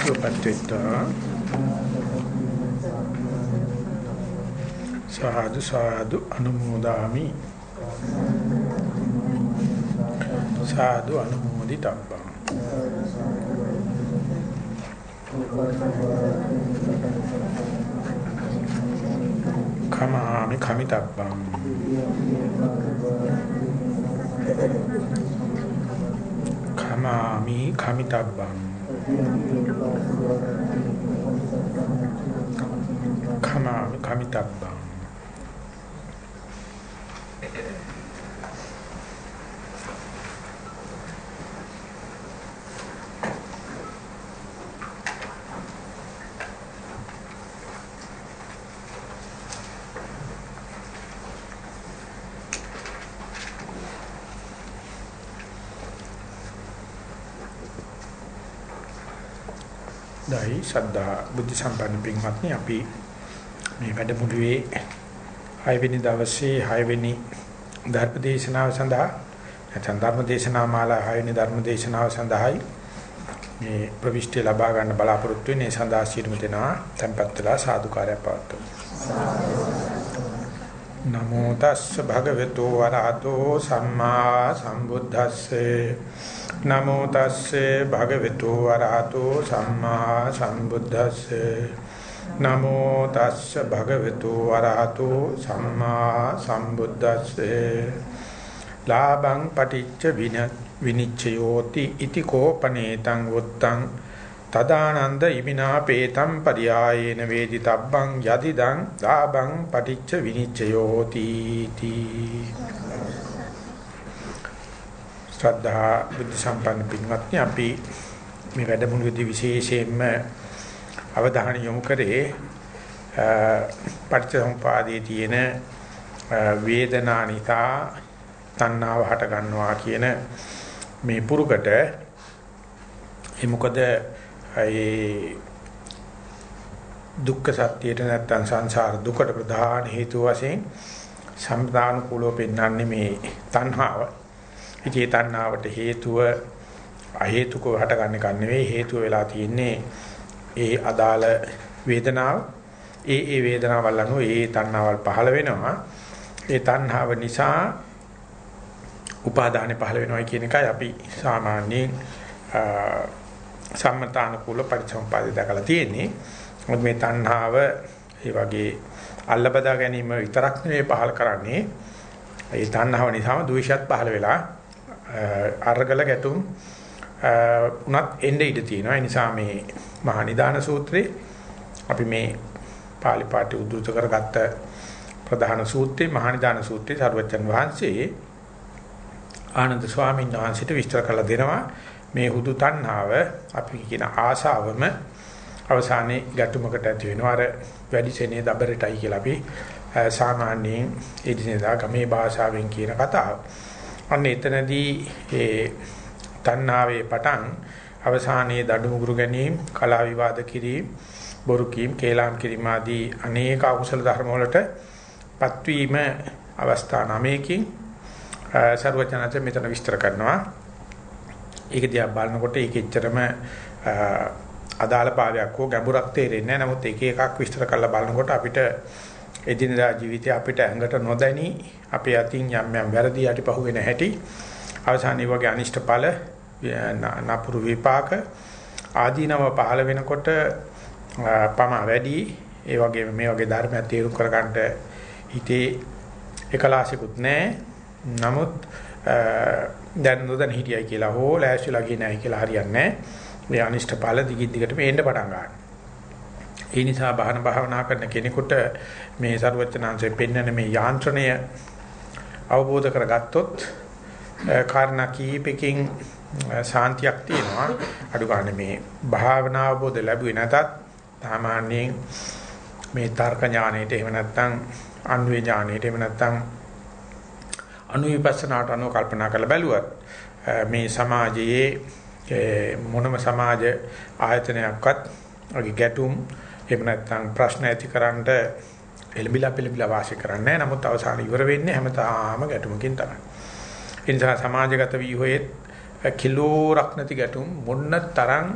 සුපත්ත්‍ිතා සාදු සාදු අනුමෝදාමි. සාදු අනුමෝදිතබ්බං. කමාමි කමිතබ්බං. කමාමි කමිතබ්බං. කමාමි කමිතබ්බං දෛ ශ්‍රද්ධා බුද්ධ සම්පන්න පින්වත්නි අපි මේ වැඩමුළුවේ 6 වෙනි දවසේ 6 වෙනි ධර්ම දේශනාව සඳහා නැත්නම් ධර්ම දේශනා මාලා 6 වෙනි ධර්ම දේශනාව සඳහායි මේ ප්‍රවිෂ්ටි ලබා ගන්න බලාපොරොත්තු වෙන්නේ. සඳහා සිටු දෙනා tempත් වෙලා සාදුකාරය පවත්වමු. නමෝ තස්ස භගවතු වරහතෝ සම්මා සම්බුද්දස්සේ නමෝ තස්සේ භගවතු වරහතෝ සම්මා සම්බුද්දස්සේ. නමෝ තස්ස භගවතු වරහතෝ සම්මා සම්බුද්දස්සේ. ලාභං පටිච්ච විනිච්ඡයෝති ඉති කෝපනේතං වුත්තං තදානන්ද ඉමිනා පේතම් පරියායේන වේදිතබ්බං යදිදං ලාභං පටිච්ච විනිච්ඡයෝති තී ශ්‍රද්ධා බුද්ධ සම්පන්න පින්වත්නි අපි මේ වැඩමුළුවේදී විශේෂයෙන්ම අවධානය යොමු කරේ පටිච්චසමුපාදයේ තියෙන වේදනා නිසා තණ්හාව හට ගන්නවා කියන මේ පුරුකට ඒ මොකද ඒ දුක්ඛ සත්‍යයට නැත්තම් සංසාර දුකට ප්‍රධාන හේතුව වශයෙන් සම්දානුකූලව පෙන්වන්නේ මේ තණ්හාව. ඉතින් තණ්හාවට හේතුව අහේතුකව හටගන්න එක නෙවෙයි හේතුව වෙලා තියෙන්නේ ඒ අදාළ වේදනාව. ඒ ඒ වේදනාවල් අනුව ඒ තණ්හාවල් පහළ වෙනවා. ඒ තණ්හාව නිසා උපාදානෙ පහළ වෙනවා කියන එකයි අපි සාමාන්‍යයෙන් සම්මතානුකූල පරිසම්පාදය දක්වලා තියෙන්නේ. මොකද මේ තණ්හාව ඒ වගේ අල්ලබදා ගැනීම විතරක් නෙවෙයි පහළ කරන්නේ. ඒ තණ්හාව නිසාම ද්වේෂයත් පහළ වෙලා අර්ගල ගැටුම් උනත් එන්නේ ඉඳ තියෙනවා. ඒ නිසා මේ මහා නිදාන සූත්‍රේ අපි මේ පාලි පාඨය උද්දෘත කරගත්ත ප්‍රධාන සූත්‍රේ මහා නිදාන සූත්‍රේ සර්වචන් වහන්සේ ආනන්ද ස්වාමීන් වහන්සේට විස්තර කළ දෙනවා මේ හුදු තණ්හාව අපි කියන ආශාවම අවසානයේ ගැටුමකට ඇති වෙනවා අර වැඩි සෙනේ දබරටයි කියලා අපි සාමාන්‍යයෙන් එදිනෙදා ගමේ භාෂාවෙන් කියන කතාව. අන්න එතනදී ඒ තණ්හාවේ පටන් අවසානයේ දඩුමුගුරු ගැනීම, කලා විවාද කිරීම, බොරු කීම්, කේලාම් කිරීම ආදී අනේක අකුසල ධර්ම වලට පත්වීම අවස්ථා නමයකින් සර්වඥාචර්ය මෙතන විස්තර කරනවා. ඒක දිහා බලනකොට ඒක එච්චරම අදාළ භාවයක් හෝ ගැඹුරක් තේරෙන්නේ නැහැ. නමුත් එක එකක් විස්තර කරලා බලනකොට අපිට එදිනදා ජීවිතේ අපිට ඇඟට නොදැනි අපේ අතින් යම් යම් වැරදි යටිපහුව වෙන හැටි අවසානයේ වගේ අනිෂ්ට ඵල නපුරු විපාක ආදීනව පහළ වෙනකොට පම වැඩි ඒ වගේ මේ වගේ ධර්මයක් තේරුම් කරගන්න හිතේ එකලාසිකුත් නැහැ. නමුත් දැන් නොදැන හිටියයි කියලා හෝ ලෑස්තිලා ගියේ නැහැ කියලා හරියන්නේ නැහැ. මේ අනිෂ්ඨ ඵල දිගින් දිගට මේන්න පටන් ගන්නවා. ඒ නිසා බහන භාවනා කරන කෙනෙකුට මේ ਸਰවචනාංශයෙන් පෙන්වන මේ යාන්ත්‍රණය අවබෝධ කරගත්තොත් කාරණා කීපකින් සාන්තියක් තියෙනවා. අඩු ගන්න මේ භාවනා අවබෝධ ලැබුවේ නැතත් සාමාන්‍යයෙන් මේ තර්ක ඥානෙට එහෙම නැත්නම් අන්වේ ඥානෙට එහෙම නැත්නම් අනුවිපස්සනාට අනුව කල්පනා කරලා බැලුවත් මේ සමාජයේ මොනම සමාජ ආයතනයක්වත් වගේ ගැටුම් එහෙම නැත්නම් ප්‍රශ්න ඇතිකරන්න එළඹිලා පිළිබිලා වාසය කරන්නේ නැහැ. නමුත් අවසාන ඉවර වෙන්නේ හැමතාම ගැටුමකින් තමයි. ඒ නිසා සමාජගත වී හොයේ කිලෝරක් නැති ගැටුම් මොන්න තරම්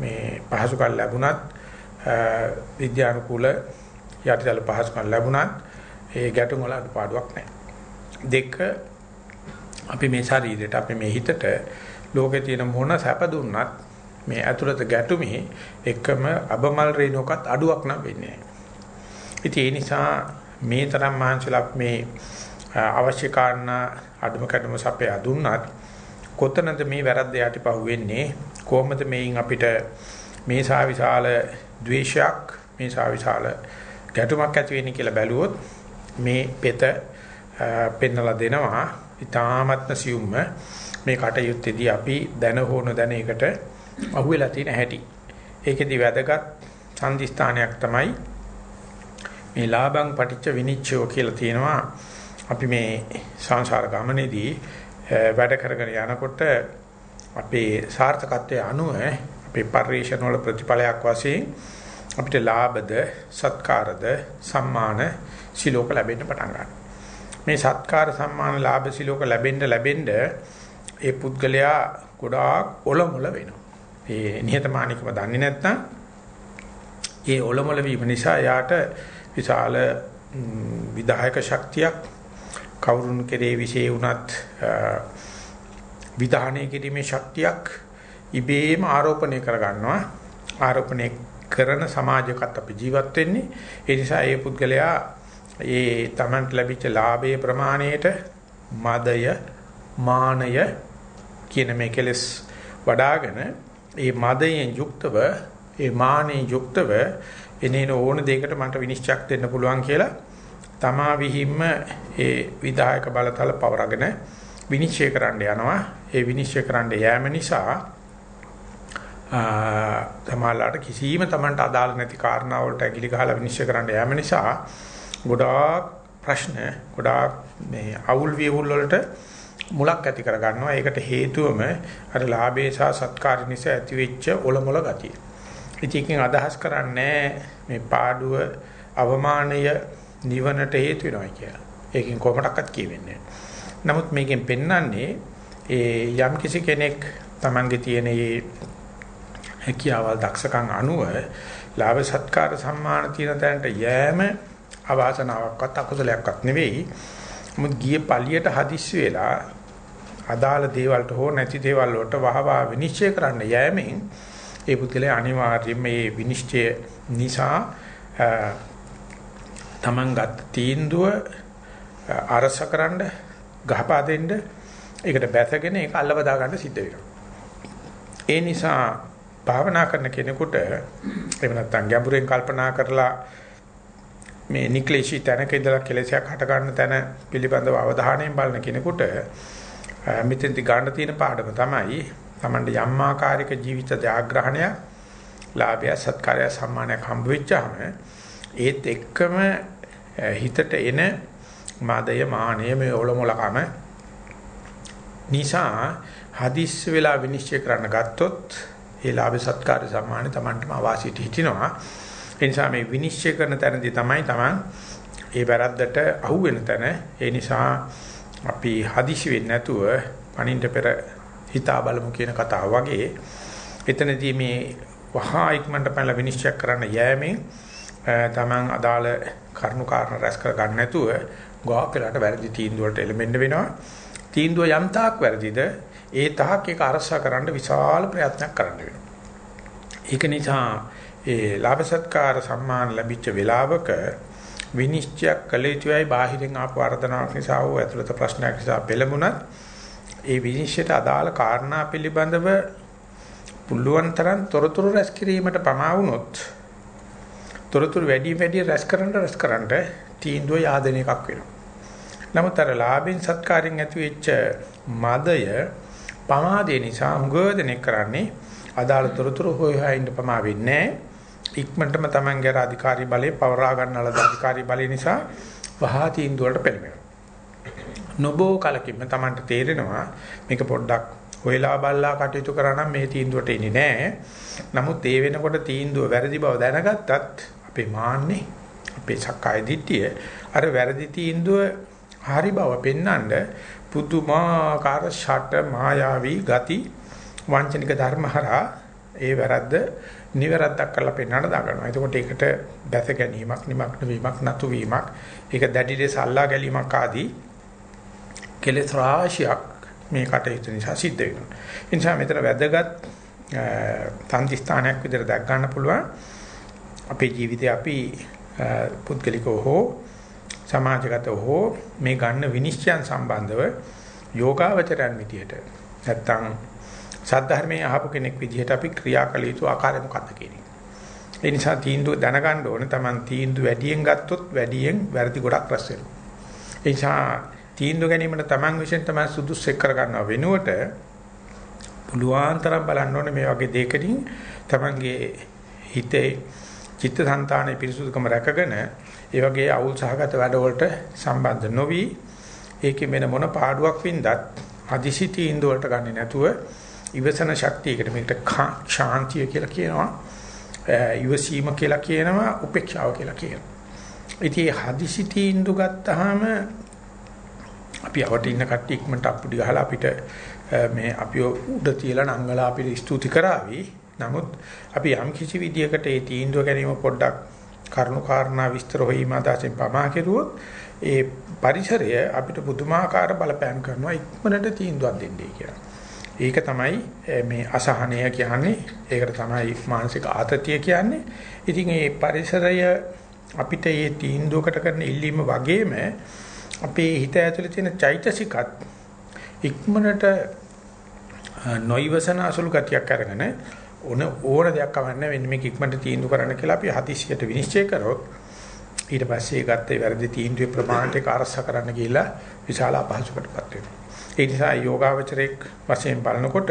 මේ පහසුකම් ලැබුණත් විද්‍යානුකූල යටිතල පහසුකම් ලැබුණත් ඒ ගැටුම් වල අඩුපාඩුවක් නැහැ. දෙක අපි මේ ශරීරයට අපි මේ හිතට ලෝකේ තියෙන මොන සැප දුන්නත් මේ ඇතුළත ගැටුමේ එකම අබමල් රේණුවකත් අඩුවක් නම් වෙන්නේ නැහැ. ඉතින් ඒ නිසා මේ තරම් මහන්සිලා මේ අවශ්‍ය කාරණා අඩුම කැඩුම සපයා දුන්නත් කොතනද මේ වැරද්ද යටිපහුව වෙන්නේ කොහොමද මේන් අපිට මේ සා විශාල ද්වේෂයක් මේ සා විශාල ගැටුමක් ඇති වෙන්නේ කියලා බැලුවොත් මේ පෙත පෙන්නලා දෙනවා ඊ타මත්ම සියුම්ම මේ කටයුත්තේදී අපි දැන හෝන දැන එකට අහුවෙලා තියෙන හැටි. ඒකෙදි වැදගත් සංදිස්ථානයක් තමයි මේ ලාභං පටිච්ච විනිච්ඡය කියලා තියෙනවා. අපි මේ සංසාර ගමනේදී වැඩ කරගෙන යනකොට අපේ සාර්ථකත්වයේ අනුව අපේ පරිශ්‍රණ වල ප්‍රතිඵලයක් වශයෙන් අපිට ලාභද සත්කාරද සම්මාන සිලෝක ලැබෙන්න පටන් ගන්නවා. මේ සත්කාර සම්මාන ලාභ සිලෝක ලැබෙන්න ලැබෙන්න ඒ පුද්ගලයා ගොඩාක් ඔලොමල වෙනවා. ඒ නිහතමානීකම දන්නේ නැත්නම් ඒ ඔලොමල වීම නිසා යාට විශාල විදායක ශක්තියක්. කවුරුන් කෙරේ විශේෂ වුණත් විධානය කිරීමේ ශක්තියක් ඉබේම ආරෝපණය කර ගන්නවා ආරෝපණය කරන සමාජයකට අපි ජීවත් වෙන්නේ. ඒ නිසා ඒ පුද්ගලයා ඒ Tamanට ලැබිච්ච ලාභයේ ප්‍රමාණයට මදය මානය කියන මේ කෙලස් වඩාගෙන ඒ මදයෙන් යුක්තව ඒ මානෙන් යුක්තව එනේන ඕන දෙයකට මට විනිශ්චයක් දෙන්න පුළුවන් කියලා තමා විහිම්ම ඒ විධායක බලතල පවරගෙන විනිශ්චය කරන්න යනවා ඒ විනිශ්චය කරන්න යෑම නිසා තමලාට කිසිම Tamanට අදාළ නැති කාරණා වලට ඇගිලි ගහලා විනිශ්චය කරන්න යෑම නිසා ගොඩාක් ප්‍රශ්න ගොඩාක් මේ අවුල් වියවුල් වලට මුලක් ඇති කර ගන්නවා. ඒකට හේතුවම අර ලාභේ සහ සත්කාර නිසා ඇතිවෙච්ච ඔලොමල ගතිය. ඉතින් අදහස් කරන්නේ මේ පාඩුව අවමානය නිවනට හේතු වෙනවා කියලා. ඒකෙන් කොහොමඩක්වත් කියවෙන්නේ නමුත් මේකෙන් පෙන්වන්නේ ඒ යම් කිසි කෙනෙක් Tamange තියෙන මේ හැකියාවල් දක්ෂකම් අනුව ලාභ සත්කාර සම්මාන තියෙන තැනට යෑම අවාසනාවක්වත් අකුසලයක්වත් නෙවෙයි. මුත් ගිය පළියට හදිස්සි වෙලා අදාළ දේවල්ට හෝ නැති දේවල් වලට වහවා විනිශ්චය කරන්න යෑමෙන් ඒ පුද්ගලයා අනිවාර්යයෙන්ම මේ විනිශ්චය නිසා තමන් ගත් තීන්දුව අරසකරනද ගහපා දෙන්න ඒකට බැසගෙන ඒක අල්ලවදා ගන්න සිද්ධ වෙනවා. ඒ නිසා භාවනා කරන කෙනෙකුට එහෙම නැත්නම් ගැඹුරෙන් කල්පනා කරලා මේ නික්ලේශී තැනක ඉඳලා කෙලෙසයක් හට ගන්න තැන පිළිබඳව අවධානයෙන් බලන කෙනෙකුට මෙතෙන්දි ගන්න තියෙන පාඩම තමයි Tamande යම් ආකාරයක ජීවිත ජාග්‍රහණය ලාභය සත්කාරය සම්මානයක් හම්බ වෙච්චාම ඒත් එක්කම හිතට එන මාදය මානය මේ ඔලොමලකම නිසා හදිස් වෙලා විනිශ්චය කරන්න ගත්තොත් ඒ ලාභ සත්කාර සම්මානේ Tamanටම අවාසියට හිටිනවා. ඒ නිසා මේ විනිශ්චය කරන තැනදී තමයි Taman ඒ වැරද්දට අහු වෙන තැන. ඒ නිසා අපි හදිසි වෙන්නේ නැතුව පණින්න පෙර හිතා බලමු කියන කතාව වගේ එතනදී මේ වහා ඉක්මනට පැනලා විනිශ්චය කරන්න යෑමෙන් තමන් අදාළ කරුණු කාරණා රැස් කර ගන්න නැතුව ගොඩක් වෙලාට වැරදි තීන්දුවලට එළඹෙන්න වෙනවා. තීන්දුව යම් තාක් වැරදිද ඒ තාක් ඒක අරසා කරන්න විශාල ප්‍රයත්නයක් කරන්න වෙනවා. ඒක නිසා ඒ ලාභ සත්කාර සම්මාන ලැබිච්ච වෙලාවක විනිශ්චය කළ යුතුයි බාහිරින් ආපු වර්ධනාවක් නිසා හෝ ඇතුළත ප්‍රශ්නයක් නිසා පෙළඹුණත් ඒ විනිශ්චයට අදාළ කාරණා පිළිබඳව පුළුවන් තරම් තොරතුරු රැස් කිරීමට පමා වුණොත් තොරතුරු වැඩි වැඩි රැස් කරන්න රැස් කරන්න තීන්දුව yaadන එකක් වෙනවා. නමුත් අර ලාභෙන් සත්කාරයෙන් ඇති වෙච්ච මදය පමාදේ නිසා හුඟදෙනෙක් කරන්නේ අදාළ තොරතුරු හොය හොයා ඉන්න පමා වෙන්නේ ඉක්මනටම Tamanගේ අධිකාරී බලය පවරා ගන්නලද අධිකාරී බලය නිසා වහා තීන්දුවලට පෙළඹෙනවා. නොබෝ කලකින්ම Tamanට තේරෙනවා මේක පොඩ්ඩක් හොයලා බලලා කටයුතු කරා නම් මේ තීන්දුවට එන්නේ නැහැ. නමුත් ඒ වෙනකොට තීන්දුව වැරදි බව දැනගත්තත් අපේ මාන්නේ අපේ සක්කාය දිට්ඨිය අර වැරදි තීන්දුව හරි බව පෙන්වන්න පුදුමාකාර ෂට මායාවී ගති වංචනික ධර්මහරා ඒ වැරද්ද නිවැරද්දක් කරලා පෙන්වන්න දාගන්නවා. එතකොට ඒකට බැස ගැනීමක්, නිමක්න වීමක්, නතු වීමක්, ඒක දැඩි ලෙස අල්ලා ගැනීමක් ආදී කෙලෙස් රාශියක් මේ කටයුතු නිසා සිද්ධ වෙනවා. ඒ නිසා මෙතන වැදගත් තන්ති ස්ථානයක් විදිහට දැක් ගන්න පුළුවන්. අපේ ජීවිතේ අපි පුද්ගලිකව හෝ සමාජගතව හෝ මේ ගන්න විනිශ්චයන් සම්බන්ධව යෝගාවචරයන් විදියට නැත්තම් සද්ධර්මයේ අහපු කෙනෙක් විදිහට අපි ක්‍රියා කළ යුතු ආකාරය මොකක්ද කියන එක. ඒ නිසා තීන්දුව දැනගන්න ඕනේ Taman තීන්දුව වැඩියෙන් ගත්තොත් වැඩියෙන් වැරදි ගොඩක් රැස් වෙනවා. ඒ නිසා තීන්දුව ගැනීමට Taman විශ්ෙන් තමයි සුදුසු එක් කර ගන්නව වෙනුවට පුළුවන් තරම් බලන්න ඕනේ මේ වගේ දෙයකකින් Tamanගේ හිතේ චිත්තසංතානයේ පිරිසුදුකම රැකගෙන ඒ වගේ අවුල් සහගත වැඩවලට සම්බන්ධ නොවි. ඒකේ වෙන මොන පාඩුවක් වින්දත් අදිසි තීන්දුව වලට ගන්නේ නැතුව ඉවසන ශක්තියකට මේකට ශාන්තිය කියලා කියනවා. ඉවසීම කියලා කියනවා උපේක්ෂාව කියලා කියනවා. ඉතින් හදිසි තීන්දුව ගත්තාම අපි අවට ඉන්න කට්ටිය ඉක්මනට අප්පුඩි ගහලා අපිට මේ අපි උඩ තියලා නංගලා අපිට ස්තුති කරાવી නමුත් අපි යම් කිසි විදියකට ඒ තීන්දුව ගැනීම පොඩ්ඩක් කරුණු කාරණා විස්තර හොීම අදහසින් පමා කෙරුවොත් ඒ පරිසරය අපිට පුදුමාකාර බලපෑම් කරනවා ඉක්මනට තීන්දුවක් දෙන්නේ කියලා. ඒක තමයි මේ අසහනය කියන්නේ. ඒකට තමයි මානසික ආතතිය කියන්නේ. ඉතින් මේ පරිසරය අපිට මේ තීන්දුවකට කරන ඉල්ලීම වගේම අපේ හිත ඇතුලේ තියෙන චෛතසිකත් ඉක්මනට නොයිවසන අසුළු ගතියක් අරගෙන ඕන ඕන දෙයක් කවන්න වෙන්නේ මේක ඉක්මනට තීන්දුව කරන්න කියලා අපි හදිසියට විනිශ්චය කරොත් ඊට පස්සේ ගත්තේ වැරදි තීන්දුවේ ප්‍රමාණයට කාර්ස කරන්න ගිහිල්ලා විශාල අපහසුකටපත් වෙනවා. ඒ නිසා යෝගාවචරයක් වශයෙන් බලනකොට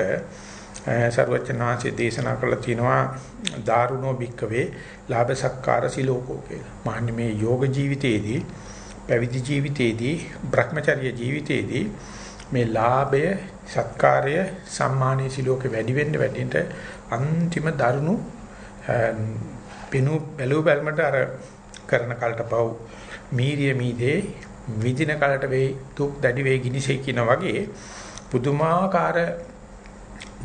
සර්වචනාංශයේ දේශනා කළා තියෙනවා දාරුණෝ භික්කවේ ලාභ සක්කාර සිලෝකෝ කියලා. මහන්නේ මේ යෝග ජීවිතයේදී පැවිදි ජීවිතයේදී Brahmacharya ජීවිතයේදී මේ ලාභය සත්කාරය සම්මානීය සිලෝකේ වැඩි වෙන්න වැඩිට අන්තිම දරුණු පිනු බැලුව බැලමට අර කරන කලට පව් මීරිය මීදේ විදින කලට වෙයි තුක් දැඩි වෙයි ගිනිසේ කියන වගේ පුදුමාකාර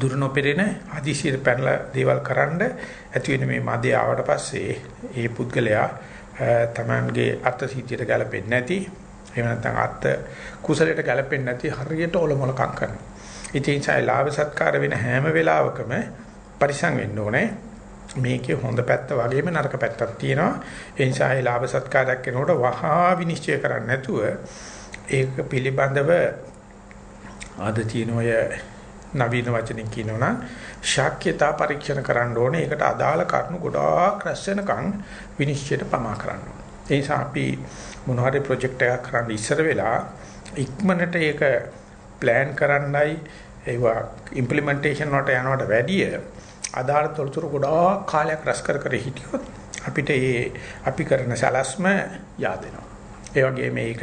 දුරු නොපෙරෙන අදිසිර පැනලා දේවල් කරන්න ඇති වෙන මේ මදේ ආවට පස්සේ ඒ පුද්ගලයා තමන්ගේ අර්ථ සිද්ධියට ගැලපෙන්නේ නැති එහෙම නැත්නම් අර්ථ කුසලයට ගැලපෙන්නේ නැති හරියට ඔලොමලකම් කරනවා. ඉතින් ඒ ලාභ සත්කාර වෙන හැම වෙලාවකම පරිසං වෙන්න ඕනේ. මේකේ හොඳ පැත්ත වගේම නරක පැත්තක් තියෙනවා. ඒ නිසා ඒ ලාභ සත්කාරයක් කරනකොට වහා විනිශ්චය කරන්න නැතුව ඒක පිළිබඳව ආද තියෙන ඔය නවීන වචනින් කියනවනම් ශාක්‍යතා පරීක්ෂණ කරන්න ඕනේ. ඒකට අදාළ කරුණු ගොඩාක් රැස් වෙනකන් විනිශ්චයට පමා කරන්න ඕනේ. ඒ නිසා අපි මොන හරි ප්‍රොජෙක්ට් එකක් කරන්න ඉස්සර වෙලා ඉක්මනට ඒක ප්ලෑන් කරන්නයි ඒවා ඉම්ප්ලිමන්ටේෂන් වලට යනවට වැඩිය අදාළ තොරතුරු ගොඩාක් කාලයක් රැස් කර කර හිටියොත් අපිට ඒ අපි කරන සලස්ම yaadෙනවා. ඒ වගේ මේක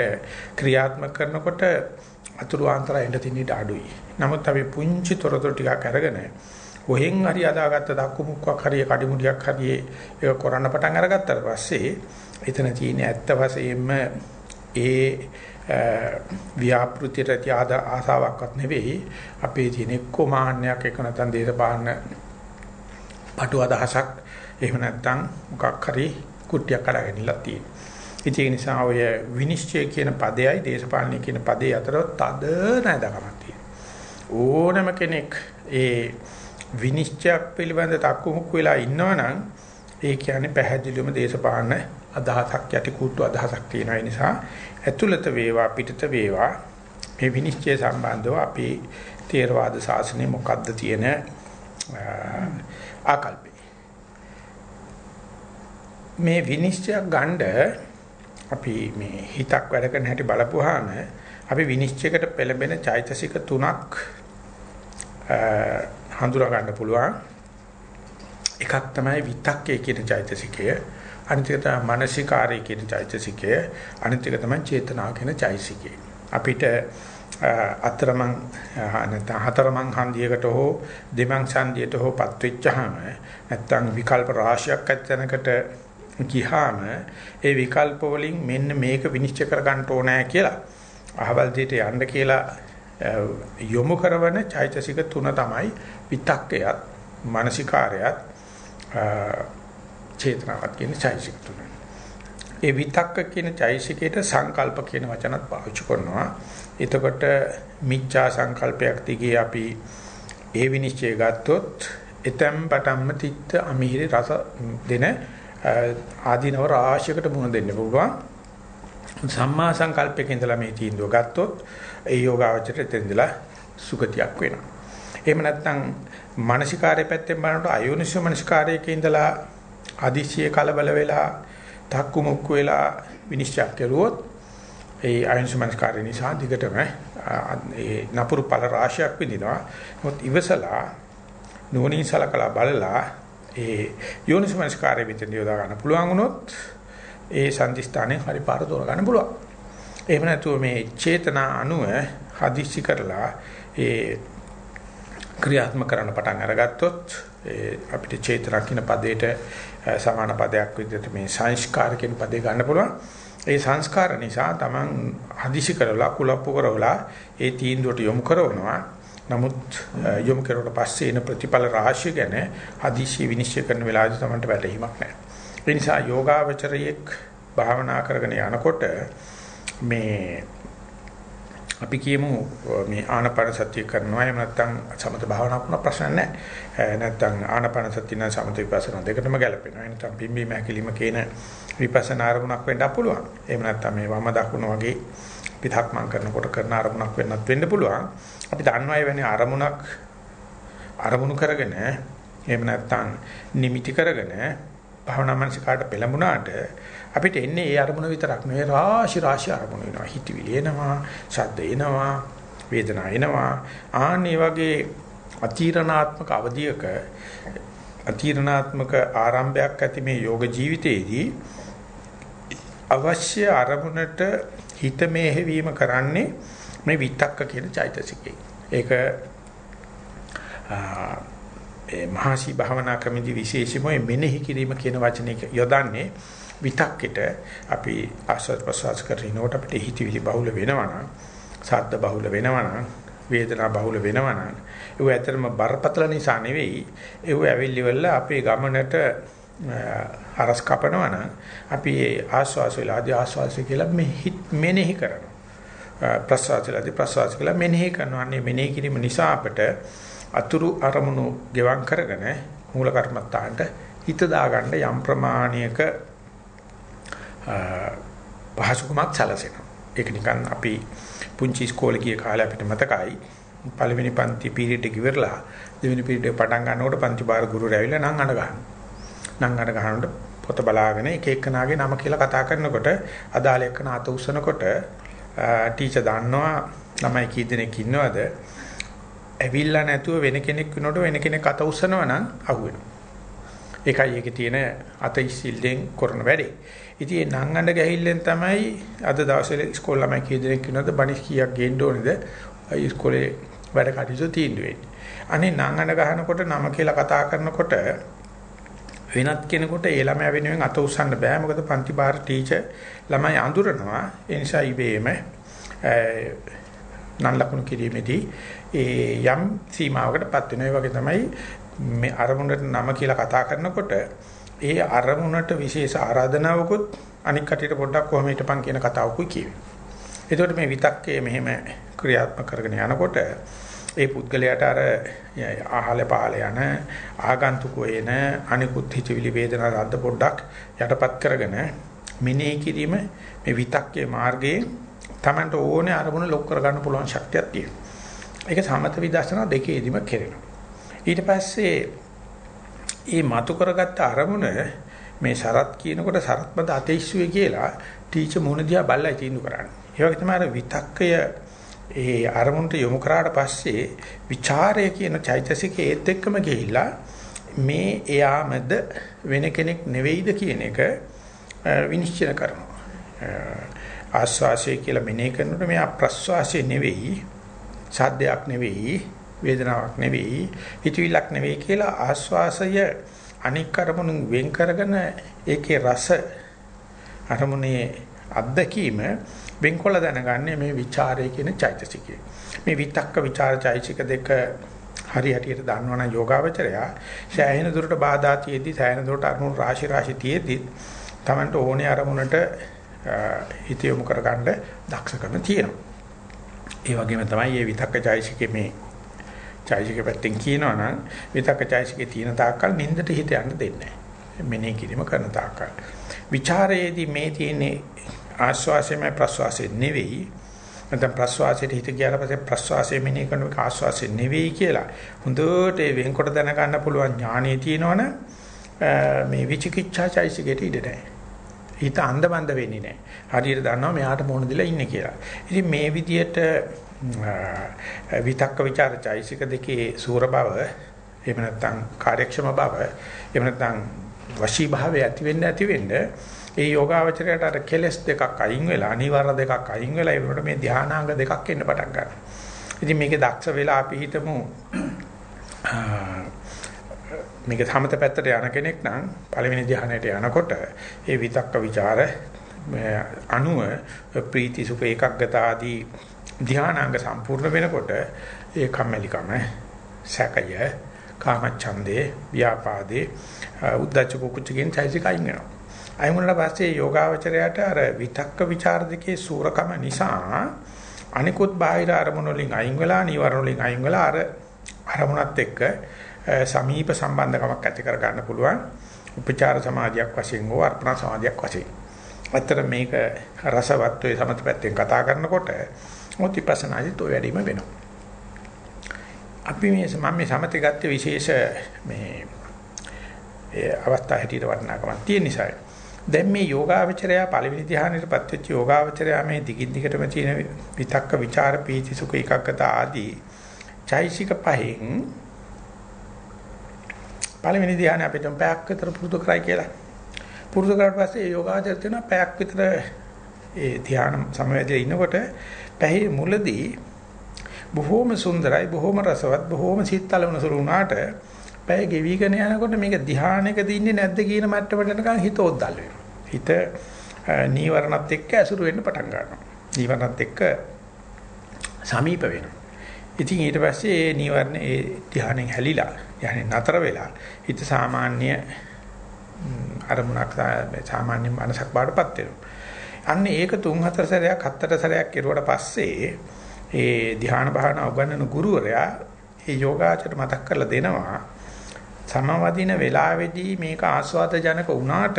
ක්‍රියාත්මක කරනකොට අතුරු ආන්තරයෙන් තියෙන අඩුයි. නමුත් අපි පුංචි තොරතුරු ටිකක් අරගෙන කොහෙන් හරි අදාගත්ත දක්කු මුක්කක් හරි කඩිමුඩියක් හරි ඒක කරන්න පටන් අරගත්තාට පස්සේ එතන තියෙන ඇත්ත වශයෙන්ම ඒ ව්‍යාපෘතියට ආසාවක්වත් නෙවෙයි අපේ තියෙන එක්ක මාන්නයක් එක නැත්නම් දේශපාලන පටු අදහසක් එහෙම නැත්නම් මොකක් හරි කුට්ටියක් අරගෙනලා තියෙනවා. ඒ නිසා ඔය විනිශ්චය කියන පදයයි දේශපාලනය කියන පදේ අතර තද නැදකමක් තියෙනවා. ඕනම කෙනෙක් ඒ විනිශ්චයක් පිළිබඳ තක්කුමුක් වෙලා ඉන්නවනම් ඒ කියන්නේ පැහැදිලිවම දේශපාලන අදහසක් යටි කුට්ටු අදහසක් තියෙන නිසා ඇතුළත වේවා පිටත වේවා මේ විනිශ්චය සම්බන්ධව අපි තේරවාද ශාසනය මොකද්ද තියෙන ආකල්පේ. මේ විනිශ්චය ගන්න අපි මේ හිතක් වැඩ කරන හැටි බලපුවාම අපි විනිශ්චයකට පෙළඹෙන චෛතසික තුනක් හඳුනා ගන්න පුළුවන්. එකක් තමයි විතක්කේ කියන චෛතසිකය. අනිත් එක තමයි මානසිකාරය කියන චෛතසිකය. අනිත් එක තමයි චේතනා කියන චෛතසිකය. අපිට අතරමං නැත්නම් හතරමං හන්දියකට හෝ දෙමං හන්දියට හෝපත් වෙච්චාම නැත්නම් විකල්ප රාශියක් ඇත්තනකට ගිහාම ඒ විකල්ප වලින් මෙන්න මේක විනිශ්චය කර ගන්න ඕනෑ කියලා අහවල් දෙයට යන්න කියලා යොමු කරන චෛතසික තුන තමයි විතක්කයත් මානසිකාරයත් චේතනාවත් කියන චෛතසික තුන. ඒ විතක්ක කියන චෛතසිකයට සංකල්ප කියන වචනත් පාවිච්චි කරනවා. එතකොට මිච්ඡා සංකල්පයක් දිගේ අපි ඒ විනිශ්චය ගත්තොත් එතෙම් පටන්ම තිත්ත අමිහිරි රස දෙන ආදීනව රාශියකට මුහුණ දෙන්න පුළුවන්. සම්මා සංකල්පයක ඉඳලා මේ තීන්දුව ගත්තොත් ඒ යෝගාවචරයට එතෙන්දලා සුගතියක් වෙනවා. එහෙම නැත්නම් මානසිකාරය පැත්තෙන් බලනකොට අයෝනිසෝ මානසිකාරයක ඉඳලා අදිශිය කලබල වෙලා තක්කු මුක්කු වෙලා විනිශ්චය කරුවොත් ඒ අයෝනිසෝ මානසිකාරය නිසා දිගටම ඒ නපුරු ඵල රාශියක් විඳිනවා. මොකද ඉවසලා නුවණින් සලකලා බලලා ඒ යෝනිසමස්කාරය විතර යොදා ගන්න පුළුවන් වුණොත් ඒ සංදිස්ථානේ හරි පාර දොර ගන්න පුළුවන්. එහෙම නැතුව මේ චේතනා අනුව හදිස්සි කරලා ඒ ක්‍රියාත්මක කරන්න පටන් අරගත්තොත් ඒ අපිට චේතනා කියන පදයට සමාන පදයක් විදිහට මේ සංස්කාර කියන පදේ ගන්න පුළුවන්. ඒ සංස්කාර නිසා Taman හදිසි කරලා කුලප්පු කරවලා ඒ තීන්දුවට යොමු කරනවා. නමුත් යොමු කරුවට පස්සේ එන ප්‍රතිඵල රාශිය ගැන හදිසි විනිශ්චය කරන වෙලාවදී Tamanට වැටහීමක් නැහැ. ඒ නිසා යෝගාවචරයේක් භාවනා කරගෙන යනකොට මේ අපි කියමු මේ ආනපන සතිය කරනවා එහෙම නැත්නම් සමත භාවනා කරන ප්‍රශ්න නැහැ. නැත්නම් ආනපන සතිය නම් සමත විපස්සනා දෙකටම ගැලපෙනවා. එහෙනම් පිම්බි මහැකිලිම කියන විපස්සනා අරමුණක් වෙන්න පුළුවන්. එහෙම නැත්නම් මේ වම දකුණ වගේ පිටක්මන් කරනකොට කරන අරමුණක් වෙන්නත් වෙන්න පුළුවන්. අපි දන්නවා ඒ වෙන්නේ අරමුණක් අරමුණු කරගෙන එහෙම නැත්නම් නිමිති කරගෙන භාවනා මනසකට පෙළඹුණාට අපිට එන්නේ ඒ අරමුණ විතරක් නෙවෙයි රාශි රාශි අරමුණු වෙනවා. හිතවිලි එනවා, ශබ්ද එනවා, වේදනා එනවා. ආන්නේ වගේ අතිරණාත්මක අවධියක අතිරණාත්මක ආරම්භයක් ඇති මේ යෝග ජීවිතයේදී අවශ්‍ය අරමුණට හිත මෙහෙවීම කරන්නේ මේ විතක්ක කියන චෛතසිකේ. ඒක ඒ මහසි භාවනා ක්‍රමදී විශේෂම මෙනෙහි කිරීම කියන වචනේ යොදන්නේ විතක්කෙට අපි ආස්වාද ප්‍රසවාස කරනකොට අපිට හිතවිලි බහුල වෙනවනම් සද්ද බහුල වෙනවනම් වේදනා බහුල වෙනවනම් ඒව ඇත්තටම බරපතල නිසා නෙවෙයි. ඒව ඇවිල්ලි වෙලා අපේ ගමනට අරස් කපනවා නම් අපි ඒ ආස්වාස වෙලාදී ආස්වාසය කියලා මෙනෙහි කරනවා. ප්‍රසවාස වෙලාදී ප්‍රසවාස කියලා මෙනෙහි කරනවා. අනේ මෙනෙහි කිරීම නිසා අපට අතුරු අරමුණු ගෙවම් කරගෙන මූල කර්මත්තාන්ට හිත දාගන්න යම් ප්‍රමාණයක පහසුකමක් සැලසෙනවා. ඒක නිකන් අපි පුංචි ඉස්කෝලේ ගිය කාලේ අපිට මතකයි. පළවෙනි පන්ති පීරියඩ් එක ඉවරලා දෙවෙනි පීරියඩ් එක පටන් ගන්නකොට පන්ති බාර ගුරුවරයා ඇවිල්ලා නම් අඬ ගන්නවා නම් අඬ ගන්නකොට පොත බලාගෙන එක එක්කනාගේ නම කියලා කතා කරනකොට අදාළ එක්කන අත උස්සනකොට ටීචර් දන්නවා ළමයි කී දෙනෙක් ඉන්නවද? ඇවිල්ලා නැතුව වෙන කෙනෙක් වෙනකොට වෙන කෙනෙක් අත උස්සනවා නම් අහුවෙනවා. ඒකයි ඒකේ තියෙන අත ඉස්සිල්ලෙන් කරන වැඩේ. ඉතින් ඒ නංගඬ ගහිල්ලෙන් තමයි අද දවසේ ඉස්කෝල ළමයි කී දෙනෙක් ඉන්නවද? බණිස් කීයක් ගේන්න ඕනේද? ඉස්කෝලේ වැඩ කටයුතු තීන්දුව වෙන්නේ. අනේ නංගඬ ගහනකොට නම කියලා කතා කරනකොට වෙනත් කෙනෙකුට ඒ ළමයා වෙනුවෙන් අත උස්සන්න බෑ. මොකද පන්ති බාර ටීචර් ළමයි අඳුරනවා. ඒ නිසා ඉබේම නම් ලකුණු කිරීමේදී ඒ යම් සීමාවකටපත් වෙනවා ඒ වගේ තමයි මේ අරමුණට නම කියලා කතා කරනකොට ඒ අරමුණට විශේෂ ආරාධනාවකුත් අනික් කටියට පොඩ්ඩක් කොහොම හිටපන් කියන කතාවකුයි කියවේ. එතකොට මේ විතක්කේ මෙහෙම ක්‍රියාත්මක කරගෙන යනකොට ඒ පුද්ගලයාට අර ආහල පහල යන ආගන්තුකෝ එන අනිකුත් හිතවිලි වේදනා රද්ද පොඩ්ඩක් යටපත් කරගෙන මෙනෙහි කිරීම මේ විතක්කේ මාර්ගයේ Tamanට ඕනේ අරමුණ ලොක් කරගන්න පුළුවන් ශක්තියක් තියෙනවා. ඒක සමත විදර්ශනා දෙකේදීම කෙරෙනවා. ඊට පස්සේ මේ මතු කරගත්ත අරමුණ මේ සරත් කියනකොට සරත්මද අතීස්සුවේ කියලා ටීචර් මොන දිහා බල්ලයි තීන්දුව කරන්නේ. ඒ වගේ තමයි අර විතක්කය ඒ අරමුණට යොමු කරාට පස්සේ ਵਿਚාරය කියන චෛතසිකයේ ඒත් එක්කම ගිහිල්ලා මේ එයාමද වෙන කෙනෙක් නෙවෙයිද කියන එක විනිශ්චය කරනවා. ආස්වාසය කියලා මෙනෙහි කරනකොට මෙයා ප්‍රස්වාසය නෙවෙයි සාද්දයක් නෙවෙයි වේදනාවක් නෙවෙයි හිතවිල්ලක් නෙවෙයි කියලා ආස්වාසය අනික් අරමුණු වෙන් කරගෙන ඒකේ රස අරමුණේ අත්දැකීම වෙන්කොලා දැනගන්නේ මේ ਵਿਚාරය කියන චෛතසිකය. මේ විතක්ක ਵਿਚාර චෛතසික දෙක හරි හැටියට දන්නවනම් යෝගාවචරයා සෑහෙන දුරට බාධා තියේදී සෑහෙන දුරට අරමුණු රාශි රාශි තියේදී තමන්ට ඕනේ අරමුණට හිත යොමු කරගන්න දක්ෂකම තියෙනවා. ඒ වගේම තමයි මේ විතක්ක චෛතසිකේ මේ චෛතසික පැත්තෙන් කියනවා නම් විතක්ක චෛතසිකේ තියෙන තාක්කල් නින්දට හිත යන්න දෙන්නේ නැහැ. මෙනෙහි කිරීම කරන තාක්කල්. ਵਿਚාරයේදී මේ තියෙන්නේ ආස්වාසයමයි ප්‍රස්වාසය නෙවෙයි. නැත්නම් ප්‍රස්වාසයට හිත ගියාට පස්සේ ප්‍රස්වාසය මෙනෙහි කරන එක ආස්වාසය නෙවෙයි කියලා. හොඳට ඒ වෙන්කොට දැන ගන්න පුළුවන් ඥාණය තියෙනවනේ මේ විචිකිච්ඡා චෛතසිකයට ඉඩ නැහැ. හිත අන්ධබන්ද වෙන්නේ නැහැ. හරියට දන්නවා මෙයාට මොන දිලා ඉන්නේ කියලා. ඉතින් මේ විදියට විතක්ක ਵਿਚාර චෛසික දෙකේ සූර බව එහෙම නැත්නම් කාර්යක්ෂම බව එහෙම නැත්නම් වශී භාවය ඇති වෙන්න ඇති වෙන්න ඒ යෝගාවචරයට අර කෙලස් දෙකක් අයින් වෙලා අනිවාර්ය දෙකක් අයින් වෙලා ඒ වුණාට මේ ධානාංග දෙකක් එන්න පටන් ගන්නවා. ඉතින් මේකේ දක්ෂ වෙලා අපි හිතමු මේක සමත පැත්තට යන කෙනෙක් නම් පළවෙනි ධ්‍යානයට යනකොට ඒ විතක්ක ਵਿਚාර අණුව ප්‍රීති සුඛ ඒකග්ගත ආදී ධ්‍යානාංග සම්පූර්ණ වෙනකොට ඒ කම්මැලිකම සැකය කාමච්ඡන්දේ ව්‍යාපාදේ උද්දච්ච කුච්චකින් চৈতසික අයින් වෙනවා. අයින් වුණාට පස්සේ යෝගාවචරයට අර විතක්ක ਵਿਚාර දෙකේ සූරකම නිසා අනිකුත් බාහිර අරමුණු වලින් අයින් වෙලා නිවරණ වලින් අයින් වෙලා අර අරමුණත් එක්ක සමීප සම්බන්ධකමක් ඇති කර ගන්න පුළුවන්. උපචාර සමාධියක් වශයෙන් හෝ අර්පණ සමාධියක් වශයෙන්. අතර මේක රසවත් වේ සමත පැත්තෙන් කතා කරනකොට මොතිපසනාදි toy වැඩිම වෙනවා. අපි මේ මම මේ සමතේ ගත්තේ විශේෂ මේ ඒ අවස්ථා හැටියට වටිනාකමක් තියෙන නිසායි. දැන් මේ යෝගාවචරය පළවෙනි ධ්‍යානෙටපත් වෙච්ච යෝගාවචරය මේ දිගින් දිගටම තියෙන විතක්ක ਵਿਚාර පීති සුඛ එකක්කත ආදී චෛසික පහෙන් පළවෙනි ධ්‍යානෙ අපිට පැයක් විතර පුරුදු කරයි කියලා. පුරුදු කරාට පස්සේ යෝගාචර තියෙන පැයක් විතර ඒ ධ්‍යාන සමවැදලා ඉනකොට පැහි මුලදී බොහෝම සුන්දරයි බොහෝම රසවත් බොහෝම සිත්තලවන සුළු වුණාට පැය ගෙවිගෙන යනකොට මේක ධ්‍යානයකද ඉන්නේ නැද්ද කියන මට්ටමට නිකන් හිත ඔද්දල් වෙනවා. හිත නීවරණත් එක්ක ඇසුරු වෙන්න පටන් ගන්නවා. නීවරණත් එක්ක සමීප වෙනවා. ඉතින් ඊට පස්සේ ඒ නීවරණ ඒ ධ්‍යානෙන් හැලිලා යන්නේ නතර වෙලා හිත සාමාන්‍ය අරමුණක් සාමාන්‍ය මනසක් බාටපත් වෙනවා. අන්න ඒක තුන් හතර සැරයක් හතර සැරයක් කෙරුවට පස්සේ ඒ ධ්‍යාන භාවනා උගන්වන ගුරුවරයා ඒ යෝගාචර මතක් කරලා දෙනවා සමවදින වෙලාවේදී මේක ආස්වාද ජනක වුණාට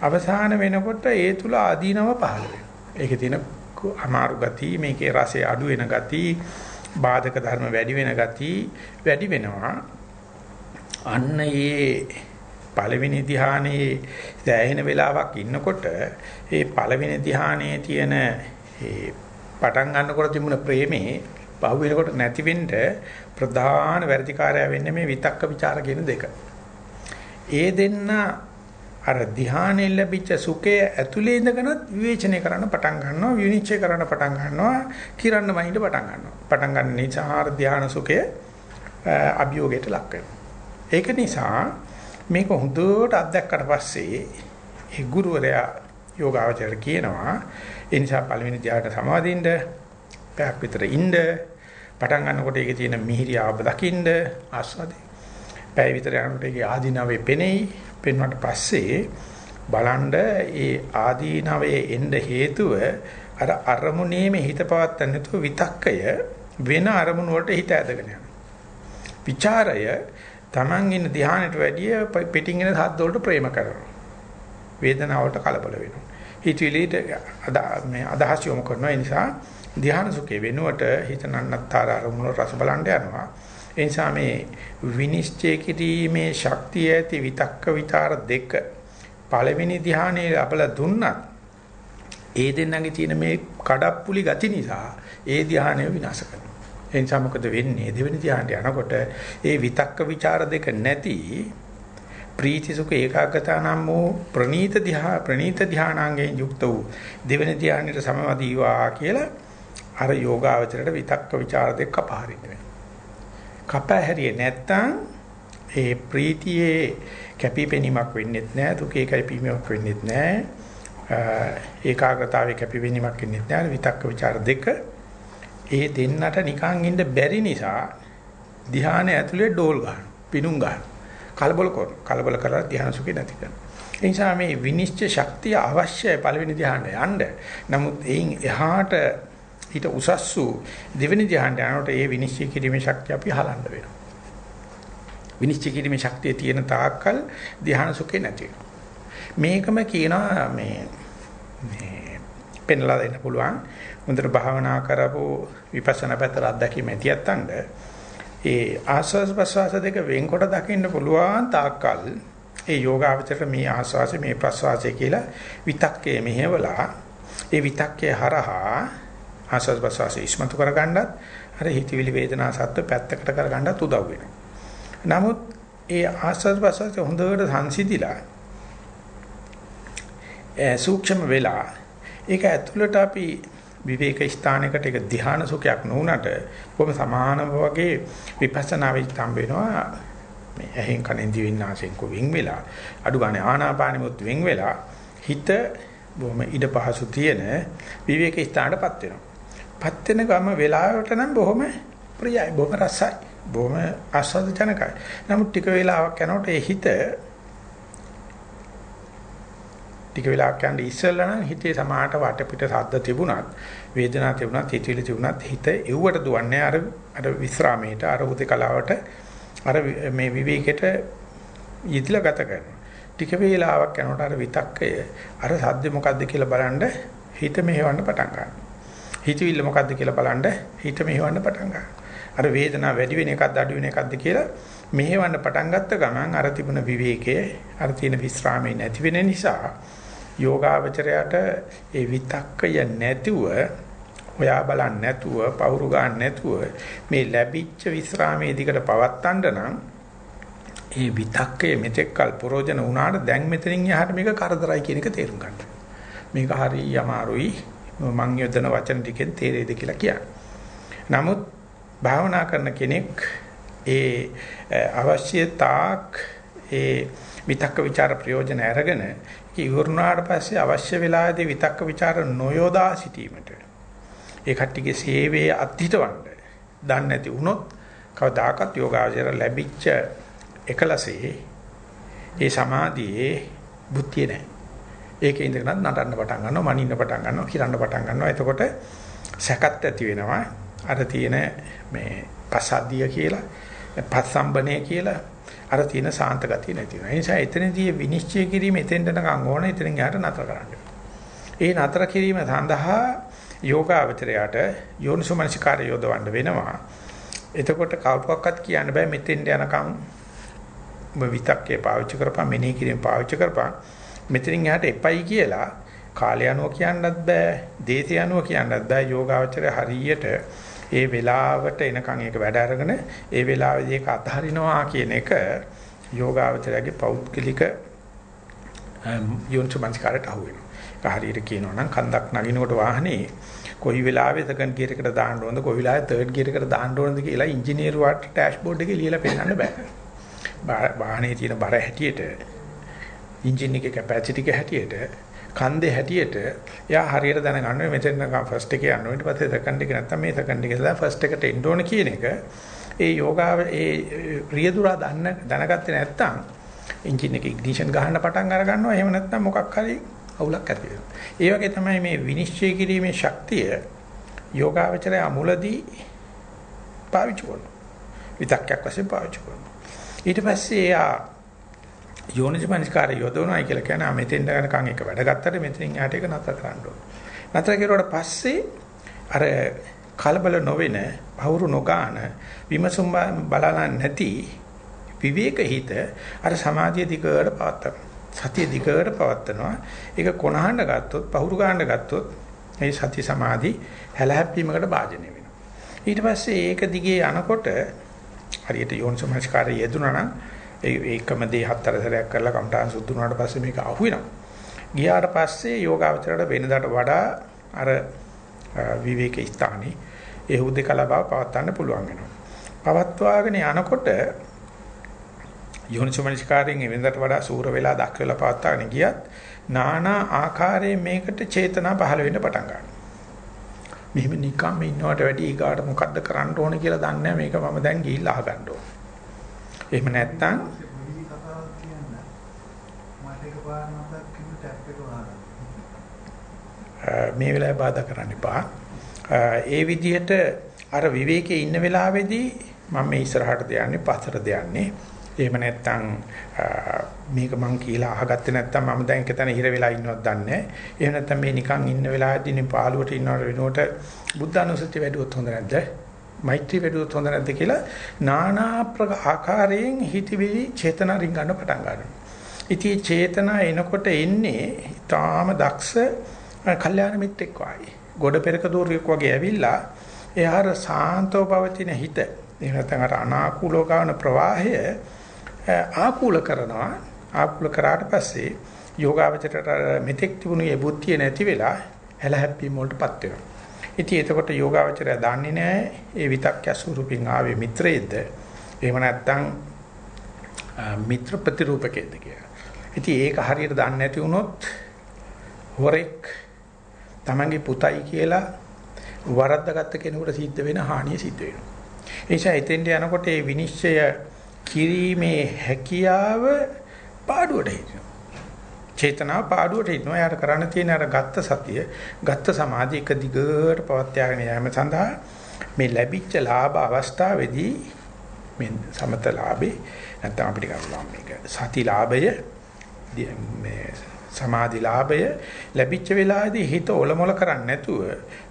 අවසාන වෙනකොට ඒ තුල ආදීනව පහළ වෙනවා. ඒකේ තියෙන අමාරු ගති, මේකේ රසය අඩු වෙන ගති, බාධක ධර්ම වැඩි වෙන ගති වැඩි වෙනවා. අන්න ඒ පළවෙනි ධ්‍යානයේ දැයෙන වෙලාවක් ඉන්නකොට ඒ පළවෙනි ධ්‍යානයේ තියෙන ඒ පටන් ගන්නකොට තිබුණ ප්‍රේමේ පහු වෙනකොට නැති වෙන්න ප්‍රධාන වැඩිකාරය වෙන්නේ මේ විතක්ක ਵਿਚාර කියන දෙක. ඒ දෙන්න අර ධ්‍යානෙ ලැබිච්ච සුඛය ඇතුලේ ඉඳගෙනත් විවේචනය කරන්න පටන් ගන්නවා විනිශ්චය කරන්න පටන් ගන්නවා කිරන්න වහින්න පටන් ගන්නවා. පටන් ගන්න නිසා ධ්‍යාන සුඛය අභියෝගයට ලක් වෙනවා. ඒක නිසා මේක හොඳට අත්දැක්කට පස්සේ ඒ ගුරුවරයා යෝගාවචරයට කියනවා ඒ නිසා පළවෙනි ධ්‍යානට සමාදින්න පැයක් විතර ඉන්න පටන් ගන්නකොට ඒකේ තියෙන මිහිරියාව දකින්න ආස්වාදේ පැය විතර යනකොට ඒකේ ආදීනවේ පෙනෙයි පෙන්වට පස්සේ බලන්න ඒ ආදීනවේ එන්න හේතුව අර අරමුණේම හිත පවත්තන්න නැතුව විතක්කය වෙන අරමුණ වලට හිත ඇදගෙන යනවා. ਵਿਚාරය Taman ඉන්න ධානයට වැඩිය පිටින් එන සද්ද වලට ප්‍රේම කරනවා. වේදනාවට කලබල වෙනවා. හිතවිලිට මේ අදහස් යොමු කරනවා. ඒ නිසා ධාන සුඛේ වෙනුවට හිත නන්නත්තර අරමුණු රස බලන්න යනවා. ඒ නිසා මේ විනිශ්චය කිරීමේ ශක්තිය ඇති විතක්ක විචාර දෙක පළවෙනි ධ්‍යානයේ අපල දුන්නත් ඒ දෙන්නගේ තියෙන මේ කඩප්පුලි ගති නිසා ඒ ධ්‍යානය විනාශ කරනවා. ඒ නිසා මොකද වෙන්නේ? දෙවෙනි ධ්‍යානට යනකොට ඒ විතක්ක ਵਿਚාර දෙක නැති ප්‍රීති සුඛ ඒකාගතානම් වූ ප්‍රණීත ධ්‍යා ප්‍රණීත ධානාංගයෙන් යුක්ත වූ දෙවෙනි ධානයට සමවදීවා කියලා අර යෝගාවචරයට විතක්ක ਵਿਚාර දෙක පහරින්න වෙනවා. කපහැරියේ නැත්තම් ඒ ප්‍රීතියේ කැපිපෙනීමක් වෙන්නේ නැහැ දුකේ කැපීමක් වෙන්නේ නැහැ ඒකාග්‍රතාවයේ කැපිවීමක් ඉන්නේ නැහැ විතක්ක ਵਿਚාර දෙක ඒ දෙන්නට නිකන් ඉන්න බැරි නිසා ධ්‍යාන ඇතුලේ ඩෝල් ගන්න පිණුම් ගන්න. කලබල කරන කලබල කරලා ධ්‍යාන සුඛේ නැති කරන. ඒ නිසා මේ විනිශ්චය ශක්තිය අවශ්‍යයි පළවෙනි ධ්‍යානට යන්න. නමුත් එයින් එහාට ඊට උසස් වූ දෙවෙනි ධ්‍යානට යනකොට ඒ විනිශ්චය කිරීමේ ශක්තිය අපි හලන්න වෙනවා. විනිශ්චය කිරීමේ ශක්තිය තියෙන තාක්කල් ධ්‍යාන සුඛේ නැති මේකම කියනවා මේ මේ පෙන්ලා දෙන්න පුළුවන්. හොඳට භාවනා කරපු විපස්සනා පැත්තට අත්දැකීම ඇතියත්තන්ට ඒ ආස්වාස් ප්‍රස්වාස දෙක වෙන්කොට දකින්න පුළුවන් තාක්කල් ඒ යෝගාවචර මේ ආස්වාසය මේ ප්‍රස්වාසය කියලා විතක්කේ මෙහෙवला ඒ විතක්කේ හරහා ආස්වාස් ප්‍රස්වාසය ඉස්මතු කරගන්නත් අර හිතවිලි වේදනා සත්ව පැත්තකට කරගන්නත් උදව් වෙනවා. නමුත් ඒ ආස්වාස් ප්‍රස්වාසය හොඳට සංසිඳිලා සූක්ෂම වෙලා ඒක ඇතුළට අපි විවේක ස්ථානයකට ඒක ධ්‍යාන සුඛයක් නොවුනට කොහොම සමානව වගේ විපස්සනා වෙච්ච තම් වෙනවා මේ ඇහෙන් කනෙන් දිවෙන් නාසයෙන් කොවින් වෙලා අඩු ගන්න ආනාපානෙමුත් වෙන් වෙලා හිත බොහොම ඉඩ පහසු තියෙන විවේක ස්ථානටපත් වෙනවා. පත් වෙන ගම වෙලාවට නම් බොහොම ප්‍රියයි බොහොම රසයි බොහොම ආස්වාද ජනකයි. නමුත් ටික වෙලාවක් යනකොට ඒ හිත ටික වෙලාවක් යන ඉස්සෙල්ලා නම් හිතේ සමාහට වටපිට සද්ද තිබුණත් වේදනාව තිබුණත් හිතවිලි තිබුණත් හිත එව්වට දුවන්නේ අර අර විස්රාමයට අර උදේකලාවට අර මේ විවේකයට යෙදিলা ගත කරනවා ටික වේලාවක් යනකොට අර විතක්කය අර සද්ද මොකද්ද කියලා බලන්න හිත මෙහෙවන්න පටන් ගන්නවා හිතවිල්ල මොකද්ද කියලා බලන්න හිත මෙහෙවන්න පටන් ගන්නවා අර වේදනාව වැඩි වෙන එකක්ද අඩු වෙන එකක්ද කියලා මෙහෙවන්න පටන් ගත්ත ගමන් අර තිබුණ විවේකයේ අර තියෙන විස්රාමයේ නැති වෙන නිසා යෝගාවචරයට ඒ විතක්කය නැතුව හොයා බලන්න නැතුව පවුරු ගන්න නැතුව මේ ලැබිච්ච විස්රාමයේ දිකට පවත්තන්න නම් ඒ විතක්කය මෙතෙක්කල් ප්‍රෝජන වුණාට දැන් මෙතනින් එහාට මේක කරදරයි කියන එක තේරුම් ගන්න. මේක හරි අමාරුයි මං යොදන වචන ටිකෙන් තේරෙයිද කියලා කියන්නේ. නමුත් භාවනා කරන කෙනෙක් ඒ අවශ්‍යතාක් ඒ විතක්ක ਵਿਚාර ප්‍රයෝජන අරගෙන ඉවරුණාට පස්සේ අවශ්‍ය වෙලාවේදී විතක්ක ਵਿਚාර නොයෝදා සිටීමට ඒ කට්ටියගේ සේවයේ අත්හිටවන්න දන්නේ නැති වුණොත් කවදාකවත් යෝගාචර ලැබිච්ච එකලසේ ඒ සමාධියේ බුද්ධිය නැහැ ඒකේ ඉඳගෙන නටන්න පටන් ගන්නවා, මනින්න පටන් ගන්නවා, කිරන්න පටන් ගන්නවා. එතකොට සැකත් ඇති වෙනවා. අර තියෙන මේ පසද්දිය කියලා, පස්සම්බනේ කියලා අර තියෙන සාන්ත ගතිය නැති වෙනවා. ඒ නිසා එතනදී විනිශ්චය කිරීම එතෙන්ට නකන් ඕන එතනින් යාට නතර කරන්න. ඒ නතර කිරීම සඳහා යෝගාවචරයට යෝනිසෝමනසිකාරය යොදවන්න වෙනවා. එතකොට කවුරුවක්වත් කියන්න බෑ මෙතෙන්ට යනකම් ඔබ විතක්කේ පාවිච්චි කරපන් මෙනෙහි කිරීම පාවිච්චි කරපන් මෙතනින් එහාට එපයි කියලා කාලය අනුව කියන්නත් බෑ දේශය අනුව කියන්නත් බෑ යෝගාවචරය හරියට ඒ වෙලාවට එනකන් ඒක වැඩ අරගෙන ඒ වෙලාවේදී ඒක අත්හරිනවා කියන එක යෝගාවචරයේ පෞද්ගලික යොන්චමන්ස්කාරට අහු වෙනවා. ඒක හරියට කියනවා නම් කන්දක් නගිනකොට වාහනේ කොයි වෙලාවෙ සෙකන්ඩ් ගියර් එකට දාන්න ඕනද කොයි වෙලාවෙ තර්ඩ් ගියර් එකට දාන්න ඕනද කියලා ඉංජිනේරුවාට ඩෑෂ්බෝඩ් එකේ ලියලා පෙන්නන්න බෑ. වාහනේ තියෙන බර හැටියට එන්ජින් එකේ කැපැසිටි එක හැටියට කන්දේ හැටියට එයා හරියට දැනගන්න මෙතන ෆස්ට් එකේ යනවා ඊට පස්සේ සෙකන්ඩ් එක නැත්තම් මේ සෙකන්ඩ් එකේ ඉඳලා ෆස්ට් එකට එන්න ඕන කියන එක. ඒ යෝගාව ඒ රියදුරා දන්න දැනගත්තේ නැත්තම් එන්ජින් එක ඉග්නිෂන් ගහන්න පටන් අර ගන්නවා එහෙම නැත්තම් මොකක් හරි අවුලක් ඇති වෙනවා. ඒ වගේ තමයි මේ විනිශ්චය කිරීමේ ශක්තිය යෝගාවචරය අමුලදී පාවිච්චි කරනවා. විතක්යක් වශයෙන් පාවිච්චි කරනවා. ඊට පස්සේ එයා යෝනිසමනස්කාරය යොදවනවා කියලා කියන්නේ මෙතෙන් යනකම් එක වැඩ ගත්තට මෙතනින් යාට එක නතර කරන්න ඕන. නතර කරුවාට පස්සේ අර කලබල නොවෙන, පවුරු නොගාන, විමසුම් බලලා නැති විවේක හිත අර සමාධිය දිගට පවත්වනවා. සතිය දිගට පවත්වනවා. ඒක කොනහඬ ගත්තොත්, පවුරු ගන්න ගත්තොත් මේ සති සමාධි හැලහැප්පීමකට භාජනය වෙනවා. ඊට පස්සේ ඒක දිගේ යනකොට හරියට යෝනිසමනස්කාරය යෙදුනා නම් ඒකම දේ හතර සැරයක් කරලා කම්ටාන් සුද්ධ වුණාට පස්සේ මේක අහු වෙනවා. ගියාට පස්සේ යෝගාවචරයට වෙනදාට වඩා අර විවේක ස්ථානේ ඒ හුදේකලා බව පවත්වන්න පුළුවන් වෙනවා. පවත්වාගෙන යනකොට යෝනිසමනිස්කාරයෙන් එවෙන්දට වඩා සූර වෙලා දක් වෙලා පවත්වාගෙන ගියත් නානා ආකාරයෙන් මේකට චේතනා පහළ වෙන්න පටන් ගන්නවා. මෙහෙම නිකම්ම ඉන්නවට වැඩි ඊගාට මොකද්ද කරන්න ඕන කියලා දන්නේ මේක මම දැන් ගිහිල්ලා අහගන්න ඕන. එහෙම නැත්නම් මේ වෙලාවේ බාධා කරන්න එපා. ඒ විදිහට අර විවේකයේ ඉන්න වෙලාවේදී මම මේ ඉස්සරහට දයන්නේ පස්සට දයන්නේ. එහෙම නැත්නම් මේක මං කියලා අහගත්තේ නැත්නම් මම දැන් එකතන හිර වෙලා ඉන්නවද දන්නේ නැහැ. එහෙම නැත්නම් මේ නිකන් ඉන්න වෙලාවේදී පාළුවට ඉන්නවට වෙනුවට බුද්ධානුස්සතිය වැඩුවොත් හොඳ නැද්ද? මෛත්‍රී වැඩුවොත් හොඳ නැද්ද කියලා নানা ආකාරයෙන් හිතවිලි චේතනා රින්ගන්න පටන් ගන්නවා. ඉතින් චේතනා එනකොට එන්නේ ඊටාම දක්ෂ කල්යාණ මිත්‍රෙක් වගේ. ගොඩ පෙරක දෝරියෙක් වගේ ඇවිල්ලා එයාර සාන්තව පවතින හිත එහෙම නැත්නම් අර අනාකූලව ගන්න ප්‍රවාහය ආකූල කරනවා ආකූල කරාට පස්සේ යෝගාවචරයට මෙතෙක් තිබුණු ඒ බුද්ධිය නැති වෙලා හැලහැප්පීම් වලටපත් වෙනවා. ඉතින් එතකොට යෝගාවචරය දන්නේ නැහැ ඒ විතක්ක ස්වරූපින් ආවේ මිත්‍රයේද එහෙම නැත්නම් මිත්‍ර ප්‍රතිරූපකයේද කියලා. ඉතින් ඒක හරියට දන්නේ නැති වුණොත් හොරෙක් තමන්ගේ පුතයි කියලා වරද්දාගත්ත කෙනෙකුට සිද්ධ වෙන හානිය සිද්ධ වෙනවා. ඒ නිසා එතෙන්ට යනකොට මේ විනිශ්චය කිරීමේ හැකියාව පාඩුවට හිටිනවා. චේතනාව පාඩුවට හිටිනවා. යාට කරන්න තියෙන අර ගත්ත සතිය, ගත්ත සමාධිය එක දිගට පවත්වාගෙන යාම සඳහා මේ ලැබිච්ච ලාභ අවස්ථාවේදී මේ සමත ලාභේ නැත්නම් අපිට ගන්නවා මේක සති ලාභය මේ සමාධි ලාභය ලැබිච්ච වෙලාවේදී හිත ඔලොමොල කරන්නේ නැතුව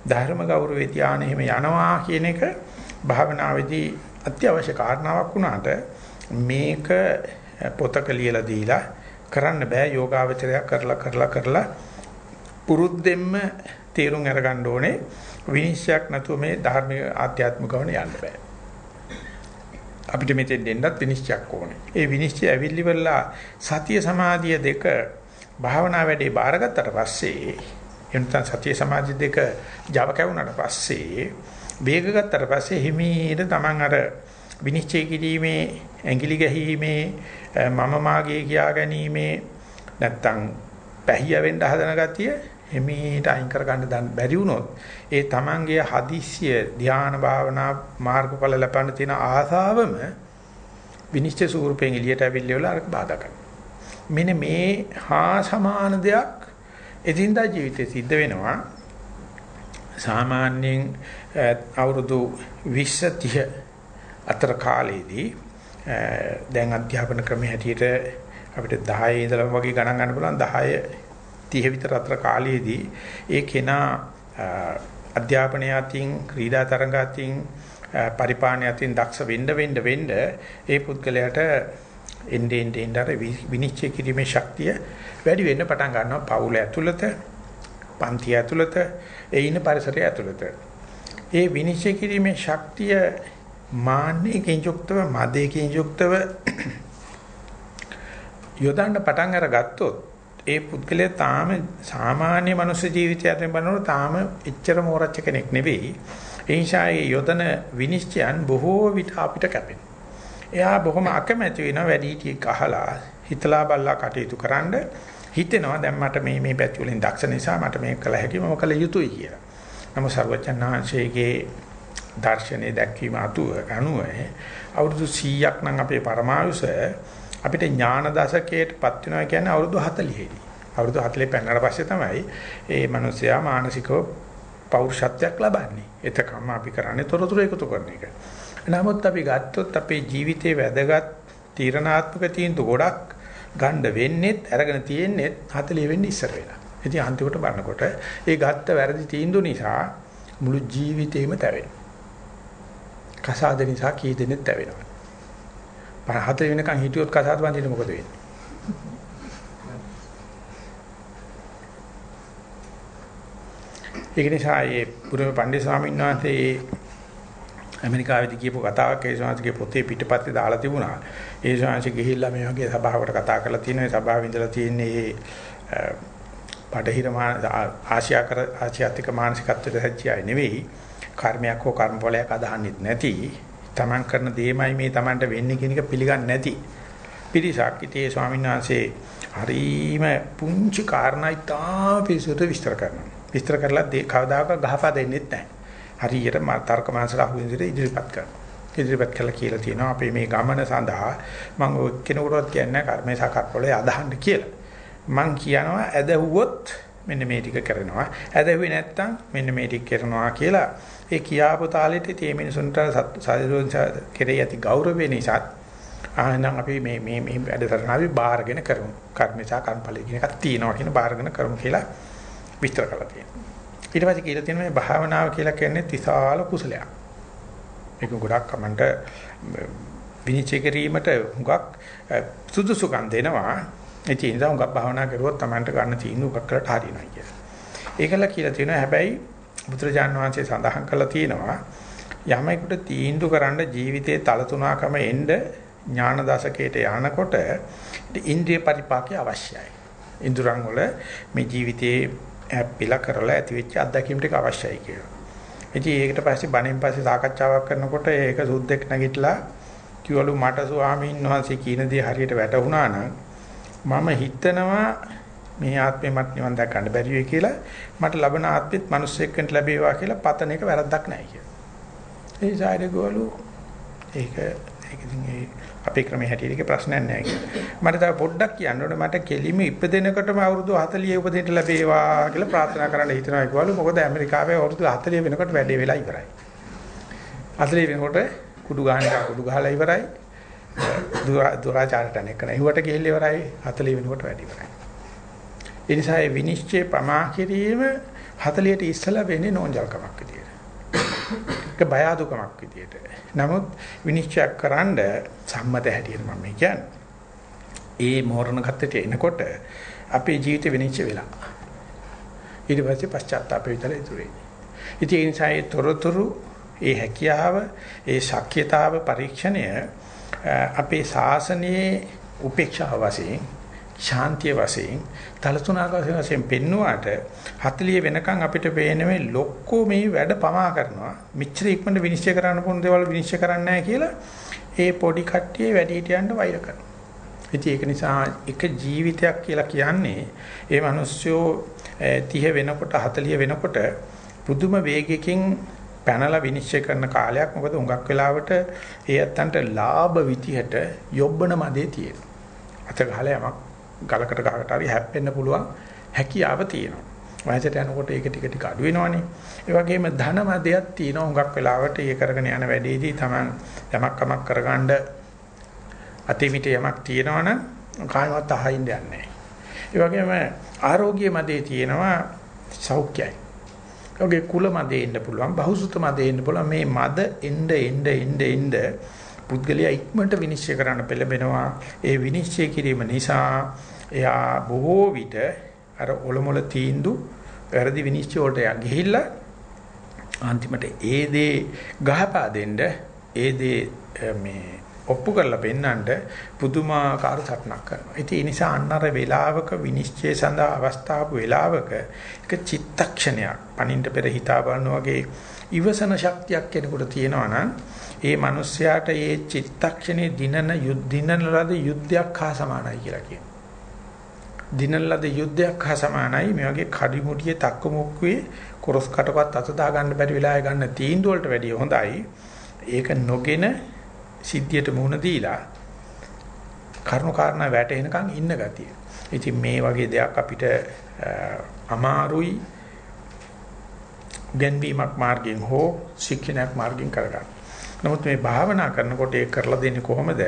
ධර්ම ගෞරවේ ධානය එහෙම යනවා කියන එක භාවනාවේදී අත්‍යවශ්‍ය කාරණාවක් වුණාට මේක පොතක ලියලා දීලා කරන්න බෑ යෝගාවචරයක් කරලා කරලා කරලා පුරුද්දෙන්ම තේරුම් අරගන්න ඕනේ විනිශ්චයක් නැතුව මේ ධර්මික ආධ්‍යාත්මික ගමන යන්න බෑ. අපිට මෙතෙන් දෙන්නත් විනිශ්චයක් ඕනේ. ඒ විනිශ්චය ඇවිල්ලි වෙලා සතිය සමාධිය දෙක භාවනා වැඩේ බාරගත්තට පස්සේ එනතන සතිය සමාධිය දෙක Java කැවුනට පස්සේ වේග ගත්තට පස්සේ හිමීට Taman අර විනිශ්චය කිරීමේ ඇඟිලි ගැහිීමේ මම මාගේ කියා ගැනීමේ නැත්තම් පැහිය වෙන්න හදන ගතිය හිමීට අයින් කර ගන්න බැරි වුණොත් ඒ Tamanගේ හදිස්සිය ධානා භාවනා මාර්ගඵල ලබන්න තියෙන ආසාවම විනිශ්චය ස්වරූපයෙන් එළියට අවිල්ල වල අර බාධා කරනවා. මෙන්න මේ හා සමාන දෙයක් එදින්දා ජීවිතේ සිද්ධ වෙනවා. සාමාන්‍යයෙන් අවුරුදු 20 30 අතර කාලේදී දැන් අධ්‍යාපන ක්‍රමයේ හැටියට අපිට 10 ඉඳලා වගේ ගණන් ගන්න පුළුවන්. 10 30 විතර අතර කාලයේදී ඒ කෙනා අධ්‍යාපනය අතින් ක්‍රීඩා තරඟ අතින් පරිපාලනය අතින් දක්ෂ වෙන්න වෙන්න වෙන්න ඒ පුද්ගලයාට එන්නේ එන්නේ අර විනිශ්චය කිරීමේ ශක්තිය වැඩි වෙන්න පටන් ගන්නවා. පවුල ඇතුළත පන්ති ඇතුළත ඒ ඉන්න පරිසරය ඇතුළත. ඒ විනිශ්චය කිරීමේ ශක්තිය මාන්නයකින් යුක්තව මදයකින් යුක්තව යොදන්න පටන් අරගත්තොත් ඒ පුද්ගලයා තාම සාමාන්‍ය මනුස්ස ජීවිතයෙන් බලනකොට තාම එච්චර මෝරච්ච කෙනෙක් නෙවෙයි. ඒ නිසා ඒ යොදන විනිශ්චයන් බොහෝ විට අපිට කැපෙන. එයා බොහොම අකමැති වෙනවා වැඩි හිටියෙක් අහලා හිතලා බල්ලා කටයුතු කරන්න හිතෙනවා දැන් මට මේ මේ පැති වලින් දක්ෂ නිසා මට මේක කළ හැකි මම කළ යුතුයි කියලා. නමුත් සර්වචන්නාංශයේ දර්ශනේ දැක්වීම අතුව අනුව අවුරුදු 100ක් නම් අපේ පරමායුෂ අපිට ඥාන දශකයටපත් වෙනවා කියන්නේ අවුරුදු 40දී. අවුරුදු 40 පෙන්නට පස්සේ තමයි ඒ මිනිසයා මානසිකව පෞරුෂත්වයක් ලබන්නේ. එතකම අපි කරන්නේ තොරතුරු එකතු කරන එක. නමුත් අපි ගත්තොත් අපේ ජීවිතේ වැදගත් තීරණාත්මක තීන්දුව ගොඩක් ගන්න වෙන්නේත් අරගෙන තියෙන්නේත් 40 වෙන්න ඉස්සර වෙලා. ඉතින් අන්තිමට බලනකොට ඒ ගත්ත වැරදි තීන්දුව නිසා මුළු ජීවිතේම තැවෙනවා. කසාද නිසා කී දෙනෙක් තැවෙනවා. පහත වෙනකන් හිටියොත් කසාද බඳින්න මොකද වෙන්නේ? ඒක නිසා මේ පුරුම පණ්ඩිත ස්වාමීන් වහන්සේ ඇමරිකාවේදී කියපු කතාවක් ඒ ශාන්තිගේ පොතේ පිටපතේ දාලා තිබුණා. ඒ ශාන්ති ගිහිල්ලා මේ වගේ සභාවකට කතා කරලා තියෙනවා. ඒ සභාවේ ඉඳලා තියෙන්නේ බටහිර ආසියා කර ආසියාතික මානසිකත්වයට හැච්චියයි නෙවෙයි කර්මයක් හෝ කර්මඵලයක් අදහන්නෙත් නැති තමන් කරන දේමයි මේ තමන්ට වෙන්නේ කියන එක පිළිගන්නේ නැති පිරිසක් ඉතින් ස්වාමීන් වහන්සේ හරීම පුංචි කාරණා ඉතා පිරිසුදු විස්තර කරනවා. විස්තර කරලා කවදාකවත් ගහපා දෙන්නේ නැහැ. හරියට තර්ක මානසට අහු වෙන විදිහට ඉදිරිපත් කරනවා. ඉදිරිපත් කළා කියලා තියෙනවා අපේ මේ ගමන සඳහා මම කෙනෙකුටවත් කියන්නේ කර්මේ සාකච්ඡාවල අදහන්න කියලා. මං කියනවා ඇදහුවොත් මෙන්න මේ ටික කරනවා. ඇදහුවේ නැත්තම් මෙන්න මේ ටික කරනවා කියලා ඒ කියාපු තාලෙට tie මිනිසුන්ට සාධුන් කෙරෙහි ඇති ගෞරවය නිසා ආනනම් අපි මේ මේ මේ වැඩසටහන අපි බාරගෙන කරමු. කර්මේසා කර්මඵල කියන එකක් තියෙනවා කියන බාරගෙන කරමු කියලා විස්තර කරලා තියෙනවා. ඊට පස්සේ කියලා තියෙනවා මේ භාවනාව කියලා කියන්නේ තිසාල කුසලයක්. ඒක ගොඩක් කමන්ට විනිශ්චය කිරීමට හුඟක් සුදුසුකම් දෙනවා. ඒ නිසා හුඟක් භාවනා කරුවොත් Tamanට ගන්න තීන්දුව උගක් කරලා හරියනවා කියලා. ඒකල කියලා තියෙනවා හැබැයි බුදුරජාන් වහන්සේ සඳහන් කළා තියෙනවා යමෙකුට තීන්දුව කරන්න ජීවිතයේ තල තුනකම එන්න ඥාන දශකයට යනකොට ඉන්ද්‍රිය පරිපාකය අවශ්‍යයි. ඉන්ද්‍රයන් වල මේ ජීවිතයේ හැප්පිලා කරලා ඇතිවෙච්ච අත්දැකීම් ටික අවශ්‍යයි කියලා. ඉතින් ඒකට පස්සේ බණෙන් පස්සේ සාකච්ඡාවක් කරනකොට ඒක සුද්දෙක් නැගිටලා කිව්වලු මට ස්වාමීන් වහන්සේ කියන දේ හරියට වැටහුණා නම් මම හිතනවා මේ ආත්මේ මට නිවන් දැක ගන්න බැරි වෙයි කියලා මට ලබන ආත්මෙත් මිනිස්සෙක්කට ලැබේවා කියලා පතන එක වැරද්දක් නැහැ කියලා. ඒ සායද ගෝලු ඒක ඒක ඉතින් ඒ අපේ ක්‍රමයේ හැටියට ඒක ප්‍රශ්නයක් නෑ කියලා. මට තව පොඩ්ඩක් කියන්න ඕනේ මට කෙලිම ඉපදෙනකොටම අවුරුදු 40 උපදින්න ලැබේවා කියලා ප්‍රාර්ථනා කරන්න හිතනවා කිව්වලු. මොකද ඇමරිකාවේ අවුරුදු 40 වෙනකොට වැඩේ වෙලා ඉවරයි. 40 වෙනකොට කුඩු ගහන එක කුඩු ගහලා ඉවරයි. දුරාචාරයට නැකන. ඒවට ගිහිල්ලා ඉවරයි 40 වෙනකොට වැඩ ඉවරයි. ඒ නිසා මේ විනිශ්චය පමා කිරීම 40ට ඉස්සලා වෙන්නේ නෝන්ජල්කමක් විදියට. ඒක බය අදුකමක් විදියට. නමුත් විනිශ්චය කරන්න සම්මත හැටියට මම කියන්නේ. ඒ මෝරණ කත්තට එනකොට අපේ ජීවිත විනිශ්චය වෙලා. ඊට පස්සේ පශ්චාත්තාපය විතර ඉතුරු වෙන්නේ. ඉතින් ඒ නිසා ඒ තොරතුරු, ඒ හැකියාව, ඒ ශක්්‍යතාව පරීක්ෂණය අපේ ශාසනයේ උපේක්ෂාව වශයෙන් ශාන්තිය වශයෙන් තලතුණක වශයෙන් පෙන්නුවාට 40 වෙනකන් අපිට පේන්නේ මේ ලොක්කෝ මේ වැඩ පමා කරනවා. මිච්ඡර ඉක්මනට විනිශ්චය කරන්න පුළුවන් දේවල් විනිශ්චය කරන්නේ නැහැ කියලා ඒ පොඩි කට්ටිය වැඩි හිටියන්ට වෛර කරනවා. ඉතින් ඒක නිසා එක ජීවිතයක් කියලා කියන්නේ ඒ මිනිස්සු 30 වෙනකොට 40 වෙනකොට පුදුම වේගයකින් පැනලා විනිශ්චය කරන කාලයක් මොකද හුඟක් වෙලාවට ඒ ඇත්තන්ට ලාභ විතියට යොබ්බන මදේ තියෙනවා. අත ගහලා යමක් ගලකට ගහකට හරි හැප්පෙන්න පුළුවන් හැකියාව තියෙනවා. වයසට යනකොට ඒක ටික ටික අඩු වෙනවනේ. ඒ වගේම ධන මදයක් තියෙනවා හුඟක් වෙලාවට ඒ කරගෙන යන වැඩේදී Taman යමක් කමක් කරගන්න අතිමිට යමක් තියෙනවනම් කායවත් අහින්න යන්නේ නැහැ. ඒ වගේම ආරෝග්‍ය මදේ තියෙනවා සෞඛ්‍යයි. ඔගේ කුල මදේ ඉන්න පුළුවන්, බහුසුත මදේ ඉන්න පුළුවන්. මේ මද එන්න එන්න එන්න එන්න පුද්ගලයා ඉක්මනට විනිශ්චය කරන්න පෙළඹෙනවා. ඒ විනිශ්චය කිරීම නිසා එයා බොහෝ විට අර ඔලොමොල තීන්දු වැරදි විනිශ්චය වලට යා ගිහිල්ලා අන්තිමට ඒ දේ ගහපා දෙන්න ඒ දේ මේ ඔප්පු කරලා පෙන්නන්න පුදුමාකාර සටනක් කරනවා. ඉතින් ඒ නිසා අන්නර වේලාවක විනිශ්චය සඳහා අවස්ථාවක වේලාවක එක චිත්තක්ෂණයක් පණින්න පෙර හිතා බලන වගේ ඉවසන ශක්තියක් කෙනෙකුට තියෙනවා නම් ඒ මිනිස්යාට ඒ චිත්තක්ෂණේ දිනන දිනන ලද යුද්ධයක් හා සමානයි කියලා කියනවා. දිනන ලද යුද්ධයක් හා සමානයි මේ වගේ කඩිමුඩියේ තක්කමුක්කුවේ කොරස් කටකවත් අත දා ගන්න බැරි වෙලාවෙ ගන්න තීන්දුව වලට වැඩිය හොඳයි. ඒක නොගෙන සිද්ධියට මුහුණ දීලා කරුණු කාරණා වැටෙනකන් ඉන්න ගතිය. ඉතින් මේ වගේ දෙයක් අපිට අමාරුයි ගැන්වීමක් මාර්ගයෙන් හෝ ශික්ෂණයක් මාර්ගයෙන් කරගන්න. නමුත් මේ භාවනා කරනකොට ඒක කරලා දෙන්නේ කොහොමද?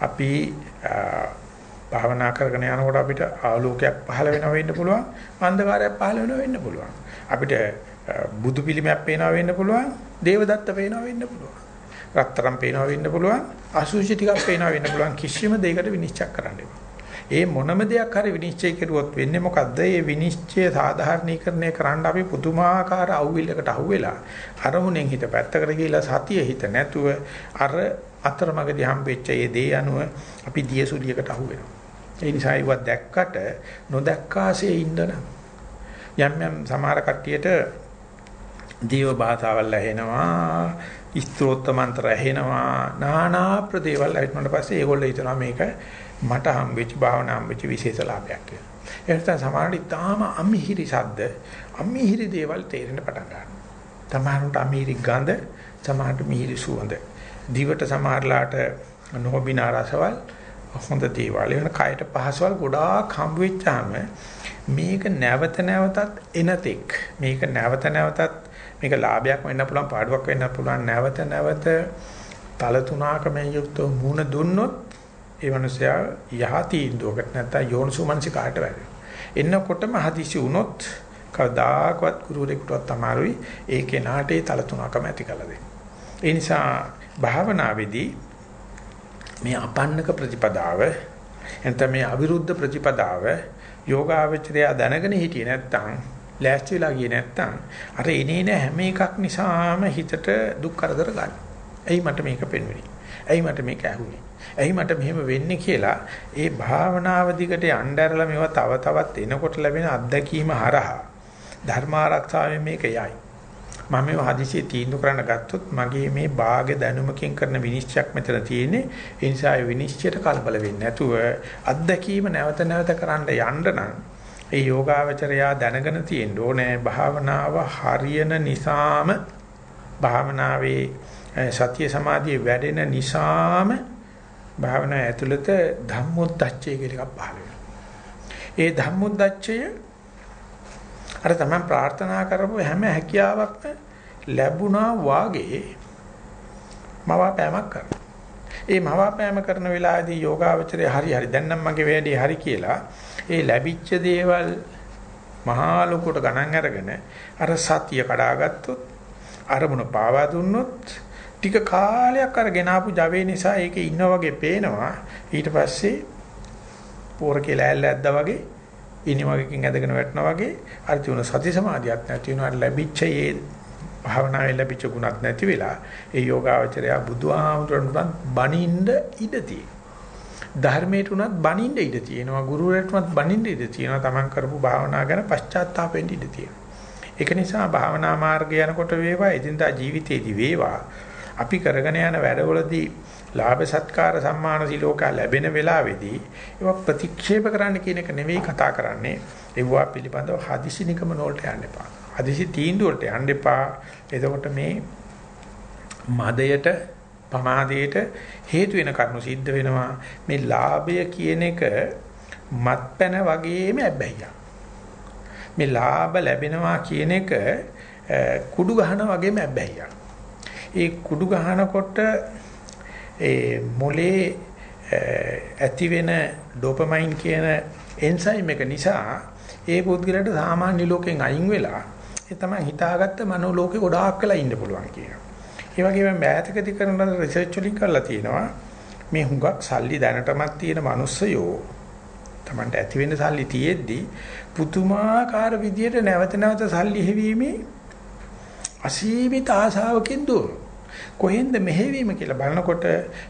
අපි භාවනා කරගෙන යනකොට අපිට ආලෝකයක් පහළ වෙනවා වෙන්න පුළුවන්, අන්ධකාරයක් පහළ වෙනවා වෙන්න පුළුවන්. අපිට බුදු පිළිමයක් පේනවා වෙන්න පුළුවන්, දේවදත්ත පේනවා වෙන්න පුළුවන්. රත්තරන් පේනවා වෙන්න පුළුවන්, අසුචි ටිකක් පේනවා වෙන්න පුළුවන්. කිසිම දෙයකට විනිශ්චය කරන්න එපා. ඒ මොනම දෙයක් හරි විනිශ්චය කෙරුවොත් වෙන්නේ මොකද්ද? ඒ විනිශ්චය සාධාරණීකරණය කරන්න අපි පුදුමාකාර අවුවිල්ලකට අහුවෙලා අරමුණෙන් හිත පැත්තකට ගිහිලා සතිය හිත නැතුව අර අතරමඟදී හම්බෙච්ච ඒ දේ අනුව අපි දියසුලියකට අහුවෙනවා. ඒ නිසා ඒව දැක්කට නොදැක්කාසේ ඉන්න යම් යම් සමහර කට්ටියට දේව භාෂාවල් ඇහෙනවා, ස්ත්‍රෝත්ත මන්ත්‍ර ඇහෙනවා, নানা ප්‍රදේවල් ඇහිුණාට පස්සේ ඒගොල්ලෝ හිතනවා මේක මට හම්බෙච්ච භාවනා හම්බෙච්ච විශේෂ ලාභයක් කියලා. ඒ නිසා සමහරවිට තාම අමිහිරි ශබ්ද, අමිහිරි දේවල් තේරෙන්න පටන් ගන්නවා. සමහරවිට අමිහිරි ගඳ, සමහරවිට මිහිරි සුවඳ. දිවට සමහරලාට නොබිනා රසවල් හොඳ දේවල්. ඒ වෙන කයට පහසවල් ගොඩාක් හම්බ වෙච්චාම මේක නැවත නැවතත් එනතෙක් මේක නැවත නැවතත් මේක ලාභයක් වෙන්න පුළුවන් පාඩුවක් වෙන්න පුළුවන් නැවත නැවත තල තුනකමෙන් යුක්ත මුණ දුන්නොත් ඒ මනුස්සයා යහ තීන්දුවකට නැත්තම් යෝනිසුමනසිකාට වැටෙනවා එන්නකොටම හදිසි වුණොත් කවදාකවත් ගුරුවරයෙකුටවත් අමාරුයි ඒ කෙනාට ඒ තල තුනකම ඇති කළ දෙන්න. ඒ නිසා භාවනාවේදී මේ අපන්නක ප්‍රතිපදාව එතන මේ අවිරුද්ධ ප්‍රතිපදාව යෝගාවචරය දැනගෙන හිටියේ නැත්තම් ලෑස්ති වෙලා ගියේ නැත්තම් අර එනේන හැම එකක් නිසාම හිතට දුක් කරදර ගන්න. එයි මට මේක පෙන්වෙන්නේ. එයි මට මේක ඇහුනේ. එයි මට මෙහෙම වෙන්නේ කියලා ඒ භාවනාව දිගට යnderලා මේවා තව තවත් එනකොට ලැබෙන අත්දැකීම හරහා ධර්ම ආරක්ෂාවෙන් මේක යයි. මම මේ හදිසියෙ තීන්දුව කරන්න ගත්තොත් මගේ මේ භාග දැනුමකින් කරන විනිශ්චයක් මෙතන තියෙන්නේ. ඒ නිසා ඒ විනිශ්චයට කලබල වෙන්නේ නැතුව අත්දැකීම නැවත නැවත කරන්න යන්න නම් ඒ යෝගාවචරයා දැනගෙන තියෙන්න ඕනේ භාවනාව හරියන නිසාම භාවනාවේ සතිය සමාධිය වැඩෙන නිසාම භාවනාව ඇතුළත ධම්මොද්දච්චය කියලා එකක් පහළ වෙනවා. ඒ ධම්මොද්දච්චය අර තමයි ප්‍රාර්ථනා කරපු හැම හැකියාවක්ම ලැබුණා වාගේ මවාපෑමක් කරනවා. ඒ මවාපෑම කරන වෙලාවේදී යෝගාවචරය හරි හරි දැන් නම් මගේ වැඩේ හරි කියලා ඒ ලැබිච්ච දේවල් මහා ලොකුට ගණන් අරගෙන අර සතිය කඩාගත්තොත් අරමුණ පාවා දුන්නොත් ටික කාලයක් අර ගෙනාපු Java නිසා ඒකේ ඉන්නා වගේ පේනවා. ඊට පස්සේ පෝර කියලා ඇල්ල ඇද්දා වගේ ඉනිමගකින් ඇදගෙන වැටෙනා වගේ අර තියුණු සති සමාධියක් නැති වෙනවා. ලැබිච්ච ඒ භාවනාවේ ලැබිච්ච ගුණත් නැති වෙලා ඒ යෝගාවචරය බුදුහාමුදුරන්ට බනින්න ඉඩතියි. ධර්මයට උනත් බනින්න ඉඩ තියෙනවා. ගුරුවරයෙක්ට උනත් බනින්න ඉඩ තියෙනවා. තමන් කරපු භාවනා ගැන පශ්චාත්තාපෙන්න ඉඩ තියෙනවා. ඒක නිසා භාවනා මාර්ගය යනකොට වේවා. එදිනදා ජීවිතේදී වේවා. අපි කරගෙන යන වැඩවලදී ලාභ සත්කාර සම්මාන සිලෝක ලැබෙන වෙලාවේදී ඒවා ප්‍රතික්ෂේප කරන්න කියන එක නෙවෙයි කතා කරන්නේ. ඒවා පිළිබඳව හදිසි නිකම නෝල්ට යන්න එපා. හදිසි තීන්දුවට යන්න එපා. එතකොට මේ මදයට පමාදයට හේතු වෙන කරුණු සිද්ධ වෙනවා. මේ ලාභය කියන එක මත්පැන වගේම ඇබ්බැහියක්. මේ ලාභ ලැබෙනවා කියන එක කුඩු ගහන වගේම ඇබ්බැහියක්. ඒ කුඩු ගහනකොට ඒ මොලේ ඇති වෙන ඩොපමයින් කියන එන්සයිම් එක නිසා ඒ පුද්ගලයාට සාමාන්‍ය ලෝකෙන් අයින් වෙලා ඒ තමයි හිතාගත්ත මනෝ ලෝකේ ගොඩාක් වෙලා ඉන්න පුළුවන් කියනවා. ඒ වගේම මෑතකදී කරන රිසර්ච් වලින් කරලා තියෙනවා මේ හුඟක් සල්ලි දැනටමත් තියෙන මිනිස්සයෝ Tamanට ඇති වෙන සල්ලි තියෙද්දි පුදුමාකාර විදියට නැවත නැවත සල්ලි හැවීමේ අසීමිත ආශාවකින් දුවනවා. කොහෙන්ද මෙහෙවීම කියලා බලනකොට